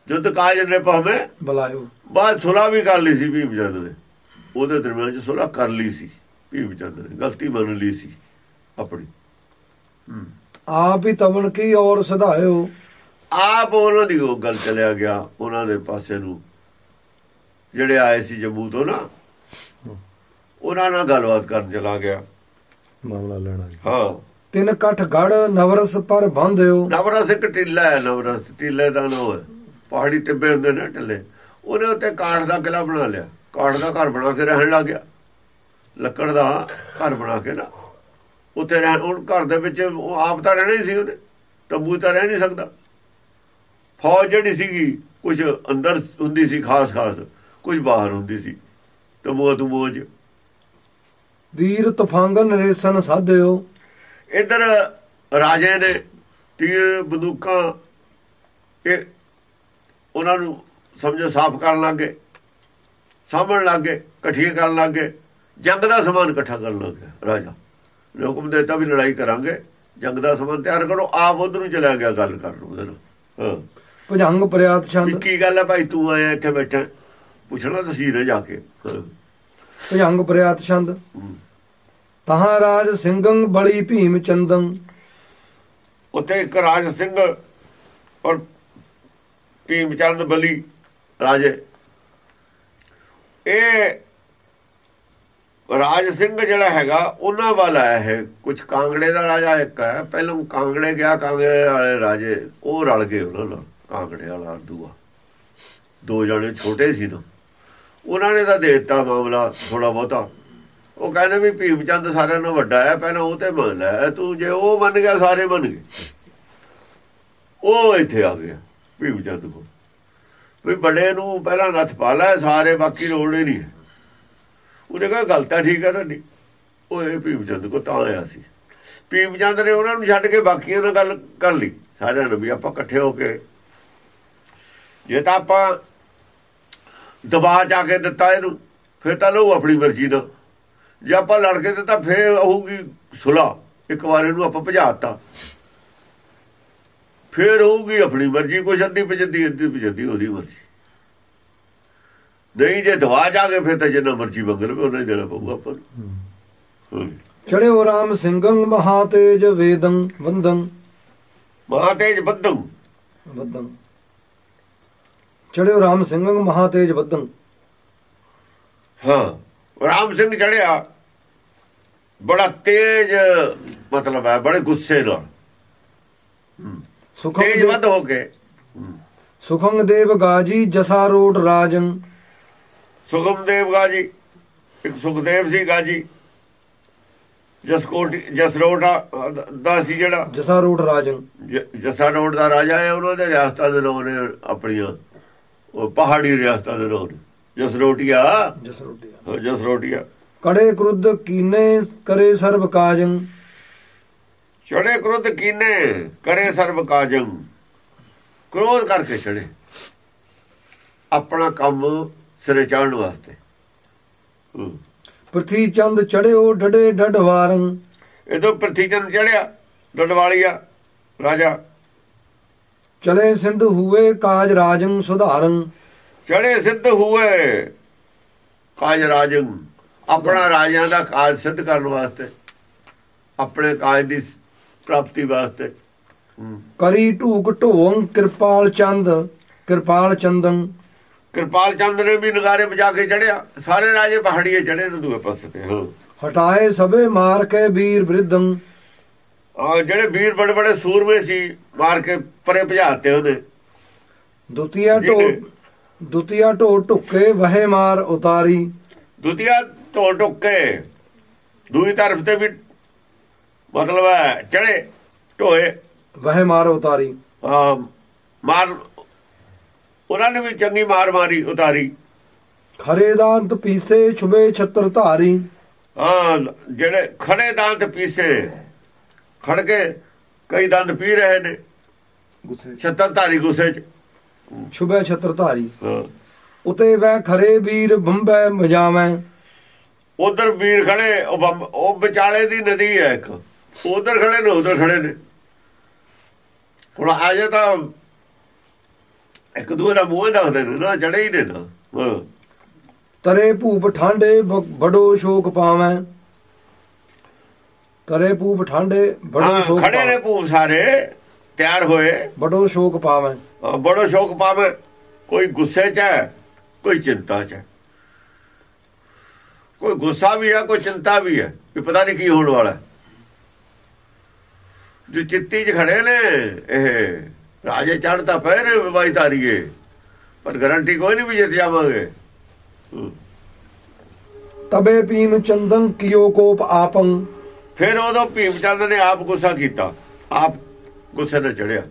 ਜੁੱਧ ਕਾਜ ਨੇ ਭਾਵੇਂ ਬੁਲਾਇਓ। ਬਾਅਦ ਸੁਲਾ ਵੀ ਕਰ ਲਈ ਸੀ ਭੀਮ ਚੰਦ ਨੇ। ਉਹਦੇ ਦਰਮਿਆਨ ਚ ਸੁਲਾ ਕਰ ਲਈ ਸੀ ਭੀਮ ਚੰਦ ਨੇ। ਗਲਤੀ ਮੰਨ ਲਈ ਸੀ ਆਪਣੀ। ਆਪ ਹੀ ਤਵਣ ਕੀ ਔਰ ਸਧਾਇਓ। ਆਪ ਉਹਨਾਂ ਦੀ ਉਹ ਗੱਲ ਚਲਿਆ ਗਿਆ ਉਹਨਾਂ ਦੇ ਪਾਸੇ ਨੂੰ। ਜਿਹੜੇ ਆਏ ਸੀ ਜੰਮੂ ਤੋਂ ਨਾ ਉਹਨਾਂ ਨਾਲ ਗੱਲਬਾਤ ਕਰਨ ਚਲਾ ਗਿਆ। ਮਾਮਲਾ ਲੈਣਾ ਹਾਂ। ਤਿੰਨ ਕਠ ਗੜ ਨਵਰਸ ਪਰ ਬੰਧਿਓ ਨਵਰਸ ਇੱਕ ਟਿੱਲਾ ਹੈ ਨਵਰਸ। ਟਿੱਲੇ ਦਾ ਨਾਮ ਹੈ। ਪਹਾੜੀ ਟਿੱਬੇ ਹੁੰਦੇ ਨੇ ਟਿੱਲੇ। ਉਹਨੇ ਉੱਤੇ ਕਾਠ ਦਾ ਕਿਲਾ ਬਣਾ ਲਿਆ। ਕਾਠ ਦਾ ਘਰ ਬਣਾ ਕੇ ਰਹਿਣ ਲੱਗ ਗਿਆ। ਲੱਕੜ ਦਾ ਘਰ ਬਣਾ ਕੇ ਨਾ। ਉੱਥੇ ਰਹਿ ਹੁਣ ਘਰ ਦੇ ਵਿੱਚ ਉਹ ਆਪ ਤਾਂ ਰਹਿਣਾ ਹੀ ਸੀ ਉਹਨੇ ਤੰਬੂ ਤਾਂ ਰਹਿ ਨਹੀਂ ਸਕਦਾ। ਫੌਜ ਜਿਹੜੀ ਸੀਗੀ ਕੁਝ ਅੰਦਰ ਹੁੰਦੀ ਸੀ ਖਾਸ ਖਾਸ ਕੁਝ ਬਾਹਰ ਹੁੰਦੀ ਸੀ। ਤੰਬੂ ਤੰਬੂ ਚ। ਵੀਰ ਤਫੰਗਨ ਨਰੇਸਨ ਸਾਧਿਓ। ਇਧਰ ਰਾਜੇ ਨੇ ਤੀਰ ਬੰਦੂਕਾਂ ਇਹ ਉਹਨਾਂ ਨੂੰ ਸਮਝੋ ਸਾਫ਼ ਕਰਨ ਲੱਗੇ ਸਾਂਭਣ ਲੱਗੇ ਇਕੱਠੀਆਂ ਕਰਨ ਲੱਗੇ ਜੰਗ ਦਾ ਸਮਾਨ ਇਕੱਠਾ ਕਰਨ ਲੱਗੇ ਰਾਜਾ। ਹੁਕਮ ਦਿੱਤਾ ਵੀ ਲੜਾਈ ਕਰਾਂਗੇ ਜੰਗ ਦਾ ਸਮਾਨ ਤਿਆਰ ਕਰੋ ਆਪ ਉਧਰ ਨੂੰ ਚਲਾ ਗਿਆ ਗੱਲ ਕਰਨ ਉਹਦੇ ਨਾਲ। ਹਾਂ। ਭੁਜੰਗ ਪ੍ਰਿਆਤ ਵੀ ਛੰਦ? ਕੀ ਗੱਲ ਹੈ ਭਾਈ ਤੂੰ ਆਇਆ ਇੱਥੇ ਬੈਠਾ। ਪੁੱਛਣਾ ਤਸੀਰ ਜਾ ਕੇ। ਹਾਂ। ਭਜੰਗ ਪ੍ਰਿਆਤ ਛੰਦ। ਤਹਾਂ ਰਾਜ ਸਿੰਘੰ ਬਲੀ ਭੀਮ ਚੰਦੰ। ਉੱਥੇ ਇੱਕ ਰਾਜ ਸਿੰਘ ਔਰ ਭੀਮ ਚੰਦ ਬਲੀ ਰਾਜੇ। ਇਹ ਰਾਜ ਸਿੰਘ ਜਿਹੜਾ ਹੈਗਾ ਉਹਨਾਂ ਵਾਲਾ ਹੈ। ਕੁਝ ਕਾਂਗੜੇ ਦਾ ਰਾਜਾ ਇੱਕ ਹੈ। ਪਹਿਲਾਂ ਕਾਂਗੜੇ ਗਿਆ ਕਾਂਗੜੇ ਵਾਲੇ ਰਾਜੇ ਉਹ ਰਲ ਗਏ ਉਹਨਾਂ ਨਾਲ। ਕਾਂਗੜੇ ਵਾਲਾ ਦੂਆ ਦੋ ਜਣੇ ਛੋਟੇ ਸੀ ਨਾ। ਉਹਨਾਂ ਨੇ ਤਾਂ ਦੇ ਦਿੱਤਾ ਮਾਮਲਾ ਥੋੜਾ ਬਹੁਤਾ। ਉਹ ਕਹਿੰਦੇ ਵੀ ਭੀਮ ਚੰਦ ਸਾਰਿਆਂ ਨਾਲੋਂ ਵੱਡਾ ਹੈ, ਪਹਿਲਾਂ ਉਹ ਤੇ ਮੰਨ ਲੈ, ਤੂੰ ਜੇ ਉਹ ਮੰਨ ਗਿਆ, ਸਾਰੇ ਮੰਨ ਗਏ। ਉਹ ਇੱਥੇ ਆ ਗਿਆ ਭੀਮ ਚੰਦ ਕੋ ਵੀ ਬੜੇ ਨੂੰ ਪਹਿਲਾਂ ਨੱਥ ਪਾ ਲੈ, ਸਾਰੇ ਬਾਕੀ ਲੋੜ ਹੀ ਨਹੀਂ ਹੈ। ਉਹਨੇ ਕਿਹਾ, ਗੱਲ ਤਾਂ ਠੀਕ ਹੈ ਤੁਹਾਡੀ। ਉਹ ਇਹ ਭੀਮ ਚੰਦ ਕੋ ਤਾਂ ਆਇਆ ਸੀ। ਭੀਮ ਚੰਦ ਨੇ ਉਹਨਾਂ ਨੂੰ ਛੱਡ ਕੇ ਬਾਕੀਆਂ ਨਾਲ ਗੱਲ ਕਰ ਲਈ। ਸਾਰਿਆਂ ਨੂੰ ਵੀ ਆਪਾਂ ਇਕੱਠੇ ਹੋ ਕੇ ਜੇ ਤਾਂ ਆਪਾਂ ਦਬਾਅ ਚਾ ਕੇ ਦਿੱਤਾ ਇਹਨੂੰ ਫਿਰ ਤਾਂ ਲਓ ਆਪਣੀ ਮਰਜ਼ੀ ਨਾਲ। ਜੇ ਆਪਾਂ ਲੜ ਕੇ ਦਿੱਤਾ ਫੇਰ ਹੋਊਗੀ ਸੁਲਾ। ਇੱਕ ਵਾਰ ਇਹਨੂੰ ਆਪਾਂ ਭਜਾਤਾ ਫੇਰ ਹੋਊਗੀ ਆਪਣੀ ਮਰਜ਼ੀ ਕੁਛ ਅੱਧੀ ਪਜੱਦੀ ਅੱਧੀ ਪਜੱਦੀ ਉਹਦੀ ਮਰਜ਼ੀ। ਨਹੀਂ ਜੇ ਦਵਾ ਜਾਗੇ ਫਿਰ ਤਾਂ ਜਿੰਨਾ ਮਰਜ਼ੀ ਮੰਗ ਲਵੇ ਉਹਨਾਂ ਹੀ ਦੇਣਾ ਪਊਗਾ ਆਪਾਂ ਨੂੰ। ਹਾਂ। ਰਾਮ ਸਿੰਘੰ ਮਹਾ ਤੇਜ ਵੇਦੰ ਵੰਦੰ। ਮਹਾ ਤੇਜ ਬੱਦਮ ਵੰਦੰ। ਚੜਿਓ ਰਾਮ ਸਿੰਘੰ ਮਹਾ ਤੇਜ ਵੰਦੰ ਹਾਂ ਰਾਮ ਸਿੰਘ ਚੜਿਆ। ਬੜਾ ਤੇਜ ਮਤਲਬ ਹੈ ਬੜੇ ਗੁੱਸੇ ਨਾਲ। ਸੁਖੰ ਤੇਜ ਵੱਧ ਹੋ ਕੇ। ਸੁਖੰਗ ਦੇਵ ਗਾਜੀ ਜਸਾ ਰੋਟ ਰਾਜੰ। ਸੁਖਮਦੇਵ ਗਾਜੀ ਇੱਕ ਸੁਖਦੇਵ ਸੀ ਗਾਜੀ। ਜਸਕੋਟ ਜਸਰੋਟਾ ਦਾ ਸੀ ਜਿਹੜਾ। ਜਸਾ ਰੋਟ ਰਾਜੰ। ਜ- ਜੱਸਾ ਰੋਡ ਦਾ ਰਾਜਾ ਹੈ ਉਹਨਾਂ ਦੇ ਰਿਆਸਤਾਂ ਦੇ ਨਾਂ ਨੇ ਆਪਣੀਆਂ ਉਹ ਪਹਾੜੀ ਰਿਆਸਤਾਂ ਦੇ ਜਸਰੋਟੀਆ ਜਸ ਰੋਟਿਆ। ਹਾਂ, ਜਸਰੋਟੀਆ ਕੜੇ ਕ੍ਰੁੱਧ ਕੀਨੇ ਕਰੇ ਸਰਬ ਕਾਜੰ? ਚੜੇ ਕ੍ਰੋਧ ਕੀਨੇ ਕਰੇ ਸਰਬ ਕਾਜਮ ਕ੍ਰੋਧ ਕਰਕੇ ਚੜੇ। ਆਪਣਾ ਕੰਮ ਸਿਰੇ ਚਾੜਨ ਵਾਸਤੇ। ਪ੍ਰਿਥੀ ਚੰਦ ਚੜਿਓ ਡਡੇ ਡਡਵਾਰੰ। ਇਹਦੋਂ ਪ੍ਰਤੀਜਨ ਚੜਿਆ ਡਡਵਾਲੀਆ ਰਾਜਾ। ਚਲੇ ਸਿੰਧ ਹੂਏ ਕਾਜ ਰਾਜੰ ਸੁਧਾਰੰ ਚੜੇ ਸਿੱਧ ਹੋਏ ਕਾਜ ਰਾਜਨ ਆਪਣਾ ਰਾਜਿਆਂ ਦਾ ਕਾਜ ਸਿੱਧ ਕਰਨ ਵਾਸਤੇ ਆਪਣੇ ਕਾਜ ਦੀ ਪ੍ਰਾਪਤੀ ਵਾਸਤੇ। ਕਰੀ ਢੂਕ ਢੋਵੰ ਕਿਰਪਾਲ ਚੰਦ ਕਿਰਪਾਲ ਚੰਦੰ ਕਿਰਪਾਲ ਚੰਦ ਨੇ ਵੀ ਨਗਾਰੇ ਵਜਾ ਕੇ ਚੜਿਆ ਸਾਰੇ ਰਾਜੇ ਪਹਾੜੀਏ ਚੜੇ ਨੇ ਦੂਏ ਪਾਸੇ ਤੇ ਹਟਾਏ ਸਭੇ ਮਾਰ ਕੇ ਵੀਰ ਬ੍ਰਿਧੰ ਆ ਜਿਹੜੇ ਵੀਰ ਬੜੇ ਬੜੇ ਸੂਰਮੇ ਸੀ ਮਾਰ ਕੇ ਪਰੇ ਭਜਾਤੇ ਉਹਨੇ ਦੁਤੀਆ ਢੋ ਦੁਤੀਆ ਢੋ ਢੁੱਕੇ ਵਹੇ ਮਾਰ ਉਤਾਰੀ। ਦੂਤੀਆ ਢੋ ਟੁੱਕੇ ਦੂਈ ਤਰਫ ਤੇ ਵੀ ਮਤਲਬ ਹੈ ਚੜੇ ਢੋਏ। ਵਹੇ ਮਾਰ ਉਤਾਰੀ। ਆ ਮਾਰ ਉਹਨਾਂ ਨੇ ਵੀ ਚੰਗੀ ਮਾਰ ਮਾਰੀ ਉਤਾਰੀ। ਖਰੇ ਦਾੰਤ ਪੀਸੇ ਛੁਬੇ ਛਤਰ ਧਾਰੀ। ਹਾਂ ਜਿਹੜੇ ਖੜੇ ਦੰਦ ਪੀਸੇ। ਖੜ ਕੇ ਕਈ ਦੰਦ ਪੀ ਰਹੇ ਨੇ। ਛੱਤਰ ਧਾਰੀ ਗੁੱਸੇ ਚ। ਛੁਬੇ ਛਤਰ ਧਾਰੀ ਉਤੇ ਵੈ ਖਰੇ ਵੀਰ ਬੰਬੈ ਮਜਾਵੈ ਉਧਰ ਵੀਰ ਖੜੇ ਉਹ ਵਿਚਾਲੇ ਦੀ ਨਦੀ ਹੈ ਇੱਕ। ਉਧਰ ਖੜੇ ਨੇ ਉਧਰ ਖੜੇ ਨੇ। ਹੁਣ ਆ ਜਾ ਤਾਂ ਇੱਕ ਦੂਏ ਦਾ ਮੂੰਹ ਦੱਸਦੇ ਨੇ ਨਾ ਜੜੇ ਹੀ ਨੇ ਨਾ। ਤਰੇ ਭੂਪ ਠਾਂਡੇ ਬੜੋ ਸ਼ੋਕ ਪਾਵੈ। ਤਰੇ ਭੂਪ ਠਾਂਡੇ ਬੜੋ ਸ਼ੋਕ ਖੜੇ ਨੇ ਪਾਵੈ। ਭੂਪ ਸਾਰੇ ਤਿਆਰ ਹੋਏ। ਬੜੋ ਸ਼ੋਕ ਪਾਵੈ। ਬੜੋ ਸ਼ੌਕ ਪਾਵੇ। ਕੋਈ ਗੁੱਸੇ 'ਚ ਹੈ ਕੋਈ ਚਿੰਤਾ 'ਚ ਹੈ। ਕੋਈ ਗੁੱਸਾ ਵੀ ਹੈ ਕੋਈ ਚਿੰਤਾ ਵੀ ਹੈ ਕਿ ਪਤਾ ਨਹੀਂ ਕੀ ਹੋਣ ਵਾਲਾ। ਜੋ ਚਿੱਤੀ 'ਚ ਖੜੇ ਨੇ ਇਹ ਰਾਜੇ ਚੜ੍ਹਦਾ ਪਏ ਨੇ ਵਿਵਾਈ ਤਾਰੀਏ ਪਰ ਗਾਰੰਟੀ ਕੋਈ ਨਹੀਂ ਵੀ ਜਿੱਤ ਜਾਵਾਂਗੇ। ਤਬੇ ਪੀਮ ਚੰਦਨ ਕਿਓ ਕੋਪ ਆਪੰ। ਫਿਰ ਉਦੋਂ ਭੀਮ ਚੰਦ ਨੇ ਆਪ ਗੁੱਸਾ ਕੀਤਾ। ਆਪ ਗੁੱਸੇ ਨਾਲ ਚੜਿਆ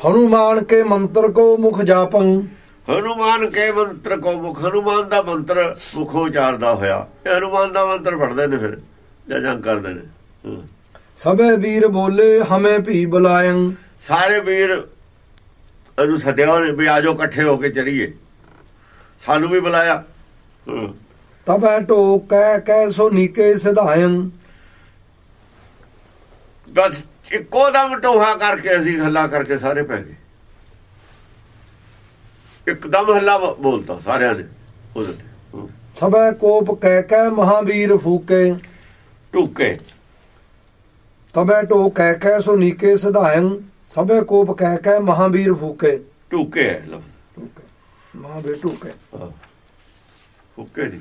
ਹਨੂਮਾਨ ਕੇ ਮੰਤਰ ਕੋ ਮੁਖ ਜਾਪੰ। ਹਨੂਮਾਨ ਕੇ ਮੰਤਰ ਕੋ ਮੁਖ ਹਨੂਮਾਨ ਦਾ ਮੰਤਰ ਮੁਖੋਂ ਉਚਾਰਦਾ ਹੋਇਆ। ਹਨੂਮਾਨ ਦਾ ਮੰਤਰ ਪੜਦੇ ਨੇ ਫਿਰ ਜਾਂ ਜੰਗ ਕਰਦੇ ਨੇ। ਸਭੇ ਵੀਰ ਬੋਲੇ ਹਮੇ ਭੀ ਬੁਲਾਇੰ। ਸਾਰੇ ਵੀਰ ਇਹਨੂੰ ਸੱਦਿਆ ਉਹਨੇ ਵੀ ਆਜੋ ਇਕੱਠੇ ਹੋ ਕੇ ਚੜੀਏ ਸਾਨੂੰ ਵੀ ਬੁਲਾਇਆ। ਤਬੈ ਢੋ ਕਹਿ ਕਹਿ ਸੋ ਨੀਕੇ ਸਿਧਾਇੰ। ਬਸ ਇੱਕੋ ਦਮ ਟੋਹਾ ਕਰਕੇ ਅਸੀਂ ਹੱਲਾ ਕਰਕੇ ਸਾਰੇ ਪੈ ਗਏ। ਇੱਕਦਮ ਹੱਲਾ ਬ- ਬੋਲਤਾ ਸਾਰਿਆਂ ਨੇ ਉਹਦੇ ਤੇ। ਸਭੈ ਕੋਪ ਕਹਿ ਕਹਿ ਮਹਾਵੀਰ ਫੂਕੇ। ਟੁੱਕੇ ਤਬੈ ਟੋ ਕਹਿ ਕਹਿ ਸੋ ਨੀਕੇ ਸਧਾਇਨ ਸਭੈ ਕੋਪ ਕਹਿ ਕਹਿ ਮਹਾਵੀਰ ਫੂਕੇ। ਟੁੱਕੇ ਮਹਾਵੀਰ ਟੂਕੇ। ਟੁੱਕੇ ਨਹੀਂ।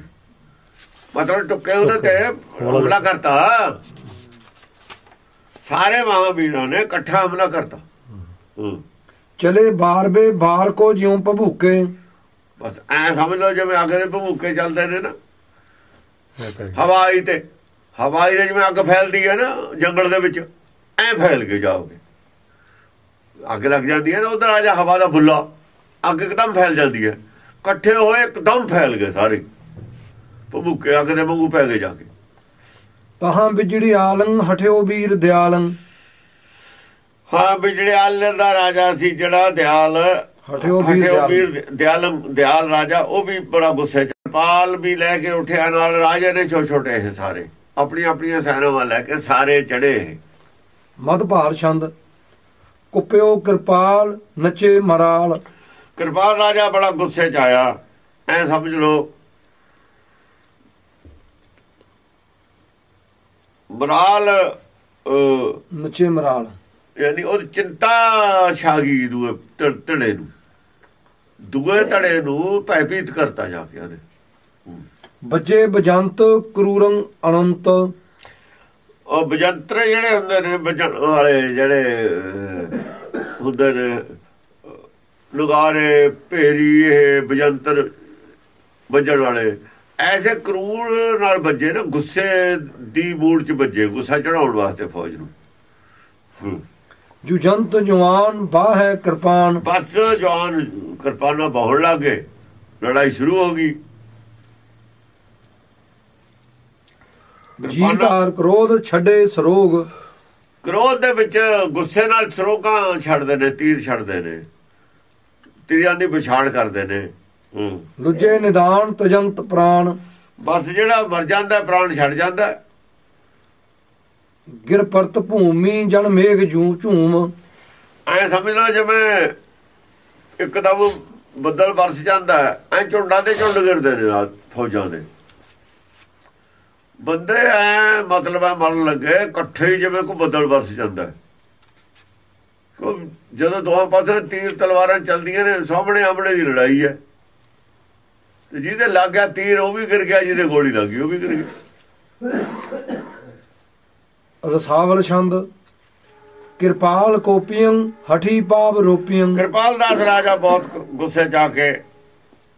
ਮਤਲਬ ਟੁੱਕੇ ਉਹਦੇ ਤੇ ਹਮਲਾ ਕਰਤਾ। ਸਾਰੇ ਮਹਾਂਵੀਰਾਂ ਨੇ ਇਕੱਠਾ ਹਮਲਾ ਕਰਤਾ। ਚਲੇ ਬਾਰ ਬੇ ਬਾਰ ਕੋ ਜਿਉ ਭਭੂਕੇ। ਬਸ ਐ ਸਮਝ ਲਓ ਜਿਵੇਂ ਅੱਗ ਦੇ ਭਮੂਕੇ ਚੱਲਦੇ ਨੇ ਨਾ। ਹਵਾਈ ਤੇ ਹਵਾਈ ਦੇ ਜਿਵੇਂ ਅੱਗ ਫੈਲਦੀ ਹੈ ਨਾ ਜੰਗਲ ਦੇ ਵਿੱਚ ਐ ਫੈਲ ਕੇ ਜਾਓਗੇ। ਅੱਗ ਲੱਗ ਜਾਂਦੀ ਹੈ ਨਾ ਉਧਰ ਆ ਜਾ ਹਵਾ ਦਾ ਬੁੱਲਾ। ਅੱਗ ਇੱਕਦਮ ਫੈਲ ਜਾਂਦੀ ਹੈ। ਇਕੱਠੇ ਹੋਏ ਇੱਕਦਮ ਫੈਲ ਗਏ ਸਾਰੇ। ਭਮੂਕੇ ਅੱਗ ਦੇ ਵਾਂਗੂ ਪੈ ਗਏ ਜਾ ਕੇ। ਤਹਾਂ ਬਿਜੜੀ ਆਲੰ ਹਠਿਓ ਵੀਰ ਦਿਆਲੰ। ਹਾਂ ਬਿਜੜੇ ਆਲੇ ਦਾ ਰਾਜਾ ਸੀ ਜਿਹੜਾ ਦਿਆਲ ਹਠਿਓ ਵੀਰ ਦਿਆਲ। ਦਿਆਲ ਰਾਜਾ ਉਹ ਵੀ ਬੜਾ ਗੁੱਸੇ ਚ ਪਾਲ ਵੀ ਲੈ ਕੇ ਉੱਠਿਆ ਨਾਲ ਰਾਜੇ ਨੇ ਛੋਟੇ ਛੋਟੇ ਇਹ ਸਾਰੇ। ਆਪਣੀਆਂ ਆਪਣੀਆਂ ਸੈਨਾਵਾਂ ਲੈ ਕੇ ਸਾਰੇ ਚੜੇ ਮਦ ਭਾਰ ਛੰਦ ਕੁੱਪਿਓ ਕਿਰਪਾਲ ਨਚੇ ਮਰਾਲ। ਕਿਰਪਾਲ ਰਾਜਾ ਬੜਾ ਗੁੱਸੇ ਚ ਆਇਆ। ਐ ਸਮਝ ਲਓ ਮਰਾਲ ਨਚੇ ਮਰਾਲ। ਯਾਨੀ ਉਹ ਚਿੰਤਾ ਛਾ ਗਈ ਦੂਏ ਧੜੇ ਨੂੰ। ਦੂਏ ਧੜੇ ਨੂੰ ਭੈਭੀਤ ਕਰਤਾ ਜਾ ਕੇ ਉਹਨੇ। ਬੱਜੇ ਬਜੰਤ ਕਰੂਰੰ ਅਨੰਤ। ਉਹ ਬਜੰਤਰ ਜਿਹੜੇ ਹੁੰਦੇ ਨੇ ਬਜਣ ਵਾਲੇ ਜਿਹੜੇ ਹੁੰਦੇ ਨੇ ਨਗਾਰੇ ਭੇਰੀ ਇਹ ਬਜੰਤਰ ਵੱਜਣ ਵਾਲੇ। ਐਸੇ ਕਰੂਰ ਨਾਲ ਵੱਜੇ ਨਾ ਗੁੱਸੇ ਦੀ ਮੂਡ ਚ ਵੱਜੇ ਗੁੱਸਾ ਚੜਾਉਣ ਵਾਸਤੇ ਫੌਜ ਨੂੰ। ਜੁਜੰਤ ਜਵਾਨ ਬਾਹੈ ਕਿਰਪਾਨ। ਬਸ ਜਵਾਨ ਕਿਰਪਾਨਾ ਬਹੁਣ ਲੱਗੇ ਲੜਾਈ ਸ਼ੁਰੂ ਹੋ ਗਈ। ਜੀ ਕਿਰਪਾਨਾਂ- ਧਾਰ ਕ੍ਰੋਧ ਛੱਡੇ ਸਰੋਗ। ਕ੍ਰੋਧ ਦੇ ਵਿੱਚ ਗੁੱਸੇ ਨਾਲ ਸਰੋਗਾਂ ਛੱਡਦੇ ਨੇ ਤੀਰ ਛੱਡਦੇ ਨੇ। ਤੀਰਾਂ ਦੀ ਪਛਾਣ ਕਰਦੇ ਨੇ। ਲੁਜੇ ਨਿਦਾਨ ਤਜੰਤ ਪ੍ਰਾਨ ਬਸ ਜਿਹੜਾ ਮਰ ਜਾਂਦਾ ਪ੍ਰਾਣ ਛੱਡ ਜਾਂਦਾ। ਗਿਰ ਪਰਤ ਭੂਮੀ ਜਨ ਮੇਘ ਜੂ ਝੂਮ। ਐ ਸਮਝ ਲਓ ਜਿਵੇਂ ਇੱਕਦਮ ਬੱਦਲ ਵਰਸ ਜਾਂਦਾ ਐ ਝੁੰਡਾਂ ਦੇ ਝੁੰਡ ਗਿਰਦੇ ਨੇ ਫੌਜਾਂ ਦੇ। ਬੰਦੇ ਐ ਮਤਲਬ ਐ ਮਰਨ ਲੱਗੇ ਇਕੱਠੇ ਜਿਵੇਂ ਕੋਈ ਬੱਦਲ ਵਰਸ ਜਾਂਦਾ। ਜਦੋਂ ਦੋਹਾਂ ਪਾਸੇ ਤੀਰ ਤਲਵਾਰਾਂ ਚੱਲਦੀਆਂ ਨੇ ਸਾਹਮਣੇ ਆਮਣੇ ਦੀ ਲੜਾਈ ਹੈ। ਤੇ ਜਿਹਦੇ ਲੱਗ ਗਿਆ ਤੀਰ ਉਹ ਵੀ ਗਿਰ ਗਿਆ ਜਿਹਦੇ ਗੋਲੀ ਲੱਗੀ ਉਹ ਵੀ ਗਿਰ ਗਿਆ ਰਸਾਵਲ ਛੰਦ ਕਿਰਪਾਲ ਕੋਪੀਆਂ ਹਠੀ ਪਾਵ ਰੋਪੀਆਂ ਕਿਰਪਾਲ ਦਾਸ ਰਾਜਾ ਬਹੁਤ ਗੁੱਸੇ ਆ ਕੇ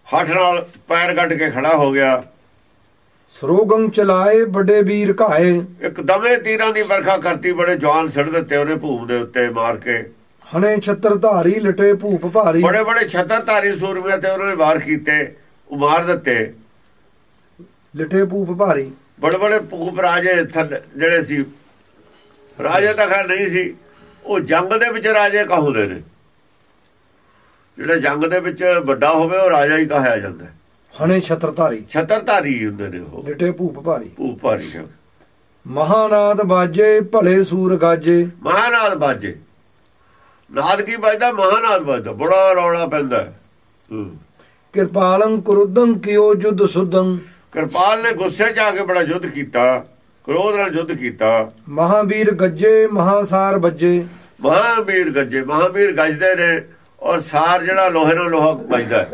ਹੱਠ ਨਾਲ ਪੈਰ ਕੱਢ ਕੇ ਖੜਾ ਹੋ ਗਿਆ। ਸਰੋਗੰ ਚਲਾਏ ਵੱਡੇ ਵੀਰ ਘਾਏ। ਇੱਕ ਦਮੇ ਤੀਰਾਂ ਦੀ ਵਰਖਾ ਕਰਤੀ ਬੜੇ ਜਵਾਨ ਸਿਰ ਦਿੱਤੇ ਉਹਨੇ ਭੂਮ ਦੇ ਉੱਤੇ ਮਾਰ ਕੇ। ਹਣੇ ਛਤਰ ਧਾਰੀ ਲਟੇ ਭੂਪ ਭਾਰੀ। ਬੜੇ ਬੜੇ ਛਤਰਧਾਰੀ ਸੂਰਮੇ ਤੇ ਉਹਨਾਂ ਨੇ ਵਾਰ ਕੀਤੇ। ਉਹ ਮਾਰ ਦਿੱਤੇ। ਲਟੇ ਭੂਪ ਭਾਰੀ। ਬੜੇ ਬੜੇ ਭੂਪ ਰਾਜੇ ਥੱਲੇ ਜਿਹੜੇ ਸੀ। ਰਾਜੇ ਤਾਂ ਖੈਰ ਨਹੀਂ ਸੀ। ਉਹ ਜੰਗ ਦੇ ਵਿੱਚ ਰਾਜੇ ਕਹੋਦੇ ਨੇ? ਜਿਹੜਾ ਜੰਗ ਦੇ ਵਿੱਚ ਵੱਡਾ ਹੋਵੇ ਉਹ ਰਾਜਾ ਹੀ ਕਹਾਇਆ ਜਾਂਦਾ। ਹਣੇ ਛਤਰ ਧਾਰੀ ਛਤਰਧਾਰੀ ਹੁੰਦੇ ਨੇ ਉਹ। ਲਟੇ ਭੂਪ ਭਾਰੀ। ਭੂਪ ਭਾਰੀ ਮਹਾਨਾਦ ਬਾਜੇ ਭਲੇ ਸੂਰ ਗਾਜੇ। ਮਹਾਨਾਦ ਬਾਜੇ। ਨਾਦ ਕੀ ਵੱਜਦਾ? ਮਹਾਨਾਦ ਵੱਜਦਾ। ਬੜਾ ਰੌਲਾ ਪੈਂਦਾ ਹੈ। ਕਿਰਪਾਲੰ ਕੁਰੁਦੰ ਕਿਓ ਜੁਦ ਸੁਦੰ ਕਿਰਪਾਲ ਨੇ ਗੁੱਸੇ 'ਚ ਆ ਕੇ ਬੜਾ ਯੁੱਧ ਕੀਤਾ ਕ੍ਰੋਧ ਨਾਲ ਯੁੱਧ ਕੀਤਾ। ਮਹਾਵੀਰ ਗੱਜੇ ਮਹਾਸਾਰ ਬੱਜੇ ਮਹਾਵੀਰ ਗੱਜੇ ਮਹਾਵੀਰ ਗੱਜਦੇ ਨੇ ਔਰ ਸਾਰ ਜਿਹੜਾ ਲੋਹੇ ਨਾਲ ਲੋਹਾ ਵੱਜਦਾ।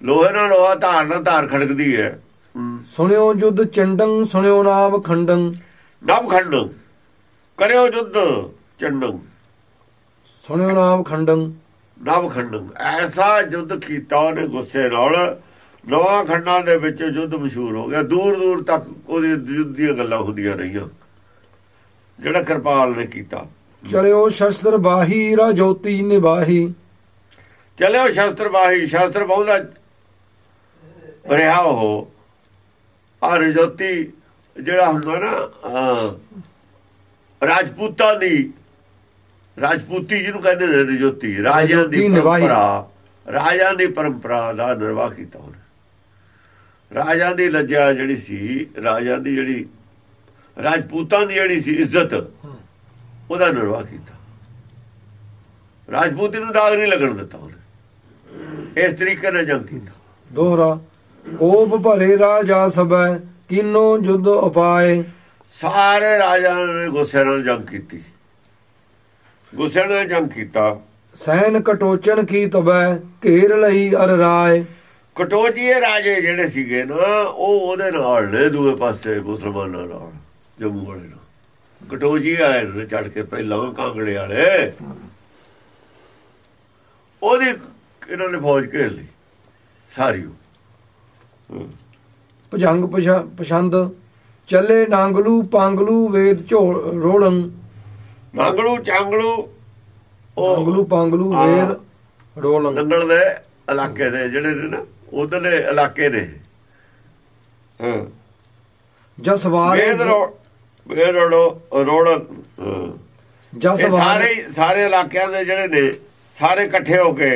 ਲੋਹੇ ਨਾਲ ਲੋਹਾ ਧਾਰ ਨਾਲ ਧਾਰ ਖੜਕਦੀ ਹੈ। ਸੁਣਿਓ ਜੁਦ ਚੰਡੰ ਸੁਣਿਓ ਨਾਮ ਖੰਡੰ। ਨਵ ਖੰਡ ਕਰਿਓ ਯੁੱਧ ਚੰਡੰ। ਸੁਣਿਓ ਨਾਮ ਖੰਡੰ। ਨਵ ਖੰਡੰ ਐਸਾ ਯੁੱਧ ਕੀਤਾ ਉਹਨੇ ਗੁੱਸੇ ਨਾਲ। ਨਵਾਂ ਖੰਡਾਂ ਦੇ ਵਿੱਚ ਯੁੱਧ ਮਸ਼ਹੂਰ ਹੋ ਗਿਆ। ਦੂਰ ਦੂਰ ਤੱਕ ਉਹਦੇ ਯੁੱਧ ਦੀਆਂ ਗੱਲਾਂ ਹੁੰਦੀਆਂ ਰਹੀਆਂ। ਜਿਹੜਾ ਕਿਰਪਾਲ ਨੇ ਕੀਤਾ। ਚਲਿਓ ਸ਼ਸਤਰ ਬਾਹੀ ਰਾ ਜੋਤੀ ਨਿਵਾਹੀ ਚਲਿਓ ਸ਼ਸਤਰ ਬਾਹੀ। ਸ਼ਸਤਰ ਬਹੁਦਾ ਰਿਹਾ ਉਹ। ਆ ਰਜੋਤੀ ਜਿਹੜਾ ਹੁੰਦਾ ਨਾ ਰਾਜਪੂਤਾਂ ਦੀ ਰਾਜਪੂਤੀ ਜਿਹਨੂੰ ਕਹਿੰਦੇ ਨੇ ਰਜੋਤੀ ਰਾਜਿਆਂ ਦੀ। ਪਰੰਪਰਾ ਰਾਜਿਆਂ ਦੀ ਪਰੰਪਰਾ ਦਾ ਨਿਰਵਾਹ ਕੀਤਾ ਉਹਨੇ। ਰਾਜਿਆਂ ਦੀ ਲੱਜਾ ਜਿਹੜੀ ਸੀ ਰਾਜਿਆਂ ਦੀ ਜਿਹੜੀ ਰਾਜਪੂਤਾਂ ਦੀ ਜਿਹੜੀ ਸੀ ਇੱਜ਼ਤ ਉਹਦਾ ਨਿਰਵਾਹ ਕੀਤਾ। ਰਾਜਪੂਤੀ ਨੂੰ ਦਾਗ ਨਹੀਂ ਲੱਗਣ ਦਿੱਤਾ ਉਹਨੇ। ਇਸ ਤਰੀਕੇ ਨਾਲ ਜੰਗ ਕੀਤਾ। ਦੋਹਰਾ ਕੋਪ ਭਰੇ ਰਾਜਾ ਸਭੈ ਕਿਨੋ ਜੁਦ ਉਪਾਏ। ਸਾਰੇ ਰਾਜਾਂ ਨੇ ਗੁੱਸੇ ਨਾਲ ਜੰਗ ਕੀਤੀ। ਗੁੱਸੇ ਨਾਲ ਜੰਗ ਕੀਤਾ। ਸੈਨ ਕਟੋਚਨ ਕੀ ਤਬੈ ਘੇਰ ਲਈ ਅਰ ਰਾਏ। ਕਟੋਜੀਏ ਰਾਜੇ ਜਿਹੜੇ ਸੀਗੇ ਨਾ ਉਹ ਉਹਦੇ ਨਾਲ ਨੇ ਦੂਏ ਪਾਸੇ ਮੁਸਲਮਾਨਾਂ ਨਾਲ ਜੰਮੂ ਵਾਲੇ ਨਾਲ। ਕਟੋਜੀ ਆਏ ਨੇ ਚੜ ਕੇ ਪਹਿਲਾਂ ਕਾਂਗੜੇ ਵਾਲੇ। ਉਹਦੀ ਇਹਨਾਂ ਨੇ ਫੌਜ ਘੇਰ ਲਈ ਸਾਰੀ। ਭਜੰਗ ਪਛ- ਪਛੰਦ ਚੱਲੇ ਨਾਂਗਲੂ ਪਾਂਗਲੂ ਵੇਦ ਝੋਲ ਰੋੜਨ ਨਾਂਗਲੂ ਚਾਂਗਲੂ ਉਹ ਪਾਂਗਲੂ। ਵੇਦ ਰੋਲਨ ਨੰਗਲ ਦੇ ਇਲਾਕੇ ਦੇ ਜਿਹੜੇ ਨੇ ਨਾ ਉਧਰਲੇ ਇਲਾਕੇ ਨੇ। ਹਾਂ। ਜਸਵਾਰ ਵੇਦ ਵੇਦ ਰੋੜੋ ਇਹ ਜਸਵਾਰ ਸਾਰੇ ਸਾਰੇ ਇਲਾਕਿਆਂ ਦੇ ਜਿਹੜੇ ਨੇ ਸਾਰੇ ਇਕੱਠੇ ਹੋ ਕੇ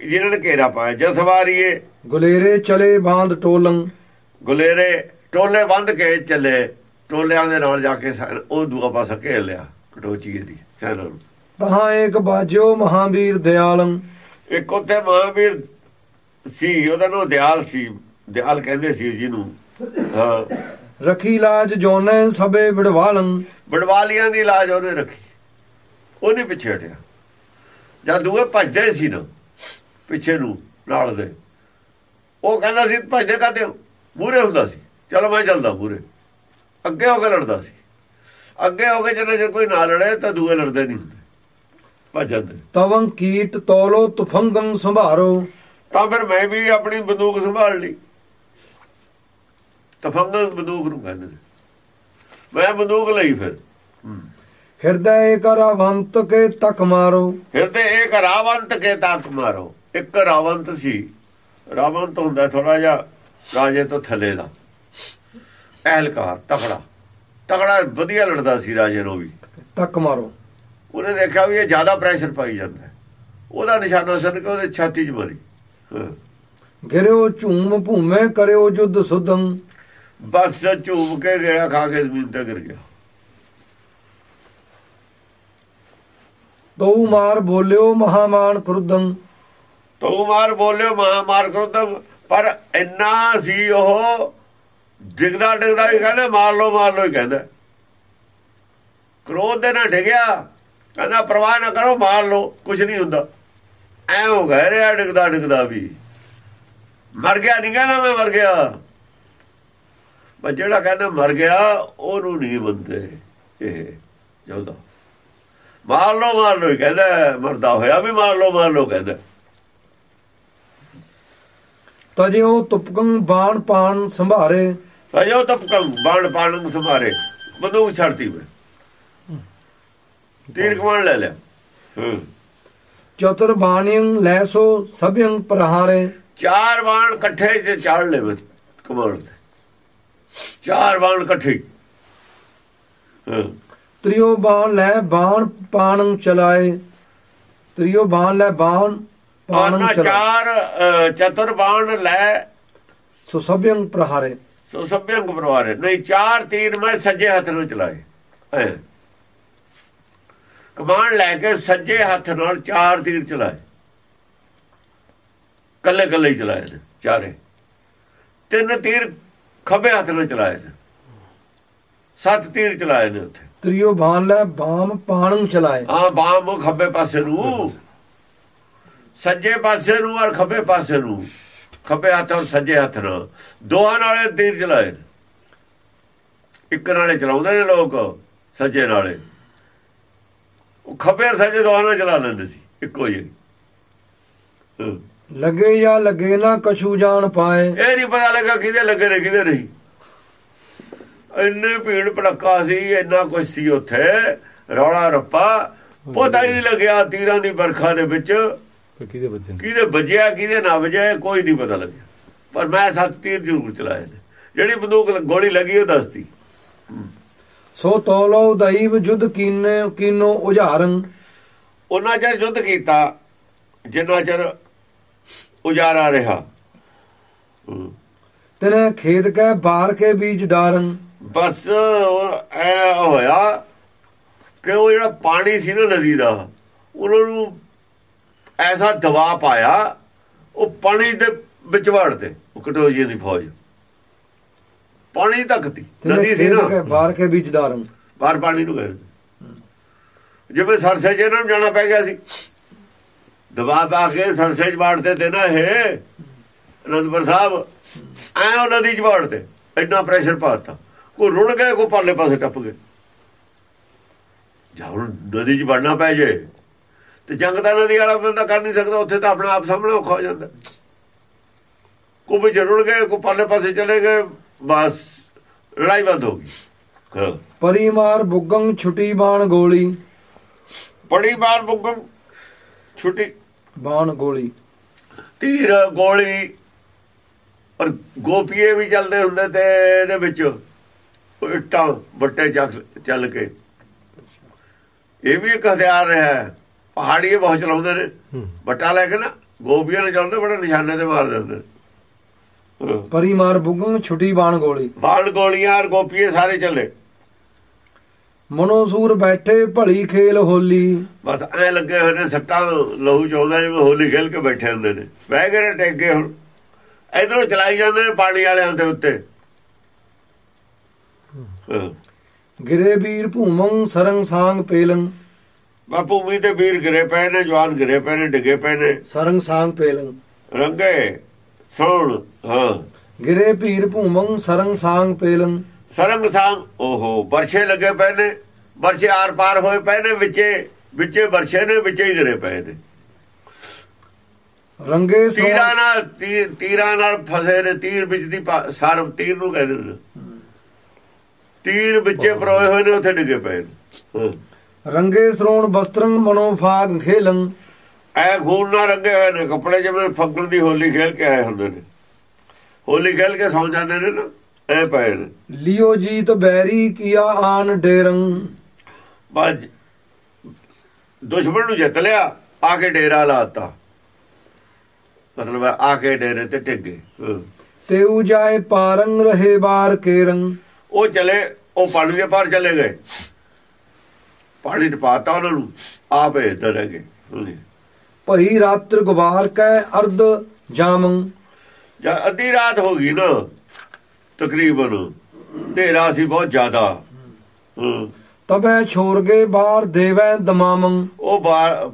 ਜਿਨ੍ਹਾਂ ਨੇ ਘੇਰਾ ਪਾਇਆ। ਜਸਵਾਰੀਏ ਗੁਲੇਰੇ ਚਲੇ ਬਾਂਧ ਟੋਲੰ। ਗੁਲੇਰੇ ਟੋਲੇ ਬੰਦ ਕੇ ਚੱਲੇ। ਟੋਲਿਆਂ ਦੇ ਨਾਲ ਜਾ ਕੇ ਉਹ ਦੂਆ ਪਾਸਾ ਘੇਰ ਲਿਆ। ਕਟੋਚੀ ਦੀ ਸੈਨਾ ਨੂੰ। ਤਹਾਂ ਏਕ ਬਾਜਿਓ ਮਹਾਵੀਰ ਦਿਆਲੰ। ਇੱਕ ਉੱਥੇ ਮਹਾਵੀਰ ਸੀ ਉਹਦਾ ਨਾਮ ਦਿਆਲ ਸੀ। ਦਿਆਲ ਕਹਿੰਦੇ ਸੀ ਜਿਹਨੂੰ ਹਾਂ। ਰਖੀ ਲਾਜ ਜੋਨੈ ਸਭੇ ਵਿੜਵਾਲੰ। ਬੜਵਾਲੀਆਂ ਦੀ ਇਲਾਜ ਉਹਨੇ ਰੱਖੀ। ਉਹ ਨਹੀਂ ਪਿੱਛੇ ਹਟਿਆ। ਜਦ ਦੂਏ ਭੱਜਦੇ ਸੀ ਨਾ ਪਿੱਛੇ ਨੂੰ ਨਾਲ ਦੇ। ਉਹ ਕਹਿੰਦਾ ਸੀ ਭੱਜਦੇ ਕਾਤੇ ਹੋ? ਮੂਰੇ ਹੁੰਦਾ ਸੀ। ਚਲੋ ਮੈਂ ਚੱਲਦਾ ਮੂਰੇ ਅੱਗੇ ਹੋ ਕੇ ਲੜਦਾ ਸੀ। ਅੱਗੇ ਹੋ ਕੇ ਜਦੋਂ ਜੇ ਕੋਈ ਨਾ ਲੜੇ ਤਾਂ ਦੂਏ ਲੜਦੇ ਨਹੀਂ ਹੁੰਦੇ। ਭੱਜ ਜਾਂਦੇ ਤਵੰ ਕੀਟ ਤੋਲੋ ਤੁਫੰਗੰ ਸੰਭਾਰੋ। ਤਾਂ ਫਿਰ ਮੈਂ ਵੀ ਆਪਣੀ ਬੰਦੂਕ ਸੰਭਾਲ ਲਈ। ਤਫੰਗਲ ਬੰਦੂਕ ਨੂੰ ਕਹਿੰਦੇ ਨੇ। ਮੈਂ ਬੰਦੂਕ ਲਈ ਫਿਰ। ਹਿਰਦੈ ਕਰਾਵੰਤ ਕੇ ਤਕ ਮਾਰੋ। ਹਿਰਦੇ ਇੱਕ ਰਾਵੰਤ ਕੇ ਤਾਕ ਮਾਰੋ। ਇੱਕ ਰਾਵੰਤ ਸੀ। ਰਾਵੰਤ ਹੁੰਦਾ ਥੋੜਾ ਜਿਹਾ ਰਾਜੇ ਤੋਂ ਥੱਲੇ ਦਾ। ਅਹਲਕਾਰ ਤਕੜਾ। ਤਕੜਾ ਵਧੀਆ ਲੜਦਾ ਸੀ ਰਾਜੇ ਨੂੰ ਵੀ। ਤਕ ਮਾਰੋ। ਉਹਨੇ ਦੇਖਿਆ ਵੀ ਇਹ ਜ਼ਿਆਦਾ ਪ੍ਰੈਸ਼ਰ ਪਾਈ ਜਾਂਦਾ। ਉਹਦਾ ਨਿਸ਼ਾਨਾ ਸਨ ਕਿ ਉਹਦੇ ਛਾਤੀ 'ਚ ਮਾਰੀ। ਗਿਰਿਓ ਝੂਮ ਭੂਮੇ ਕਰਿਓ ਜੁਦ ਸੁਦੰ ਬਸ ਝੂਮ ਕੇ ਗਿਆ ਖਾ ਕੇ ਜ਼ਮੀਨ ਤੇ ਗਿਰ ਗਿਆ। ਤਉ ਮਾਰ ਬੋਲਿਓ ਮਹਾਮਾਨ ਕ੍ਰੁਦੰ ਤੂੰ ਮਾਰ ਬੋਲਿਓ ਮਹਾ ਮਾਰ ਕਰੋ ਤਾਂ ਪਰ ਇੰਨਾ ਸੀ ਉਹ ਡਿੱਗਦਾ ਡਿੱਗਦਾ ਹੀ ਕਹਿੰਦਾ, ਮਾਰ ਲਓ ਮਾਰ ਲਓ ਹੀ ਕਹਿੰਦਾ। ਕ੍ਰੋਧ ਦੇ ਨਾਲ ਡਿੱਗਿਆ, ਕਹਿੰਦਾ, ਪਰਵਾਹ ਨਾ ਕਰੋ, ਮਾਰ ਲਓ ਕੁਝ ਨਹੀਂ ਹੁੰਦਾ। ਐ ਹੋ ਗਿਆ ਰਿਹਾ, ਡਿੱਗਦਾ ਡਿੱਗਦਾ ਵੀ। ਮਰ ਗਿਆ, ਨਹੀਂ ਕਹਿੰਦਾ ਮੈਂ ਮਰ ਗਿਆ। ਪਰ ਜਿਹੜਾ ਕਹਿੰਦਾ ਮਰ ਗਿਆ, ਉਹਨੂੰ ਨਹੀਂ ਬੰਦੇ ਇਹ, ਜੋਦਾ। ਮਾਰ ਲਓ, ਮਾਰ ਲੋ ਕਹਿੰਦਾ, ਮਰਦਾ ਹੋਇਆ ਵੀ ਮਾਰ ਲਓ ਮਾਰ ਲਓ ਕਹਿੰਦਾ। ਤਜਿਓ ਤੁਪਕੰ ਬਾਣ ਪਾਣ ਸੰਭਾਰੇ ਅਜੋ ਤਪਕੰ ਬਾਣ ਪਾਣੰ ਸੁਮਾਰੇ ਬੰਦੂਕ ਛੱਡਤੀ ਮੈਂ ਤੀਰ ਕਮਾਨ ਲੈ ਲਿਆ। ਚਤੁਰ ਬਾਣਿਯੰ ਲੈਸੋ ਸਭਯੰ ਪ੍ਰਹਾਰੇ। ਚਾਰ ਬਾਣ ਇਕੱਠੇ ਚ ਚਾੜ ਲੈ ਮੈਂ ਕਮਾਨ ਚਾਰ ਬਾਣ ਇਕੱਠੇ। ਤ੍ਰਿਓ ਬਾਣ ਲੈ ਬਾਣ ਪਾਣੰ ਚਲਾਏ। ਤ੍ਰਿਓ ਬਾਣ ਲੈ ਬਾਣ ਪਾਣੰ ਚਲਾਏ। ਚਾਰ ਚਤੁਰ ਬਾਣ ਲੈ। ਸੋ ਸਭਯੰ ਪ੍ਰਹਾਰੇ। ਸੋ ਸਭਿਅੰਗ ਪਰਵਾਰੇ ਨਹੀਂ ਚਾਰ ਤੀਰ ਮੈਂ ਸੱਜੇ ਹੱਥ ਨੂੰ ਚਲਾਏ। ਐ ਕਮਾਨ ਲੈ ਕੇ ਸੱਜੇ ਹੱਥ ਨਾਲ ਚਾਰ ਤੀਰ ਚਲਾਏ। ਕੱਲੇ ਕੱਲੇ ਹੀ ਚਲਾਏ ਨੇ ਚਾਰੇ। ਤਿੰਨ ਤੀਰ ਖੱਬੇ ਹੱਥ ਨਾਲ ਚਲਾਏ ਨੇ। ਸੱਤ ਤੀਰ ਚਲਾਏ ਨੇ ਉੱਥੇ। ਤ੍ਰਿਓ ਬਾਣ ਲੈ ਬਾਮ ਪਾਣੰ ਚਲਾਏ। ਹਾਂ ਬਾਮ ਖੱਬੇ ਪਾਸੇ ਨੂੰ। ਸੱਜੇ ਪਾਸੇ ਨੂੰ ਔਰ ਖੱਬੇ ਪਾਸੇ ਨੂੰ। ਖੱਬੇ ਹੱਥ ਔਰ ਸੱਜੇ ਹੱਥ ਨਾਲ। ਦੋਹਾਂ ਨਾਲੇ ਤੀਰ ਚਲਾਏ। ਇੱਕ ਨਾਲੇ ਚਲਾਉਂਦੇ ਨੇ ਲੋਕ ਸੱਜੇ ਨਾਲੇ। ਉਹ ਖੱਬੇ ਔਰ ਸੱਜੇ ਦੋਹਾਂ ਨਾਲ ਚਲਾ ਲੈਂਦੇ ਸੀ ਇੱਕੋ ਹੀ। ਲੱਗੇ ਜਾਂ ਲੱਗੇ ਨਾ ਕਛੂ ਜਾਣ ਪਾਏ। ਇਹ ਨਹੀਂ ਪਤਾ ਲੱਗਾ ਕਿਹਦੇ ਲੱਗੇ ਨੇ ਕਿਹਦੇ ਨਹੀਂ। ਇੰਨੇ ਭੀੜ ਭੜੱਕਾ ਸੀ ਇੰਨਾ ਕੁਝ ਸੀ ਉੱਥੇ। ਰੌਲਾ ਰੱਪਾ। ਪਤਾ ਹੀ ਨਹੀਂ ਲੱਗਿਆ ਤੀਰਾਂ ਦੀ ਬਰਖਾ ਦੇ ਵਿੱਚ। ਕਿਹਦੇ ਨੇ ਕਿਹਦੇ ਵੱਜਿਆ ਕਿਹਦੇ ਨਾ ਵੱਜਿਆ ਕੋਈ ਨਹੀਂ ਪਤਾ ਲੱਗਿਆ। ਪਰ ਮੈਂ ਸੱਤ ਤੀਰ ਜ਼ਰੂਰ ਚਲਾਏ ਨੇ। ਜਿਹੜੀ ਬੰਦੂਕ ਗੋਲੀ ਲੱਗੀ ਉਹ ਦੱਸਦੀ ਸੋ ਤੋਲੋ ਦਈਵ ਜੁਦ ਕੀਨੇ ਕੀਨੋ ਉਝਾਰੰ ਉਹਨਾਂ ਚਿਰ ਯੁੱਧ ਕੀਤਾ ਜਿੰਨਾ ਚਿਰ ਉਜਾਰਾ ਰਿਹਾ। ਤਨੇ ਖੇਤ ਕੈ ਬਾਰ ਕੇ ਬੀਜ ਡਾਰੰ। ਬਸ ਐ ਹੋਇਆ ਕਿ ਉਹ ਜਿਹੜਾ ਪਾਣੀ ਸੀ ਨਾ ਨਦੀ ਦਾ ਉਹਨਾਂ ਨੂੰ ਐਸਾ ਦਬਾਅ ਪਾਇਆ ਉਹ ਪਾਣੀ ਦੇ ਵਿੱਚ ਵੜਤੇ ਉਹ ਕਟੋਰੀਏ ਦੀ ਫੌਜ। ਪਾਣੀ ਤੱਕ ਤੀ ਨਦੀ ਸੀ ਨਾ। ਬਾਹਰ ਕੇ ਬੀਜਦਾਰੰ ਬਾਹਰ ਪਾਣੀ ਨੂੰ ਗਏ। ਜਿਵੇਂ ਸਰਸੇ ਜੇ ਨੂੰ ਜਾਣਾ ਪੈ ਗਿਆ ਸੀ। ਦਬਾਅ ਪਾ ਕੇ ਸਰਸੇ ਚ ਵਾੜਦੇ ਤੇ ਨਾ ਇਹ ਅਨੰਦਪੁਰ ਸਾਹਿਬ ਐ ਉਹ ਨਦੀ ਚ ਵਾੜਦੇ। ਇੰਨਾ ਪ੍ਰੈਸ਼ਰ ਪਾਤਾ ਕੋ ਰੁੜ ਗਏ ਕੋ ਪਰਲੇ ਪਾਸੇ ਟੱਪ ਗਏ ਜਾਂ ਹੁਣ ਨਦੀ ਚ ਵੜਨਾ ਪੈ ਜੇ। ਤੇ ਜੰਗ ਦਾ ਨਦੀ ਵਾਲਾ ਬੰਦਾ ਕਰ ਨਹੀਂ ਸਕਦਾ ਉੱਥੇ ਤਾਂ ਆਪਣਾ ਆਪ ਸਾਹਮਣੇ ਔਖਾ ਹੋ ਜਾਂਦਾ। ਕੋ ਵਿੱਚ ਰੁੜ ਗਏ ਕੋ ਪਰਲੇ ਪਾਸੇ ਚਲੇ ਗਏ ਬਸ ਲੜਾਈ ਬੰਦ ਹੋ ਗਈ। ਪਰਿਮਾਰ ਬੁੱਗੰ ਛੁਟੀ ਬਾਣ ਗੋਲੀ। ਬੜੀ ਵਾਰ ਬੁੱਗਮ ਛੁੱਟੀ ਬਾਣ ਗੋਲੀ। ਤੀਰ ਗੋਲੀ ਔਰ ਗੋਪੀਏ ਵੀ ਚੱਲਦੇ ਹੁੰਦੇ ਤੇ ਇਹਦੇ ਵਿੱਚ ਇੱਟਾਂ ਚੱਕ ਚੱਲ ਕੇ। ਇਹ ਵੀ ਇੱਕ ਹਥਿਆਰ ਰਿਹਾ ਹੈ। ਪਹਾੜੀਏ ਬਹੁਤ ਚਲਾਉਂਦੇ ਨੇ। ਬੱਟਾ ਲੈ ਕੇ ਨਾ ਗੋਪੀਆਂ ਨੇ ਚੱਲਦੇ ਬੜੇ ਨਿਸ਼ਾਨੇ ਤੇ ਮਾਰ ਦਿੰਦੇ ਨੇ। ਹਾਂ। ਪਰਿਮਾਰ ਬੁੱਗੰ ਛੁਟੀ ਬਾਣ ਗੋਲੀ। ਬਾਣ ਗੋਲੀਆਂ ਔਰ ਗੋਪੀਏ ਸਾਰੇ ਚੱਲੇ। ਮਨੋਸੂਰ ਬੈਠੇ ਭਲੀ ਖੇਲ ਹੋਲੀ। ਬਸ ਐ ਲੱਗੇ ਹੋਏ ਨੇ ਸੱਟਾਂ ਲਹੂ ਚੋਦਾ ਜਿਵੇਂ ਹੋਲੀ ਖੇਲ ਕੇ ਬੈਠੇ ਹੁੰਦੇ ਨੇ। ਬਹਿ ਨੇ ਟੇਕ ਗਏ ਹੁਣ। ਇਧਰੋਂ ਚਲਾਈ ਜਾਂਦੇ ਨੇ ਪਾਣੀ ਵਾਲਿਆਂ ਦੇ ਉੱਤੇ। ਗਿਰੇ ਵੀਰ ਭੂਮੰ ਸਰੰਗ ਸਾੰਗ ਪੇਲੰ ਬਾ ਭੂਮੀ ਤੇ ਵੀਰ ਗਿਰੇ ਪਏ ਨੇ ਜਵਾਨ ਗਿਰੇ ਪਏ ਨੇ ਡਿੱਗੇ ਪਏ ਨੇ। ਸਰੰਗ ਸਾੰਗ ਪੇਲੰ ਰੰਗੇ ਸੁਣ ਹਾਂ। ਗਿਰੇ ਭੀਰ ਭੂਮੰ ਸਰੰਗ ਸਾੰਗ ਪੇਲੰ ਸਰੰਗ ਸਾਂਗ ਓਹੋ ਵਰਸ਼ੇ ਲੱਗੇ ਪਏ ਨੇ। ਵਰਸ਼ੇ ਆਰ ਪਾਰ ਹੋਏ ਪਏ ਨੇ ਵਿੱਚੇ ਵਿੱਚੇ ਵਰਸ਼ੇ ਨੇ ਵਿੱਚੇ ਹੀ ਗਿਰੇ ਪਏ ਨੇ। ਰੰਗੇ ਤੀਰਾਂ ਨਾਲ ਤੀਰ- ਨਾਲ ਫਸੇ ਨੇ ਤੀਰ ਵਿੱਚ ਦੀ ਪਾ- ਸਰ ਤੀਰ ਨੂੰ ਕਹਿੰਦੇ ਨੇ। ਤੀਰ ਵਿੱਚੇ ਪਰੋਏ ਹੋਏ ਨੇ ਉੱਥੇ ਡਿੱਗੇ ਪਏ ਨੇ। ਹਾਂ। ਰੰਗੇ ਸਰੋਣ ਬਸਤਰੰ ਮਨੋ ਫਾਗ ਖੇਲੰ। ਐ ਖੂਨ ਨਾਲ ਰੰਗੇ ਹੋਏ ਨੇ ਕੱਪੜੇ ਜਿਵੇਂ ਫੱਗਣ ਦੀ ਹੋਲੀ ਖੇਲ ਕੇ ਆਏ ਹੁੰਦੇ ਨੇ। ਹੋਲੀ ਖੇਲ ਕੇ ਸੌਂ ਜਾਂਦੇ ਨੇ ਨਾ ਐ ਪਏ ਨੇ। ਲਿਓ ਜੀਤ ਬੈਰੀ ਕੀਆ ਆਨ ਡੇਰੰ। ਬਾਜ ਦੁਸ਼ਮਣ ਨੂੰ ਜਿੱਤ ਲਿਆ ਆ ਕੇ ਡੇਰਾ ਲਾਤਾ ਮਤਲਬ ਆ ਕੇ ਡੇਰੇ ਤੇ ਟਿਕ ਗਏ ਹਾਂ। ਤੇਉ ਜਾਏ ਪਾਰੰਗ ਰਹੇ ਬਾਰ ਕੇਰੰ। ਉਹ ਚਲੇ ਉਹ ਪਾਣੀ ਦੇ ਪਾਰ ਚਲੇ ਗਏ। ਪਾਣੀ ਚ ਪਾਤਾ ਉਹਨਾਂ ਨੂੰ ਆਪੇ ਗਏ ਹਾਂਜੀ। ਭਈ ਰਾਤਰ ਗੁਬਾਰ ਕੈ ਅਰਧ ਜਾਮੰ। ਜਦ ਅੱਧੀ ਰਾਤ ਹੋ ਗਈ ਨਾ ਤਕਰੀਬਨ। ਹਨੇਰਾ ਸੀ ਬਹੁਤ ਜ਼ਿਆਦਾ। ਤਬੈ ਛੋਰ ਗਏ ਬਾਰ ਦੇਵੈ ਦਮਾਮੰ। ਉਹ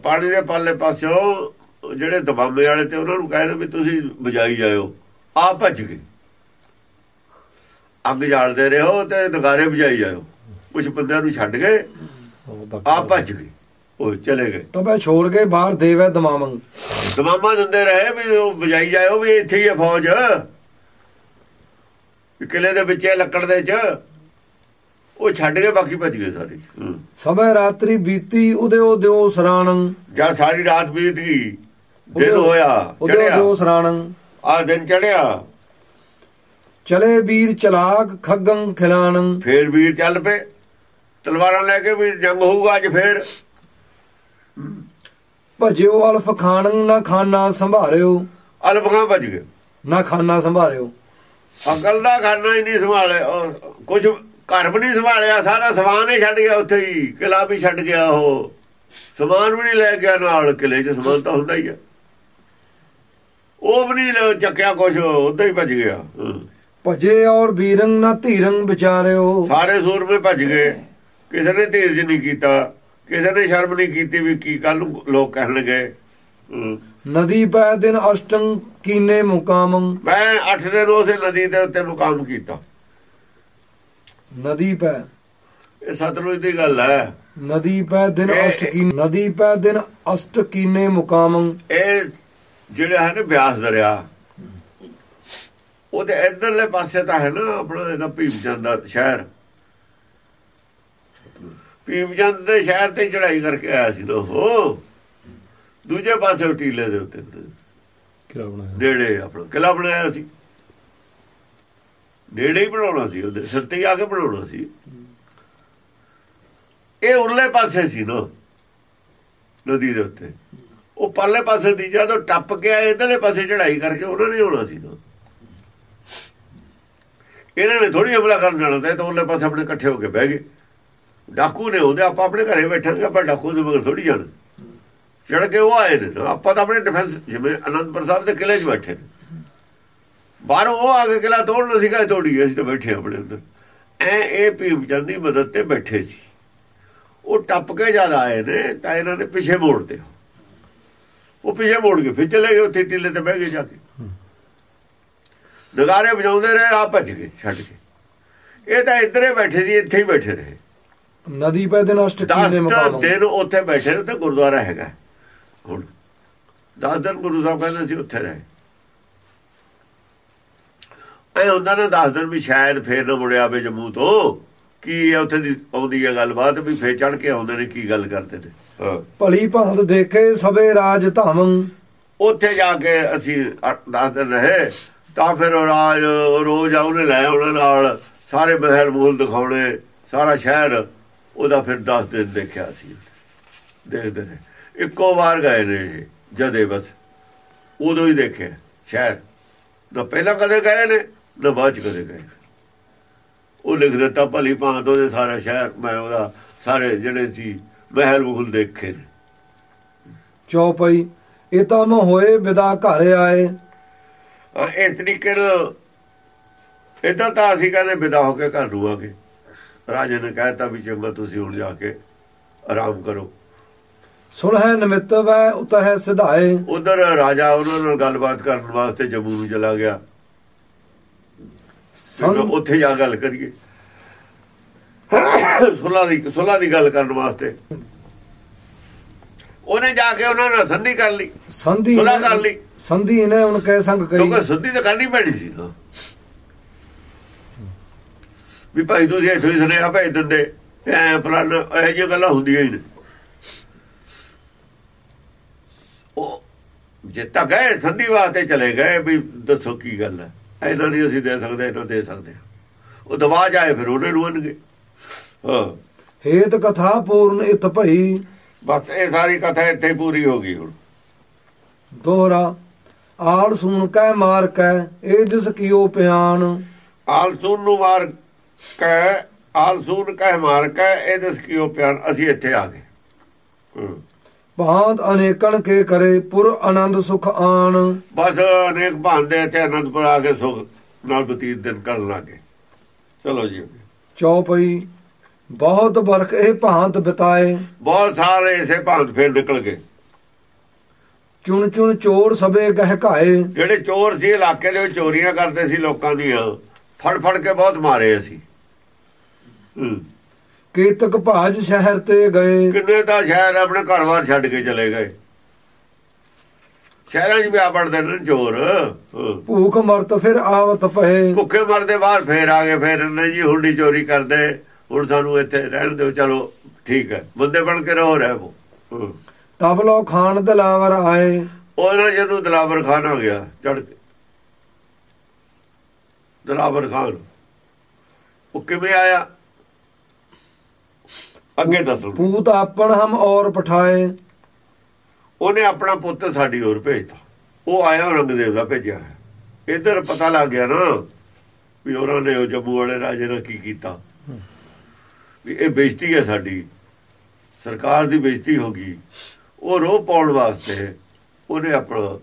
ਪਾਣੀ ਦੇ ਪਾਲੇ ਪਾਸਿਓਂ ਜਿਹੜੇ ਦਬਾਮੇ ਵਾਲੇ ਤੇ ਉਹਨਾਂ ਨੂੰ ਕਹਿੰਦੇ ਵੀ ਤੁਸੀਂ ਬਜਾਈ ਜਾਇਓ। ਆ ਭੱਜ ਗਏ। ਅੱਗ ਜਾਲਦੇ ਰਹੋ ਤੇ ਨਗਾਰੇ ਵਜਾਈ ਜਾਇਓ। ਕੁਝ ਬੰਦਿਆਂ ਨੂੰ ਛੱਡ ਗਏ। ਆ ਭੱਜ ਗਏ। ਉਹ ਚਲੇ ਗਏ। ਤਬੈ ਛੋਰ ਗਏ ਬਾਰ ਦੇਵੈ ਦਮਾਮੰ ਦਮਾਮਾ ਦਿੰਦੇ ਰਹੇ ਵੀ ਉਹ ਵਜਾਈ ਜਾਇਓ ਵੀ ਇੱਥੇ ਹੀ ਹੈ ਫੌਜ। ਕਿਲੇ ਦੇ ਵਿੱਚ ਲੱਕੜ ਦੇ ਚ ਉਹ ਛੱਡ ਕੇ ਬਾਕੀ ਭੱਜ ਗਏ ਸਾਰੇ। ਸਭੈ ਰਾਤਰੀ ਬੀਤੀ ਉਦਿਓ ਦਿਓ ਸਰਾਣੰ। ਜਦ ਸਾਰੀ ਰਾਤ ਬੀਤ ਗਈ ਦਿਨ ਹੋਇਆ ਚੜਿਆ ਦਿਓ ਸਰਾਣੰ। ਆ ਦਿਨ ਚੜਿਆ ਚਲੇ ਵੀਰ ਚਲਾਕ ਖੱਗੰ ਖਿਲਾਣੰ। ਫੇਰ ਵੀਰ ਚੱਲ ਪਏ। ਤਲਵਾਰਾਂ ਲੈ ਕੇ ਵੀ ਜੰਗ ਹੋਊਗਾ ਅੱਜ ਫੇਰ। ਭਜਿਓ ਅਲਫ ਖਾਣੰ ਨਾ ਖਾਨਾ ਸੰਭਾਰਿਓ ਅਲਬਗਾ ਭੱਜ ਗਏ। ਨਾ ਖਾਨਾ ਸੰਭਾਰਿਓ ਅਕਲ ਦਾ ਖਾਨਾ ਹੀ ਨਹੀਂ ਸੰਭਾਲਿਆ। ਕੁਝ ਘਰ ਵੀ ਨਹੀਂ ਸੰਭਾਲਿਆ ਸਾਰਾ ਸਮਾਨ ਹੀ ਛੱਡ ਗਿਆ ਉੱਥੇ ਹੀ। ਕਿਲਾ ਵੀ ਛੱਡ ਗਿਆ ਉਹ। ਸਮਾਨ ਵੀ ਨਹੀਂ ਲੈ ਗਿਆ ਨਾਲ ਕਿਲੇ 'ਚ ਸਮਾਨ ਤਾਂ ਹੁੰਦਾ ਹੀ ਆ। ਉਹ ਵੀ ਨਹੀਂ ਚੱਕਿਆ ਕੁਝ ਉੱਦਾਂ ਹੀ ਭੱਜ ਗਿਆ। ਭਜੇ ਔਰ ਵੀਰੰ ਨਾ ਧੀਰੰ ਵਿਚਾਰਿਓ। ਸਾਰੇ ਸੂਰਮੇ ਭੱਜ ਗਏ। ਕਿਸੇ ਨੇ ਧੀਰਜ ਨਹੀਂ ਕੀਤਾ ਕਿਸੇ ਨੇ ਸ਼ਰਮ ਨਹੀਂ ਕੀਤੀ ਵੀ ਕੀ ਕੱਲ ਨੂੰ ਲੋਕ ਕਹਿਣਗੇ। ਨਦੀ ਪੈ ਦਿਨ ਅਸ਼ਟੰ ਕੀਨੇ ਮੁਕਾਮੰ। ਮੈਂ 8 ਦਿਨ ਉਸੇ ਨਦੀ ਦੇ ਉੱਤੇ ਮੁਕਾਮ ਕੀਤਾ। ਨਦੀ ਪੈ। ਇਹ ਸਤਲੁਜ ਦੀ ਗੱਲ ਹੈ। ਨਦੀ ਪੈ ਦਿਨ ਅਸ਼ਟ ਕੀ ਨਦੀ ਪੈ ਦਿਨ ਅਸ਼ਟ ਕੀਨੇ ਮੁਕਾਮੰ। ਇਹ ਜਿਹੜਾ ਹੈ ਨਾ ਬਿਆਸ ਦਰਿਆ ਉਹਦੇ ਇਧਰਲੇ ਪਾਸੇ ਤਾਂ ਹੈ ਨਾ ਆਪਣਾ ਇਹਦਾ ਭੀਮਚੰਦ ਦਾ ਸ਼ਹਿਰ। ਭੀਮਚੰਦ ਦੇ ਸ਼ਹਿਰ ਤੇ ਚੜਾਈ ਕਰਕੇ ਆਇਆ ਸੀ ਨਾ ਉਹ ਦੂਜੇ ਪਾਸੇ ਟੀਲੇ ਦੇ ਉੱਤੇ। ਕਿਹੜਾ ਬਣਾਇਆ। ਨੇੜੇ ਆਪਣਾ ਕਿਲਾ ਬਣਾਇਆ ਸੀ। ਨੇੜੇ ਹੀ ਬਣਾਉਣਾ ਸੀ ਉਹਦੇ ਸਿਰ ਤੇ ਆ ਕੇ ਬਣਾਉਣਾ ਸੀ। ਇਹ ਉਰਲੇ ਪਾਸੇ ਸੀ ਨਾ ਨਦੀ ਦੇ ਉੱਤੇ। ਉਹ ਪਰਲੇ ਪਾਸੇ ਦੀ ਜਦੋਂ ਟੱਪ ਕੇ ਆਏ ਇਧਰਲੇ ਪਾਸੇ ਚੜਾਈ ਕਰਕੇ ਉਹਨਾਂ ਨੇ ਆਉਣਾ ਸੀ ਨਾ। ਇਹਨਾਂ ਨੇ ਥੋੜੀ ਹਮਲਾ ਕਰਨ ਜਾਣਾ ਤਾਂ ਉਰਲੇ ਪਾਸੇ ਆਪਣੇ ਇਕੱਠੇ ਹੋ ਕੇ ਬਹਿ ਗਏ। ਡਾਕੂ ਨੇ ਹੁੰਦੇ ਆਪਾਂ ਆਪਣੇ ਘਰੇ ਬੈਠਾਂਗੇ ਆਪਾਂ ਡਾਕੂ ਦੇ ਮਗਰ ਥੋੜੀ ਜਾਣ। ਚੜ ਕੇ ਉਹ ਆਏ ਨੇ, ਆਪਾਂ ਤਾਂ ਆਪਣੇ ਡਿਫੈਂਸ ਜਿਵੇਂ ਅਨੰਦਪੁਰ ਸਾਹਿਬ ਦੇ ਕਿਲੇ 'ਚ ਬੈਠੇ ਨੇ। ਬਾਹਰੋਂ ਉਹ ਆ ਕੇ ਕਿਲਾ ਤੋੜਨਾ ਸੀਗਾ ਤੋੜੀਏ, ਅਸੀਂ ਤਾਂ ਬੈਠੇ ਆਪਣੇ ਅੰਦਰ। ਐ ਇਹ ਭੀਮ ਚੰਦ ਦੀ ਮਦਦ ਤੇ ਬੈਠੇ ਸੀ। ਉਹ ਟੱਪ ਕੇ ਜਦ ਆਏ ਨੇ, ਤਾਂ ਇਹਨਾਂ ਨੇ ਪਿੱਛੇ ਮੋੜਦੇ ਉਹ ਪਿੱਛੇ ਮੋੜ ਕੇ ਫਿਰ ਚਲੇ ਗਏ, ਉੱਥੇ ਟਿੱਲੇ ਤੇ ਬਹਿ ਗਏ ਜਾ ਕੇ। ਨਗਾਰੇ ਵਜਾਉਂਦੇ ਰਹੇ ਆ ਭੱਜ ਗਏ, ਛੱਡ ਕੇ। ਇਹ ਤਾਂ ਇੱਧਰੇ ਬੈਠੇ ਸੀ, ਇੱਥੇ ਹੀ ਬੈਠੇ ਰਹੇ। ਨਦੀ ਪੈ ਦੇ ਨਸ਼ਟ ਕੀਨੇ 10 ਮਕਾਨੋਂ ਦਿਨ ਉੱਥੇ ਬੈਠੇ ਨੇ ਤੇ ਗੁਰਦੁਆਰਾ ਹੈਗਾ। ਹੁਣ 10 ਦਿਨ ਗੁਰੂ ਸਾਹਿਬ ਕਹਿੰਦੇ ਸੀ ਉੱਥੇ ਰਹੇ। ਐ ਹੁੰਦਾ ਨਾ 10 ਦਿਨ ਵੀ ਸ਼ਾਇਦ ਫੇਰ ਨਾ ਮੁੜਿਆ ਆਵੇ ਜੰਮੂ ਤੋਂ। ਕੀ ਹੈ ਉੱਥੇ ਦੀ ਆਉਂਦੀ ਹੈ ਗੱਲਬਾਤ ਵੀ ਫੇਰ ਚੜ ਕੇ ਆਉਂਦੇ ਨੇ ਕੀ ਗੱਲ ਕਰਦੇ ਨੇ। ਭਲੀ ਭਾਂਤ ਦੇਖੇ ਸਵੇ ਰਾਜ ਧਾਮੰ ਉੱਥੇ ਜਾ ਕੇ ਅਸੀਂ 10 ਦਿਨ ਰਹੇ ਤਾਂ ਫਿਰ ਉਹ ਰਾਜ ਰੋਜ਼ ਆਉਣੇ ਲੈ ਉਹਨਾਂ ਨਾਲ ਸਾਰੇ ਮਹਿਲ ਮੂਲ ਦਿਖਾਉਣੇ ਸਾਰਾ ਸ਼ਹਿਰ ਉਹਦਾ ਫਿਰ 10 ਦਿਨ ਦੇਖਿਆ ਸੀ। ਦੇਖਦੇ ਨੇ। ਇੱਕੋ ਵਾਰ ਗਏ ਨੇ ਜਦੇ ਬਸ। ਉਦੋਂ ਹੀ ਦੇਖਿਆ ਸ਼ਹਿਰ ਨਾ ਪਹਿਲਾਂ ਕਦੇ ਗਏ ਨੇ ਨਾ ਬਾਅਦ ਚ ਕਦੇ ਗਏ। ਉਹ ਲਿਖ ਦਿੱਤਾ ਭਲੀ ਭਾਂਤ ਉਹਦੇ ਸਾਰਾ ਸ਼ਹਿਰ ਮੈਂ ਉਹਦਾ ਸਾਰੇ ਜਿਹੜੇ ਸੀ ਮਹਿਲ ਮੂਲ ਦੇਖੇ ਨੇ। ਚੌਪਈ ਇਹ ਤਾਂ ਮ ਹੋਏ ਵਿਦਾ ਘਰ ਆਏ। ਇਸ ਤਰੀਕੇ ਨਾਲ ਇਦਾਂ ਤਾਂ ਅਸੀਂ ਕਹਿੰਦੇ ਵਿਦਾ ਹੋ ਕੇ ਘਰ ਨੂੰ ਆ ਗਏ। ਰਾਜੇ ਨੇ ਕਹਿਤਾ ਵੀ ਚੰਗਾ ਤੁਸੀਂ ਹੁਣ ਜਾ ਕੇ ਆਰਾਮ ਕਰੋ। ਸੁਣਹਿ ਨਿਮਿਤ ਵੈ ਉਤਹਿ ਸਿਧਾਏ। ਉਧਰ ਰਾਜਾ ਉਹਨਾਂ ਨਾਲ ਗੱਲਬਾਤ ਕਰਨ ਵਾਸਤੇ ਜੰਮੂ ਨੂੰ ਚਲਾ ਗਿਆ। ਉੱਥੇ ਜਾ ਗੱਲ ਕਰੀਏ। ਸੁਲਾ ਦੀ ਸੁਲਾ ਦੀ ਗੱਲ ਕਰਨ ਵਾਸਤੇ। ਉਹਨੇ ਜਾ ਕੇ ਉਹਨਾਂ ਨਾਲ ਸੰਧੀ ਕਰ ਲਈ। ਸੰਧੀ ਸੁਲ੍ਹਾ ਕਰ ਲਈ। ਸੰਧੀ ਨੇ ਹੁਣ ਕਹਿ ਸੰਗ ਕਰੀ। ਕਿਉਂਕਿ ਸੰਧੀ ਤਾਂ ਕਰਨੀ ਪੈਣੀ ਸੀ ਨਾ। ਵੀ ਭਾਈ ਤੁਸੀਂ ਇੱਥੋਂ ਹੀ ਸੁਨੇਹਾ ਭੇਜ ਦਿੰਦੇ। ਐ ਪਲਾਨ ਇਹ ਜਿਹੀਆਂ ਗੱਲਾਂ ਹੁੰਦੀਆਂ ਹੀ ਨੇ। ਉਹ ਜੇ ਤਾਂ ਗਏ ਸੰਧੀ ਵਾਸਤੇ ਚਲੇ ਗਏ ਵੀ ਦੱਸੋ ਕੀ ਗੱਲ ਹੈ? ਇਹਨਾਂ ਨਹੀਂ ਅਸੀਂ ਦੇ ਸਕਦੇ ਇਹਨਾਂ ਦੇ ਸਕਦੇ। ਉਹ ਦਵਾ ਜਾਏ ਫਿਰ ਉਹਨੇ ਰੁਣਗੇ। ਹਾਂ। ਹੇਤ ਕਥਾ ਪੂਰਨ ਇਤ ਭਈ। ਬਸ ਇਹ ਸਾਰੀ ਕਥਾ ਇੱਥੇ ਪੂਰੀ ਹੋ ਗਈ ਹੁਣ। ਦੋਹਰਾ ਆੜ ਸੁਣ ਕੈ ਮਾਰ ਕੈ ਇਹ ਦਿਸ ਕੀਓ ਪਿਆਨ? ਆਲਸੂਨ ਨੂੰ ਮਾਰ ਕੇ ਆਲਸੂਨ ਕਹਿ ਮਾਰ ਕੇ ਇਹ ਦਸ ਕਿਉ ਪਿਆਰ? ਅਸੀਂ ਇੱਥੇ ਆ ਗਏ। ਭਾਂਤ ਅਨੇਕਣ ਕੇ ਕਰੇ ਪੁਰ ਆਨੰਦ ਸੁਖ ਆਣ। ਬਸ ਅਨੇਕ ਭਾਂਦੇ ਤੇ ਅਨੰਦਪੁਰ ਆ ਕੇ ਸੁਖ ਨਾਲ ਬਤੀਤ ਦਿਨ ਕਰਨ ਲੱਗੇ। ਚਲੋ ਜੀ। ਚੌਪਈ ਬਹੁਤ ਬਰਖ ਇਹ ਭਾਂਤ ਬਿਤਾਏ। ਬਹੁਤ ਸਾਰੇ ਇਸੇ ਭਾਂਤ ਫੇਰ ਨਿਕਲ ਗਏ। ਚੁਣ ਚੁਣ ਚੋਰ ਸਭੇ ਗਹਿਕਾਏ। ਜਿਹੜੇ ਚੋਰ ਸੀ ਇਲਾਕੇ ਦੇ ਵਿੱਚ ਚੋਰੀਆਂ ਕਰਦੇ ਸੀ ਲੋਕਾਂ ਦੀਆਂ ਫੜ ਫੜ ਕੇ ਬਹੁਤ ਮਾਰੇ ਅਸੀਂ। ਕੀਤਕ ਭਾਜ ਸ਼ਹਿਰ ਤੇ ਗਏ। ਕਿੰਨੇ ਤਾਂ ਸ਼ਹਿਰ ਆਪਣੇ ਘਰ-ਬਾਰ ਛੱਡ ਕੇ ਚਲੇ ਗਏ। ਸ਼ਹਿਰਾਂ 'ਚ ਵੀ ਆ ਵੜਦੇ ਨੇ ਚੋਰ। ਭੂਖ ਮਰਤ ਫਿਰ ਆਵਤ ਪਏ ਭੁੱਖੇ ਮਰਦੇ ਬਾਹਰ ਫੇਰ ਆ ਗਏ ਫੇਰ ਨੇ ਜੀ ਹੁੰਡੀ ਚੋਰੀ ਕਰਦੇ। ਹੁਣ ਸਾਨੂੰ ਇੱਥੇ ਰਹਿਣ ਦਿਓ ਚਲੋ ਠੀਕ ਹੈ। ਬੰਦੇ ਬਣ ਕੇ ਰਹੋ ਰਹਿ। ਤਬ ਲੋ ਖਾਨ ਦਲਾਵਰ ਆਏ। ਉਹਨਾਂ ਜਿਹਨੂੰ ਦਲਾਵਰ ਖਾਨ ਆ ਗਿਆ ਚੜ ਕੇ। ਦਲਾਵਰ ਖਾਨ। ਉਹ ਕਿਵੇਂ ਆਇਆ? ਅੱਗੇ ਦੱਸੋ। ਪੂਤ ਆਪਣ ਹਮ ਔਰ ਪਠਾਏ। ਉਹਨੇ ਆਪਣਾ ਪੁੱਤ ਸਾਡੀ ਹੋਰ ਭੇਜਤਾ। ਉਹ ਆਇਆ ਰੰਗਦੇਵ ਦਾ ਭੇਜਿਆ ਇਧਰ ਪਤਾ ਲੱਗ ਗਿਆ ਨਾ ਵੀ ਉਹਨਾਂ ਨੇ ਉਹ ਜੰਮੂ ਵਾਲੇ ਰਾਜੇ ਨਾਲ ਕੀ ਕੀਤਾ। ਵੀ ਇਹ ਬੇਇੱਜ਼ਤੀ ਹੈ ਸਾਡੀ। ਸਰਕਾਰ ਦੀ ਬੇਇੱਜ਼ਤੀ ਹੋ ਗਈ। ਉਹ ਰੋਹ ਪਾਉਣ ਵਾਸਤੇ ਉਹਨੇ ਆਪਣਾ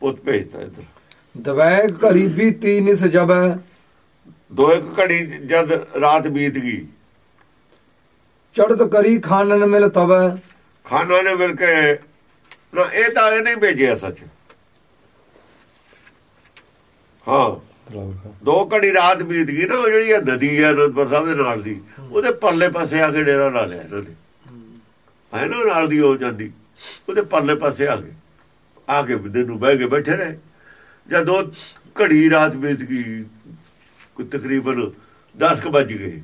ਪੁੱਤ ਭੇਜਤਾ ਇਧਰ। ਦਵੈ ਗਰੀਬੀ ਤੀ ਨਿਸ ਜਬੈ ਦੋ ਇੱਕ ਘੜੀ ਜਦ ਰਾਤ ਬੀਤ ਗਈ। ਚੜਤ ਕਰੀ ਖਾਨਨ ਮਿਲ ਤਵੈ। ਖਾਨਾ ਨੇ ਮਿਲ ਕੇ, ਨਾ, ਇਹ ਤਾਂ ਇਹ ਨਹੀਂ ਭੇਜਿਆ ਸੱਚ। ਹਾਂ, ਦੋ ਘੜੀ ਰਾਤ ਬੀਤ ਗਈ ਨਾ, ਉਹ ਜਿਹੜੀ ਇਹ ਨਦੀ ਹੈ ਅਨੰਦਪੁਰ ਸਾਹਿਬ ਦੇ ਨਾਲ ਦੀ, ਉਹਦੇ ਪਰਲੇ ਪਾਸੇ ਆ ਕੇ ਡੇਰਾ ਲਾ ਲਿਆ ਇਹਨਾਂ ਨੇ। ਹੈ ਨਾ, ਨਾਲ ਦੀ ਹੋ ਜਾਂਦੀ, ਉਹਦੇ ਪਰਲੇ ਪਾਸੇ ਆ ਗਏ। ਆ ਕੇ ਬਿੰਦੇ ਨੂੰ ਬਹਿ ਕੇ ਬੈਠੇ ਰਹੇ। ਜਦ ਦੋ ਘੜੀ ਰਾਤ ਬੀਤ ਗਈ, ਕੋਈ ਤਕਰੀਬਨ 10 ਕੁ ਵੱਜ ਗਏ।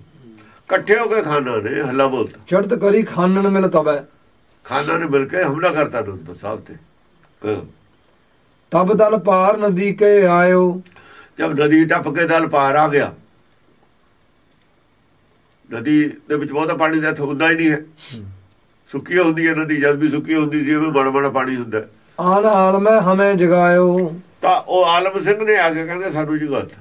ਇਕੱਠੇ ਹੋ ਕੇ ਖਾਨਾ ਨੇ ਹੱਲਾ ਬੋਲਤਾ ਚੜਤ ਕਰੀ ਖਾਨਨ ਮਿਲ ਤਵੈ। ਖਾਨਾ ਨੇ ਮਿਲ ਕੇ ਹਮਲਾ ਕਰਤਾ ਅਨੰਦਪੁਰ ਸਾਹਿਬ ਤੇ। ਤਬ ਦਲ ਪਾਰ ਨਦੀ ਕੇ ਆਇਓ। ਜਦ ਨਦੀ ਟੱਪ ਕੇ ਦਲ ਪਾਰ ਆ ਗਿਆ। ਨਦੀ ਦੇ ਵਿੱਚ ਬਹੁਤਾ ਪਾਣੀ ਦਾ ਹੁੰਦਾ ਹੀ ਨਹੀਂ ਹੈ। ਸੁੱਕੀ ਹੁੰਦੀ ਹੈ ਨਦੀ ਜਦ ਵੀ ਸੁੱਕੀ ਹੁੰਦੀ ਸੀ ਐਵੇਂ ਬੜਾ ਬੜਾ ਪਾਣੀ ਹੁੰਦਾ ਆਲ ਮੈਂ ਹਮੇ ਜਗਾਇਓ। ਤਾਂ ਉਹ ਆਲਮ ਸਿੰਘ ਨੇ ਆ ਕੇ ਕਹਿੰਦੇ ਸਾਨੂੰ ਜਗਾਤਾ।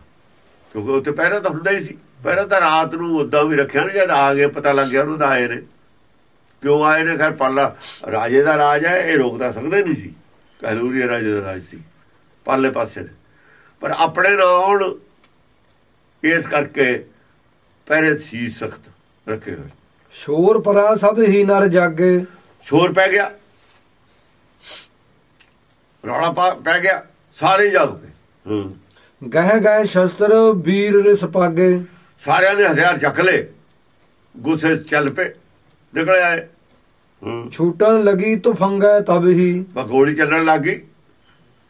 ਕਿਉਂਕਿ ਉੱਥੇ ਪਹਿਰਾ ਤਾਂ ਹੁੰਦਾ ਹੀ ਸੀ। ਪਹਿਰਾ ਤਾਂ ਰਾਤ ਨੂੰ ਉਦਾਂ ਵੀ ਰੱਖਿਆ ਨਾ ਜਦ ਆ ਗਏ ਪਤਾ ਲੱਗ ਗਿਆ ਉਹਨੂੰ ਆਏ ਨੇ। ਕਿਉਂ ਆਏ ਨੇ? ਖੈਰ ਪਾਲਾ ਰਾਜੇ ਦਾ ਰਾਜ ਹੈ ਇਹ ਰੋਕਦਾ ਸਕਦੇ ਨਹੀਂ ਸੀ। ਕਹਿਲੂਰੀ ਰਾਜੇ ਦਾ ਰਾਜ ਸੀ ਪਾਲੇ ਪਾਸੇ ਪਰ ਆਪਣੇ ਨਾ ਆਉਣ ਇਸ ਕਰਕੇ ਪਹਿਰੇ ਸੀ ਸਖਤ ਰੱਖੇ ਹੋਏ। ਸ਼ੋਰ ਪਰਾ ਸਭ ਹੀ ਨਰ ਜਾਗੇ। ਸ਼ੋਰ ਪੈ ਗਿਆ। ਰੌਲਾ ਪਾ- ਗਿਆ। ਸਾਰੇ ਜਾਗ ਪਏ। ਹੂੰ। ਗਹਿ ਗਹਿ ਸ਼ਸਤਰ ਵੀਰ ਰਿਸ ਪਾਗੇ। ਸਾਰਿਆਂ ਨੇ ਹਥਿਆਰ ਚੱਕ ਲਏ। ਗੁੱਸੇ ਚੱਲ ਪਏ। ਨਿਕਲ ਆਏ। ਛੂਟਣ ਲਗੀ ਤੁਫੰਗੈ ਤਬ ਹੀ। ਗੋਲੀ ਚੱਲਣ ਲੱਗ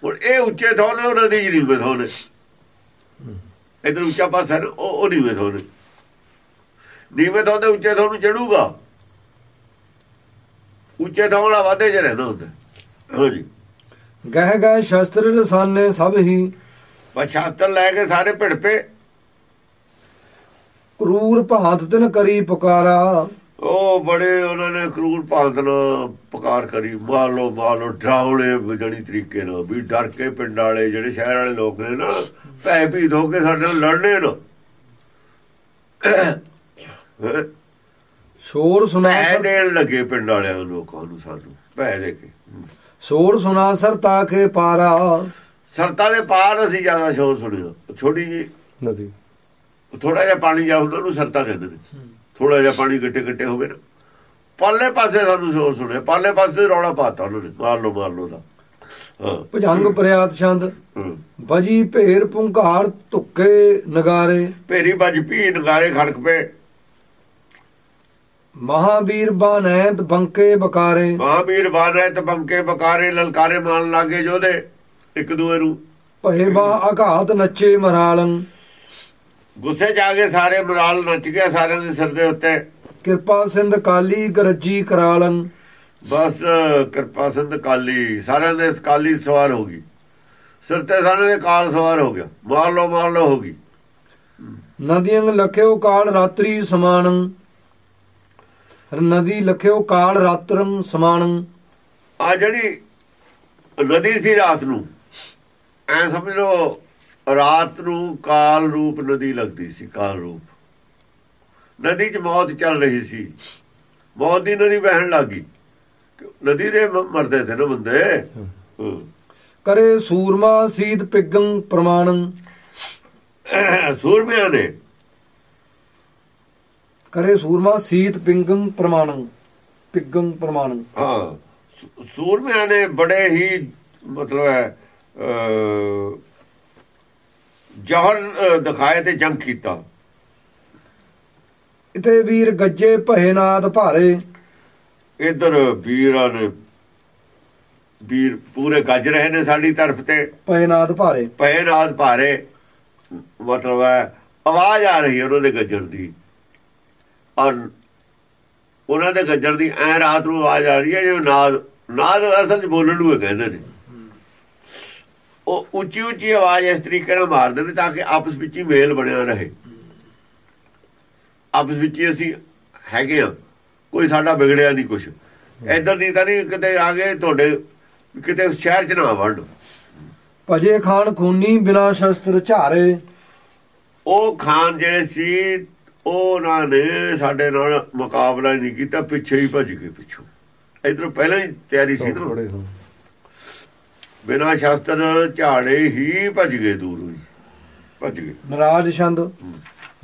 ਹੁਣ ਇਹ ਉੱਚੇ ਥਾਂ ਨੇ ਉਹਨਾਂ ਦੀ ਨੀਵੇਂ ਥਾਂ ਨੇ ਇਧਰ ਉੱਚਾ ਪਾਸਾ ਉਹ ਉਹ ਨੀਵੇਂ ਥਾਂ ਨੇ ਨੀਵੇਂ ਥਾਂ ਦੇ ਉੱਚੇ ਥਾਂ ਨੂੰ ਚੜੂਗਾ। ਉੱਚੇ ਥਾਂ ਵਾਲਾ ਵਾਧੇ 'ਚ ਰਹਿੰਦਾ ਹੁੰਦਾ। ਹਾਂਜੀ। ਗਹਿ ਗਹਿ ਸ਼ਸਤਰ ਰਸਾਨੇ ਸਭ ਹੀ। ਬਸ ਸ਼ਾਸਤਰ ਲੈ ਕੇ ਸਾਰੇ ਭਿੜ ਪਏ ਕਰੂਰ ਭਾਂਤ ਤਿਨ ਕਰੀ ਪੁਕਾਰਾ। ਉਹ ਬੜੇ ਉਹਨਾਂ ਨੇ ਕਰੂਰ ਭਾਂਤ ਨਾਲ ਪੁਕਾਰ ਕਰੀ। ਮਾਰ ਲੋ ਮਾਰ ਲੋ ਡਰਾਉਣੇ ਜਣੀ ਤਰੀਕੇ ਨਾਲ ਵੀ ਡਰ ਕੇ ਪਿੰਡ ਵਾਲੇ ਜਿਹੜੇ ਸ਼ਹਿਰ ਵਾਲੇ ਲੋਕ ਨੇ ਨਾ ਭੈ ਭੀਤ ਹੋ ਕੇ ਸਾਡੇ ਨਾਲ ਲੜਨੇ ਨਾ? ਸ਼ੋਰ ਸੁਨਾ ਭੈ ਦੇਣ ਲੱਗੇ ਪਿੰਡ ਵਾਲਿਆਂ ਨੂੰ, ਲੋਕਾਂ ਨੂੰ ਸਾਨੂੰ ਭੈ ਦੇ ਕੇ। ਸ਼ੋਰ ਸੁਨਾ ਸਰ ਤਾਕੇ ਪਾਰਾ। ਸਰਤਾ ਦੇ ਪਾਰ ਅਸੀਂ ਜ਼ਿਆਦਾ ਸ਼ੋਰ ਸੁਣਿਆ। ਛੋਟੀ ਜੀ। ਨਦੀ। ਥੋੜਾ ਜਿਹਾ ਪਾਣੀ ਜਾ ਹੁੰਦਾ ਉਹਨੂੰ ਸਰਤਾ ਕਹਿੰਦੇ ਨੇ। ਥੋੜਾ ਜਿਹਾ ਪਾਣੀ ਗੱਟੇ ਗੱਟੇ ਹੋਵੇ ਨਾ। ਪਰਲੇ ਪਾਸੇ ਸਾਨੂੰ ਸ਼ੋਰ ਸੁਣਿਆ ਪਰਲੇ ਪਾਸੇ ਰੌਲਾ ਪਾਤਾ ਉਹਨਾਂ ਨੇ ਮਾਰ ਲੋ ਮਾਰ ਲੋ ਦਾ ਹਾਂ। ਭਜੰਗ ਪ੍ਰਿਆਤ ਛੰਦ। ਬਜੀ ਭੇਰ ਪੁੰਘਾਰ ਧੁੱਕੇ ਨਗਾਰੇ। ਭੇਰੀ ਵੱਜ ਭੀ ਨਗਾਰੇ ਖੜਕ ਪਏ। ਮਹਾਵੀਰ ਬਾਨੈਤ ਬੰਕੇ ਬਕਾਰੇ। ਮਹਾਵੀਰ ਬਾਨੈ ਤੇ ਬੰਕੇ ਬਕਾਰੇ ਲਲਕਾਰੇ ਮਾਰਨ ਲੱਗੇ ਜੋਦੇ ਇੱਕ ਦੂਏ ਨੂੰ। ਭਏ ਬਾ ਆਘਾਤ ਨੱਚੇ ਮਰਾਲੰ। ਗੁੱਸੇ ਚ ਆ ਗਏ ਸਾਰੇ ਮਰਾਲ ਨੱਚ ਗਿਆ ਸਾਰਿਆਂ ਦੇ ਸਿਰ ਦੇ ਉੱਤੇ। ਕਿਰਪਾ ਸਿੰਧ ਕਾਲੀ ਗਰਜੀ ਕਰਾਲੰ। ਬਸ ਕਿਰਪਾ ਸਿੰਧ ਕਾਲੀ। ਸਾਰਿਆਂ ਦੇ ਕਾਲੀ ਸਵਾਰ ਹੋ ਗਈ। ਸਿਰ ਤੇ ਸਾਰਿਆਂ ਦੇ ਕਾਲ ਸਵਾਰ ਹੋ ਗਿਆ। ਮਾਰ ਲੋ ਮਾਰ ਲੋ ਹੋ ਗਈ। ਨਦੀਆਂ ਲਖਿਓ ਕਾਲ ਰਾਤਰੀ ਸਮਾਨੰ। ਨਦੀ ਲਖਿਓ ਕਾਲ ਰਾਤਰੰ ਸਮਾਨੰ। ਆ ਜਿਹੜੀ ਨਦੀ ਸੀ ਰਾਤ ਨੂੰ ਐ ਸਮਝ ਲਓ ਰਾਤ ਨੂੰ ਕਾਲ ਰੂਪ ਨਦੀ ਲੱਗਦੀ ਸੀ ਕਾਲ ਰੂਪ। ਨਦੀ 'ਚ ਮੌਤ ਚੱਲ ਰਹੀ ਸੀ। ਮੌਤ ਦੀ ਨਦੀ ਵਹਿਣ ਲੱਗੀ ਨਦੀ ਦੇ ਮਰਦੇ ਤੇ ਨਾ ਬੰਦੇ। ਕਰੇ ਸੂਰਮਾ ਸੀਤ ਪਿਗੰ ਪ੍ਰਮਾਣੰ। ਸੂਰਮਿਆਂ ਨੇ। ਕਰੇ ਸੂਰਮਾ ਸੀਤ ਪਿੰਗੰ ਪ੍ਰਮਾਣੰ। ਪਿਗੰ ਪ੍ਰਮਾਣੰ। ਹਾਂ। ਸੂਰਮਿਆਂ ਨੇ ਬੜੇ ਹੀ ਮਤਲਬ ਹੈ ਜਹਰ ਦਿਖਾਏ ਤੇ ਜੰਗ ਕੀਤਾ। ਇਤੇ ਵੀਰ ਗੱਜੇ ਭਏ ਨਾਦ ਭਾਰੇ ਇਧਰ ਵੀਰਾਂ ਨੇ ਵੀਰ ਪੂਰੇ ਗੱਜ ਰਹੇ ਨੇ ਸਾਡੀ ਤਰਫ ਤੇ। ਭਏ ਨਾਦ ਭਾਰੇ ਪਏ ਨਾਦ ਭਾਰੇ ਮਤਲਬ ਹੈ ਆਵਾਜ਼ ਆ ਰਹੀ ਹੈ ਉਹਨਾਂ ਦੇ ਗੱਜਣ ਦੀ। ਔਰ ਉਹਨਾਂ ਦੇ ਗੱਜਣ ਦੀ ਐ ਰਾਤ ਨੂੰ ਆਵਾਜ਼ ਆ ਰਹੀ ਹੈ ਜਿਵੇਂ ਨਾਦ ਨਾਦ ਅਸਲ ਚ ਬੋਲਣ ਨੂੰ ਕਹਿੰਦੇ ਨੇ। ਉਹ ਉੱਚੀ ਉੱਚੀ ਆਵਾਜ਼ ਇਸ ਤਰੀਕੇ ਨਾਲ ਮਾਰਦੇ ਨੇ ਤਾਂ ਕਿ ਆਪਸ ਵਿੱਚ ਹੀ ਮੇਲ ਬਣਿਆ ਰਹੇ। ਆਪਸ ਵਿੱਚ ਹੀ ਅਸੀਂ ਹੈਗੇ ਆ ਕੋਈ ਸਾਡਾ ਵਿਗੜਿਆ ਨਹੀਂ ਕੁਛ। ਇਧਰ ਦੀ ਤਾਂ ਨਹੀਂ ਕਿਤੇ ਆ ਗਏ ਤੁਹਾਡੇ ਕਿਤੇ ਸ਼ਹਿਰ ਚ ਨਾ ਵੜਨ। ਭਜੇ ਖਾਨ ਖੂਨੀ ਬਿਨਾ ਸ਼ਸਤਰ ਝਾਰੇ। ਉਹ ਖਾਨ ਜਿਹੜੇ ਸੀ ਉਹਨਾਂ ਨੇ ਸਾਡੇ ਨਾਲ ਮੁਕਾਬਲਾ ਨਹੀਂ ਕੀਤਾ ਪਿੱਛੇ ਹੀ ਭੱਜ ਗਏ ਪਿੱਛੋਂ। ਇਧਰੋਂ ਪਹਿਲਾਂ ਹੀ ਤਿਆਰੀ ਸੀ ਨਾ। ਬਿਨਾਂ ਸ਼ਸਤਰ ਝਾੜੇ ਹੀ ਭੱਜ ਗਏ ਦੂਰ ਹੀ ਭੱਜ ਗਏ। ਨਰਾਜ ਛੰਦ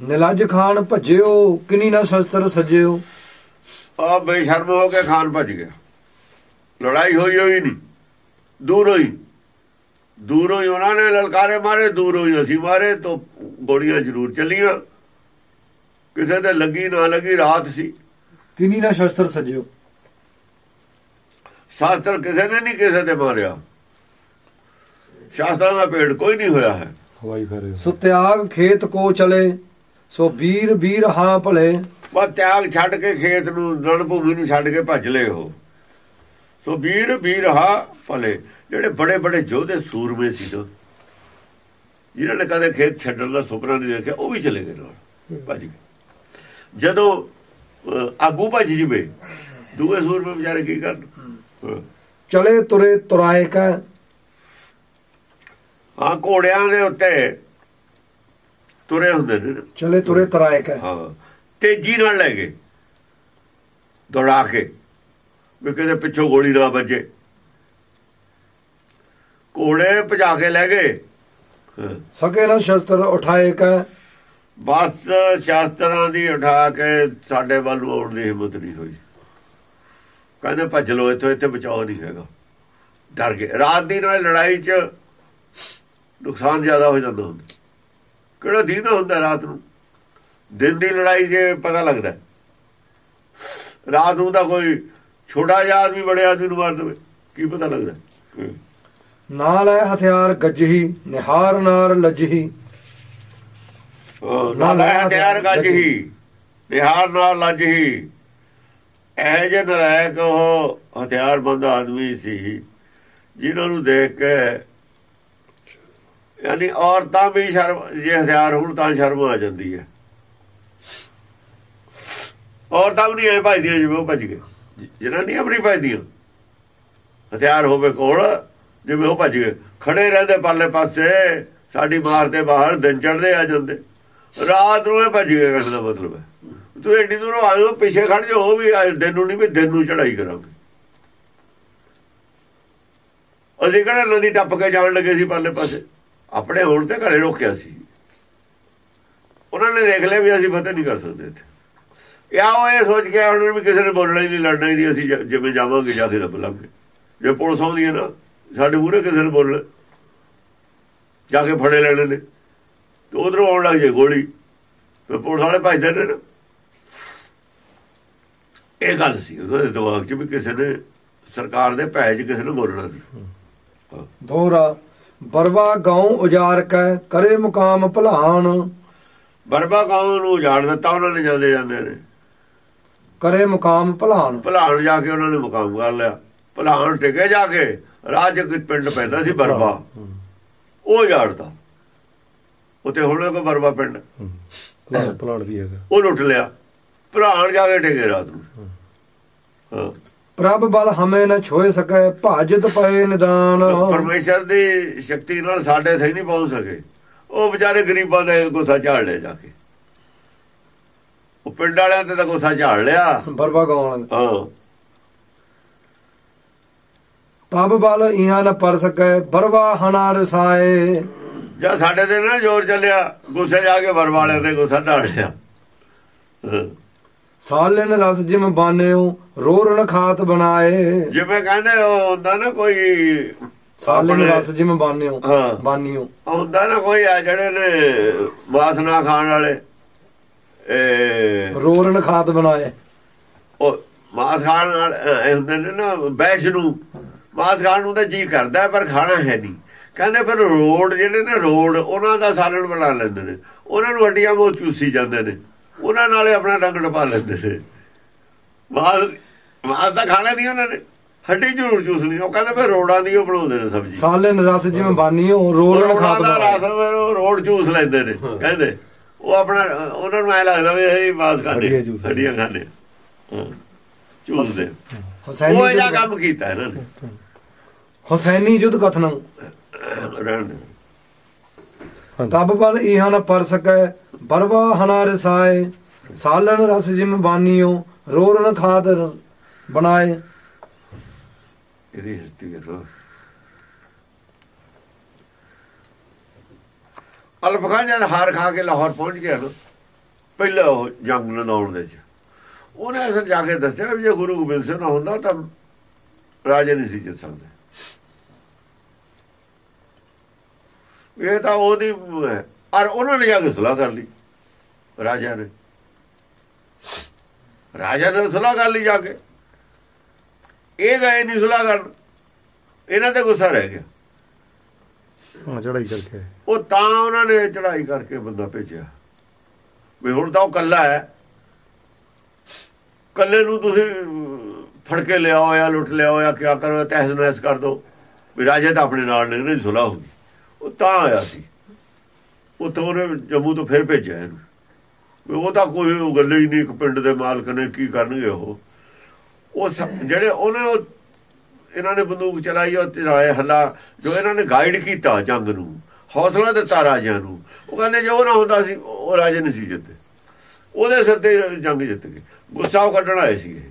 ਨਿਲਜ ਖਾਨ ਭਜਿਓ ਕਿਨੀ ਨਾ ਸ਼ਸਤਰ ਸਜਿਓ। ਆ ਬੇਸ਼ਰਮ ਹੋ ਕੇ ਖਾਨ ਭੱਜ ਗਿਆ। ਲੜਾਈ ਹੋਈ ਹੋਈ ਨਹੀਂ ਦੂਰੋਂ ਹੀ। ਦੂਰੋਂ ਹੀ ਉਹਨਾਂ ਨੇ ਲਲਕਾਰੇ ਮਾਰੇ ਦੂਰੋਂ ਹੀ ਅਸੀਂ ਮਾਰੇ ਤੋਂ ਗੋਲੀਆਂ ਜ਼ਰੂਰ ਚੱਲੀਆਂ। ਕਿਸੇ ਦੇ ਲੱਗੀ ਨਾ ਲੱਗੀ ਰਾਤ ਸੀ। ਕਿਨੀ ਨਾ ਸ਼ਸਤਰ ਸਜਿਓ। ਸ਼ਾਸਤਰ ਕਿਸੇ ਨੇ ਨਹੀਂ ਕਿਸੇ ਤੇ ਮਾਰਿਆ। ਸ਼ਾਸਤਰਾਂ ਦਾ ਪੇੜ ਕੋਈ ਨਹੀਂ ਹੋਇਆ ਹੈ। ਹਵਾਈ ਫੇਰੇ ਸੋ ਤਿਆਗ ਖੇਤ ਕੋ ਚਲੇ ਸੋ ਵੀਰ ਵੀਰ ਹਾਂ ਭਲੇ। ਬਸ ਤਿਆਗ ਛੱਡ ਕੇ ਖੇਤ ਨੂੰ ਰਣ ਭੂਮੀ ਨੂੰ ਛੱਡ ਕੇ ਭੱਜ ਲਏ ਉਹ। ਸੋ ਵੀਰ ਵੀਰ ਹਾ ਭਲੇ ਜਿਹੜੇ ਬੜੇ ਬੜੇ ਯੋਧੇ ਸੂਰਮੇ ਸੀ ਨਾ ਜਿਨ੍ਹਾਂ ਨੇ ਕਦੇ ਖੇਤ ਛੱਡਣ ਦਾ ਸੁਪਨਾ ਨਹੀਂ ਦੇਖਿਆ ਉਹ ਵੀ ਚਲੇ ਗਏ ਨਾਲ ਭੱਜ ਗਏ। ਜਦੋਂ ਆਗੂ ਭੱਜ ਜਵੇ ਦੂਏ ਸੂਰਮੇ ਵਿਚਾਰੇ ਕੀ ਕਰਨ। ਚਲੇ ਤੁਰੇ ਤੁਰਾਏ ਕੈ ਹਾਂ ਘੋੜਿਆਂ ਦੇ ਉੱਤੇ ਤੁਰੇ ਹੁੰਦੇ ਨੇ। ਚਲੇ ਤੁਰੇ ਤੁਰਾਏ ਕੈ ਹਾਂ ਤੇਜ਼ੀ ਨਾਲ ਲੈ ਗਏ। ਦੌੜਾ ਕੇ ਵੀ ਕਿਤੇ ਪਿੱਛੋਂ ਗੋਲੀ ਨਾ ਵੱਜੇ। ਘੋੜੇ ਭਜਾ ਕੇ ਲੈ ਗਏ। ਹਾਂ। ਸਕੇ ਨਾ ਸ਼ਸਤਰ ਉਠਾਏ ਕੈ ਬਸ ਸ਼ਾਸਤਰਾਂ ਦੀ ਉਠਾ ਕੇ ਸਾਡੇ ਵੱਲ ਆਉਣ ਦੀ ਹਿੰਮਤ ਨਹੀਂ ਹੋਈ। ਕਹਿੰਦੇ ਭੱਜ ਲੋ ਇੱਥੋਂ ਇੱਥੇ ਬਚਾਓ ਨਹੀਂ ਹੈਗਾ। ਡਰ ਗਏ। ਰਾਤ ਦੀ ਨਾਲ ਲੜਾਈ 'ਚ ਨੁਕਸਾਨ ਜ਼ਿਆਦਾ ਹੋ ਜਾਂਦਾ ਹੁੰਦਾ। ਕਿਹੜਾ ਦਿਨ ਹੁੰਦਾ ਰਾਤ ਨੂੰ? ਦਿਨ ਦੀ ਲੜਾਈ ਜੇ ਪਤਾ ਲੱਗਦਾ। ਹੈ। ਰਾਤ ਨੂੰ ਤਾਂ ਕੋਈ ਛੋਟਾ ਜਿਹਾ ਆਦਮੀ ਬੜੇ ਆਦਮੀ ਨੂੰ ਮਾਰ ਦੇਵੇ। ਕੀ ਪਤਾ ਲੱਗਦਾ। ਨਾਲ ਹੈ ਹਥਿਆਰ ਗੱਜਹੀ ਨਿਹਾਰ ਨਾਰ ਲੱਜਹੀ। ਨਾਲ ਹੈ ਹਥਿਆਰ ਗੱਜ ਹੀ ਬਿਹਾਰ ਨਾਲ ਲੱਜ ਹੀ ਇਹ ਜੇ ਨਲਾਇਕ ਉਹ ਹਥਿਆਰਬੰਦ ਆਦਮੀ ਸੀ ਜਿਨ੍ਹਾਂ ਨੂੰ ਦੇਖ ਕੇ ਯਾਨੀ ਔਰਤਾਂ ਵੀ ਸ਼ਰਮ, ਜੇ ਹਥਿਆਰ ਹੋਣ ਤਾਂ ਸ਼ਰਮ ਆ ਜਾਂਦੀ ਹੈ। ਔਰਤਾਂ ਵੀ ਨਹੀਂ ਐ ਭਜਦੀਆਂ ਜਿਵੇਂ ਉਹ ਭੱਜ ਗਏ। ਜਨਾਨੀਆਂ ਵੀ ਨਹੀਂ ਭਜਦੀਆਂ। ਹਥਿਆਰ ਹੋਵੇ ਕੋਲ, ਜਿਵੇਂ ਉਹ ਭੱਜ ਗਏ। ਖੜੇ ਰਹਿੰਦੇ ਪਾਲੇ ਪਾਸੇ, ਸਾਡੀ ਮਾਰ ਦੇ ਬਾਹਰ, ਦਿਨ ਚੜਦੇ ਆ ਜਾਂਦੇ। ਰਾਤ ਨੂੰ ਇਹ ਭੱਜ ਗਏ, ਕਹਿਣ ਦਾ ਮਤਲਬ ਹੈ। ਤੂੰ ਐਡੀ ਦੂਰੋਂ ਆਇਓ ਪਿੱਛੇ ਖੜ ਜਾਓ ਵੀ ਅੱਜ ਦਿਨ ਨੂੰ ਨਹੀਂ ਵੀ ਦਿਨ ਨੂੰ ਚੜਾਈ ਕਰਾਂਗੇ। ਅਸੀਂ ਕਿਹੜਾ ਨਦੀ ਟੱਪ ਕੇ ਜਾਣ ਲੱਗੇ ਸੀ ਪਾਲੇ ਪਾਸੇ? ਆਪਣੇ ਹੋਣ ਤੇ ਘਰੇ ਰੋਕਿਆ ਸੀ। ਉਹਨਾਂ ਨੇ ਦੇਖ ਲਿਆ ਵੀ ਅਸੀਂ ਫਤਿਹ ਨਹੀਂ ਕਰ ਸਕਦੇ ਇੱਥੇ। ਯਾ ਉਹ ਇਹ ਸੋਚ ਕੇ ਉਹਨਾਂ ਵੀ ਕਿਸੇ ਨੇ ਬੋਲਣਾ ਹੀ ਨਹੀਂ, ਲੜਨਾ ਹੀ ਨਹੀਂ, ਅਸੀਂ ਜਿਵੇਂ ਜਾਵਾਂਗੇ, ਜਾ ਕੇ ਲੱਭ ਲਾਂਗੇ। ਜੇ ਪੁਲਿਸ ਆਉਂਦੀ ਹੈ ਨਾ, ਸਾਡੇ ਮੂਹਰੇ ਕਿਸੇ ਨੇ ਬੋਲਣਾ। ਜਾ ਕੇ ਫੜੇ ਲੈਣੇ ਨੇ। ਤੇ ਉਧਰੋਂ ਆਉਣ ਲੱਗ ਜੇ ਗੋਲੀ। ਤੇ ਪੁਲਿਸ ਵਾਲੇ ਭੱਜਦੇ ਨੇ ਨਾ। ਇਹ ਗੱਲ ਸੀ ਉਹਦੇ ਦਿਮਾਗ 'ਚ ਵੀ ਕਿਸੇ ਨੇ ਸਰਕਾਰ ਦੇ ਭੈ 'ਚ ਕਿਸੇ ਨੇ ਬੋਲਣਾ ਨਹੀਂ ਦੋਹਰਾ ਬਰਵਾ ਗਾਉ ਉਜਾਰ ਕੈ ਕਰੇ ਮੁਕਾਮ ਭਲਾਨ ਬਰਬਾ ਕੌਮ ਨੂੰ ਉਜਾੜ ਦਿੱਤਾ ਉਹਨਾਂ ਨੇ ਜਾਂਦੇ ਜਾਂਦੇ ਨੇ। ਕਰੇ ਮੁਕਾਮ ਭਲਾਨ ਭਲਾਣ ਜਾ ਕੇ ਉਹਨਾਂ ਨੇ ਮੁਕਾਮ ਕਰ ਲਿਆ। ਭਲਾਣ ਟਿਕੇ ਜਾ ਕੇ ਰਾਜ ਇੱਕ ਪਿੰਡ ਪੈਂਦਾ ਸੀ ਬਰਬਾ। ਉਹ ਉਜਾੜਦਾ ਉਤੇ ਹੁਣ ਕੋਈ ਬਰਬਾ ਪਿੰਡ। ਵੀ ਹੈਗਾ। ਉਹ ਲੁੱਟ ਲਿਆ। ਭਲਾਣ ਜਾ ਕੇ ਟਿਕੇ ਰਾਤ ਨੂੰ। ਹਾਂ। ਪ੍ਰਭ ਬਲ ਹਮੇ ਨ ਛੋਏ ਸਕੈ ਭਾਜਤ ਪਏ ਨਿਦਾਨ। ਪਰਮੇਸ਼ਰ ਦੀ ਸ਼ਕਤੀ ਨਾਲ ਸਾਡੇ ਸਹੀ ਨਹੀਂ ਪਹੁੰਚ ਸਕੇ। ਉਹ ਵਿਚਾਰੇ ਗਰੀਬਾਂ ਦੇ ਗੁੱਸਾ ਝਾੜ ਲਿਆ ਜਾ ਕੇ। ਉਹ ਪਿੰਡ ਵਾਲਿਆਂ ਤੇ ਤਾਂ ਗੁੱਸਾ ਝਾੜ ਲਿਆ। ਬਰਵਾ ਗਾਉਣ ਹਾਂ। ਤਬ ਬਲ ਇਹਾਂ ਨ ਪਰ ਸਕੈ ਬਰਵਾ ਹਨਾ ਰਸਾਏ ਜਦ ਸਾਡੇ ਤੇ ਨਾ ਜ਼ੋਰ ਚੱਲਿਆ ਗੁੱਸੇ ਜਾ ਕੇ ਵਰ ਵਾਲਿਆਂ ਤੇ ਗੁੱਸਾ ਢਾੜ ਲਿਆ। ਸਾਲਨ ਰਸ ਜਿਮ ਬਾਨਿਓ ਰੋਰਣ ਖਾਤ ਬਣਾਏ। ਜਿਵੇਂ ਕਹਿੰਦੇ ਉਹ ਹੁੰਦਾ ਨਾ ਕੋਈ ਸਾਲਨ ਰਸ ਜਿਮ ਬਾਨਿਓ। ਬਾਨਿਓ। ਹੁੰਦਾ ਨਾ ਕੋਈ ਆ ਜਿਹੜੇ ਨੇ ਵਾਸਨਾ ਖਾਣ ਵਾਲੇ। ਰੋਰਣ ਖਾਤ ਬਣਾਏ। ਉਹ ਮਾਸ ਖਾਣ ਨਾਲ ਹੁੰਦੇ ਨੇ ਨਾ ਬੈਸ਼ ਨੂੰ। ਮਾਸ ਖਾਣ ਨੂੰ ਤਾਂ ਜੀ ਕਰਦਾ ਪਰ ਖਾਣਾ ਹੈ ਨਹੀਂ। ਕਹਿੰਦੇ ਫਿਰ ਰੋਡ ਜਿਹੜੇ ਨੇ ਰੋਡ ਉਹਨਾਂ ਦਾ ਸਾਲਣ ਬਣਾ ਲੈਂਦੇ ਨੇ। ਉਹਨਾਂ ਨੂੰ ਹੱਡੀਆਂ ਮੋਹ ਚੂਸੀ ਜਾਂਦੇ ਨੇ। ਉਹਨਾਂ ਨਾਲੇ ਆਪਣਾ ਰੰਗ ਡਪਾ ਲੈਂਦੇ ਨੇ ਮਾਸ ਮਾਸ ਦਾ ਖਾਣਾ ਨਹੀਂ ਉਹਨਾਂ ਨੇ। ਹੱਡੀ ਜ਼ਰੂਰ ਚੂਸਣੀ ਉਹ ਕਹਿੰਦੇ ਫਿਰ ਰੋਡਾਂ ਦੀ ਉਹ ਬਣਾਉਂਦੇ ਨੇ ਸਬਜ਼ੀ। ਸਾਲਨ ਰਸ ਜਿਮ ਬਾਨਿਓ ਰੋਰਣ ਰੋਡਾਂ ਖਾਤ ਦਾ ਰਸ ਫਿਰ ਉਹ ਰੋਡ ਚੂਸ ਲੈਂਦੇ ਨੇ ਕਹਿੰਦੇ। ਉਹ ਆਪਣਾ ਉਹਨਾਂ ਨੂੰ ਐ ਲੱਗਦਾ ਵੀ ਇਹ ਮਾਸ ਖਾਣੇ ਹੱਡੀਆਂ ਖਾਣੇ ਚੂਸਦੇ ਹੁਸੈਨੀ ਉਹ ਇਹਦਾ ਕੰਮ ਕੀਤਾ ਇਹਨਾਂ ਨੇ। ਹੁਸੈਨੀ ਯੁੱਧ ਕਥਨ। ਰਹਿਣ ਦੇ। ਤਬ ਬਲ ਇਹਾਂ ਨ ਪਰ ਸਕੈ ਬਰਵਾ ਹਨਾ ਰਸਾਏ ਸਾਲਨ ਰਸ ਜਿਮ ਬਾਨਿਓ ਰੋਰਣ ਖਾਤ ਬਣਾਏ। ਇਹਦੀ ਹਿਸਟਰੀ ਕਰੋ ਅਲਫ ਖਾਨ ਜਦ ਹਾਰ ਖਾ ਕੇ ਲਾਹੌਰ ਪਹੁੰਚ ਗਿਆ ਨਾ ਪਹਿਲਾਂ ਉਹ ਜੰਗ ਲੜਾਉਣ ਦੇ ਚ ਉਹਨੇ ਅਸਲ ਜਾ ਕੇ ਦੱਸਿਆ ਵੀ ਜੇ ਗੁਰੂ ਗੋਬਿੰਦ ਸਿੰਘ ਨਾ ਹੁੰਦਾ ਤਾਂ ਰਾਜੇ ਨਹੀਂ ਸੀ ਜਿੱਤ ਸਕਦੇ। ਇਹ ਤਾਂ ਉਹਦੀ ਹੈ। ਔਰ ਉਹਨਾਂ ਨੇ ਜਾ ਕੇ ਸੁਲਾਹ ਕਰ ਲਈ ਰਾਜਾ ਨੇ। ਰਾਜਾ ਨੇ ਸੁਲਾਹ ਕਰ ਲਈ ਜਾ ਕੇ। ਇਹ ਗਏ ਨਹੀਂ ਸੁਲਾਹ ਕਰਨ। ਇਹਨਾਂ ਤੇ ਗੁੱਸਾ ਰਹਿ ਗਿਆ। ਹਾਂ ਚੜਾਈ ਕਰਕੇ। ਉਹ ਤਾਂ ਉਹਨਾਂ ਨੇ ਚੜਾਈ ਕਰਕੇ ਬੰਦਾ ਭੇਜਿਆ। ਵੀ ਹੁਣ ਤਾਂ ਉਹ ਕੱਲਾ ਹੈ। ਕੱਲੇ ਨੂੰ ਤੁਸੀਂ ਫੜ ਕੇ ਲਿਆਓ ਜਾਂ ਲੁੱਟ ਲਿਆਓ ਜਾਂ ਕਿਆ ਕਰੋ ਤਹਿਸ ਨਹਿਸ ਕਰ ਦੋ। ਵੀ ਰਾਜੇ ਤਾਂ ਆਪਣੇ ਨਾਲ ਨਹੀਂ ਸੁਲਾਹ ਹੋਗੀ ਉਹ ਤਾਂ ਆਇਆ ਸੀ। ਉੱਥੋਂ ਉਹਨੇ ਜੰਮੂ ਤੋਂ ਫਿਰ ਭੇਜਿਆ ਇਹਨੂੰ। ਵੀ ਉਹ ਤਾਂ ਕੋਈ ਉਹ ਗੱਲ ਹੀ ਨਹੀਂ, ਇੱਕ ਪਿੰਡ ਦੇ ਮਾਲਕ ਨੇ ਕੀ ਕਰਨਗੇ ਉਹ। ਉਹ ਸ- ਜਿਹੜੇ ਉਹਨੇ ਉਹ, ਇਹਨਾਂ ਨੇ ਬੰਦੂਕ ਚਲਾਈ, ਉਹ ਰਾਏ ਹੱਲਾ, ਜੋ ਇਹਨਾਂ ਨੇ ਗਾਈਡ ਕੀਤਾ ਜੰਗ ਨੂੰ, ਹੌਸਲਾ ਦਿੱਤਾ ਰਾਜਿਆਂ ਨੂੰ। ਉਹ ਕਹਿੰਦੇ ਜੇ ਉਹ ਨਾ ਹੁੰਦਾ ਸੀ, ਉਹ ਰਾਜੇ ਨਹੀਂ ਸੀ ਜਿੱਤੇ ਉਹਦੇ ਸਿਰ ਤੇ ਜੰਗ ਜਿੱਤ ਗਏ। ਗੁੱਸਾ ਉਹ ਕੱਢਣ ਆਏ ਸੀ ਇਹ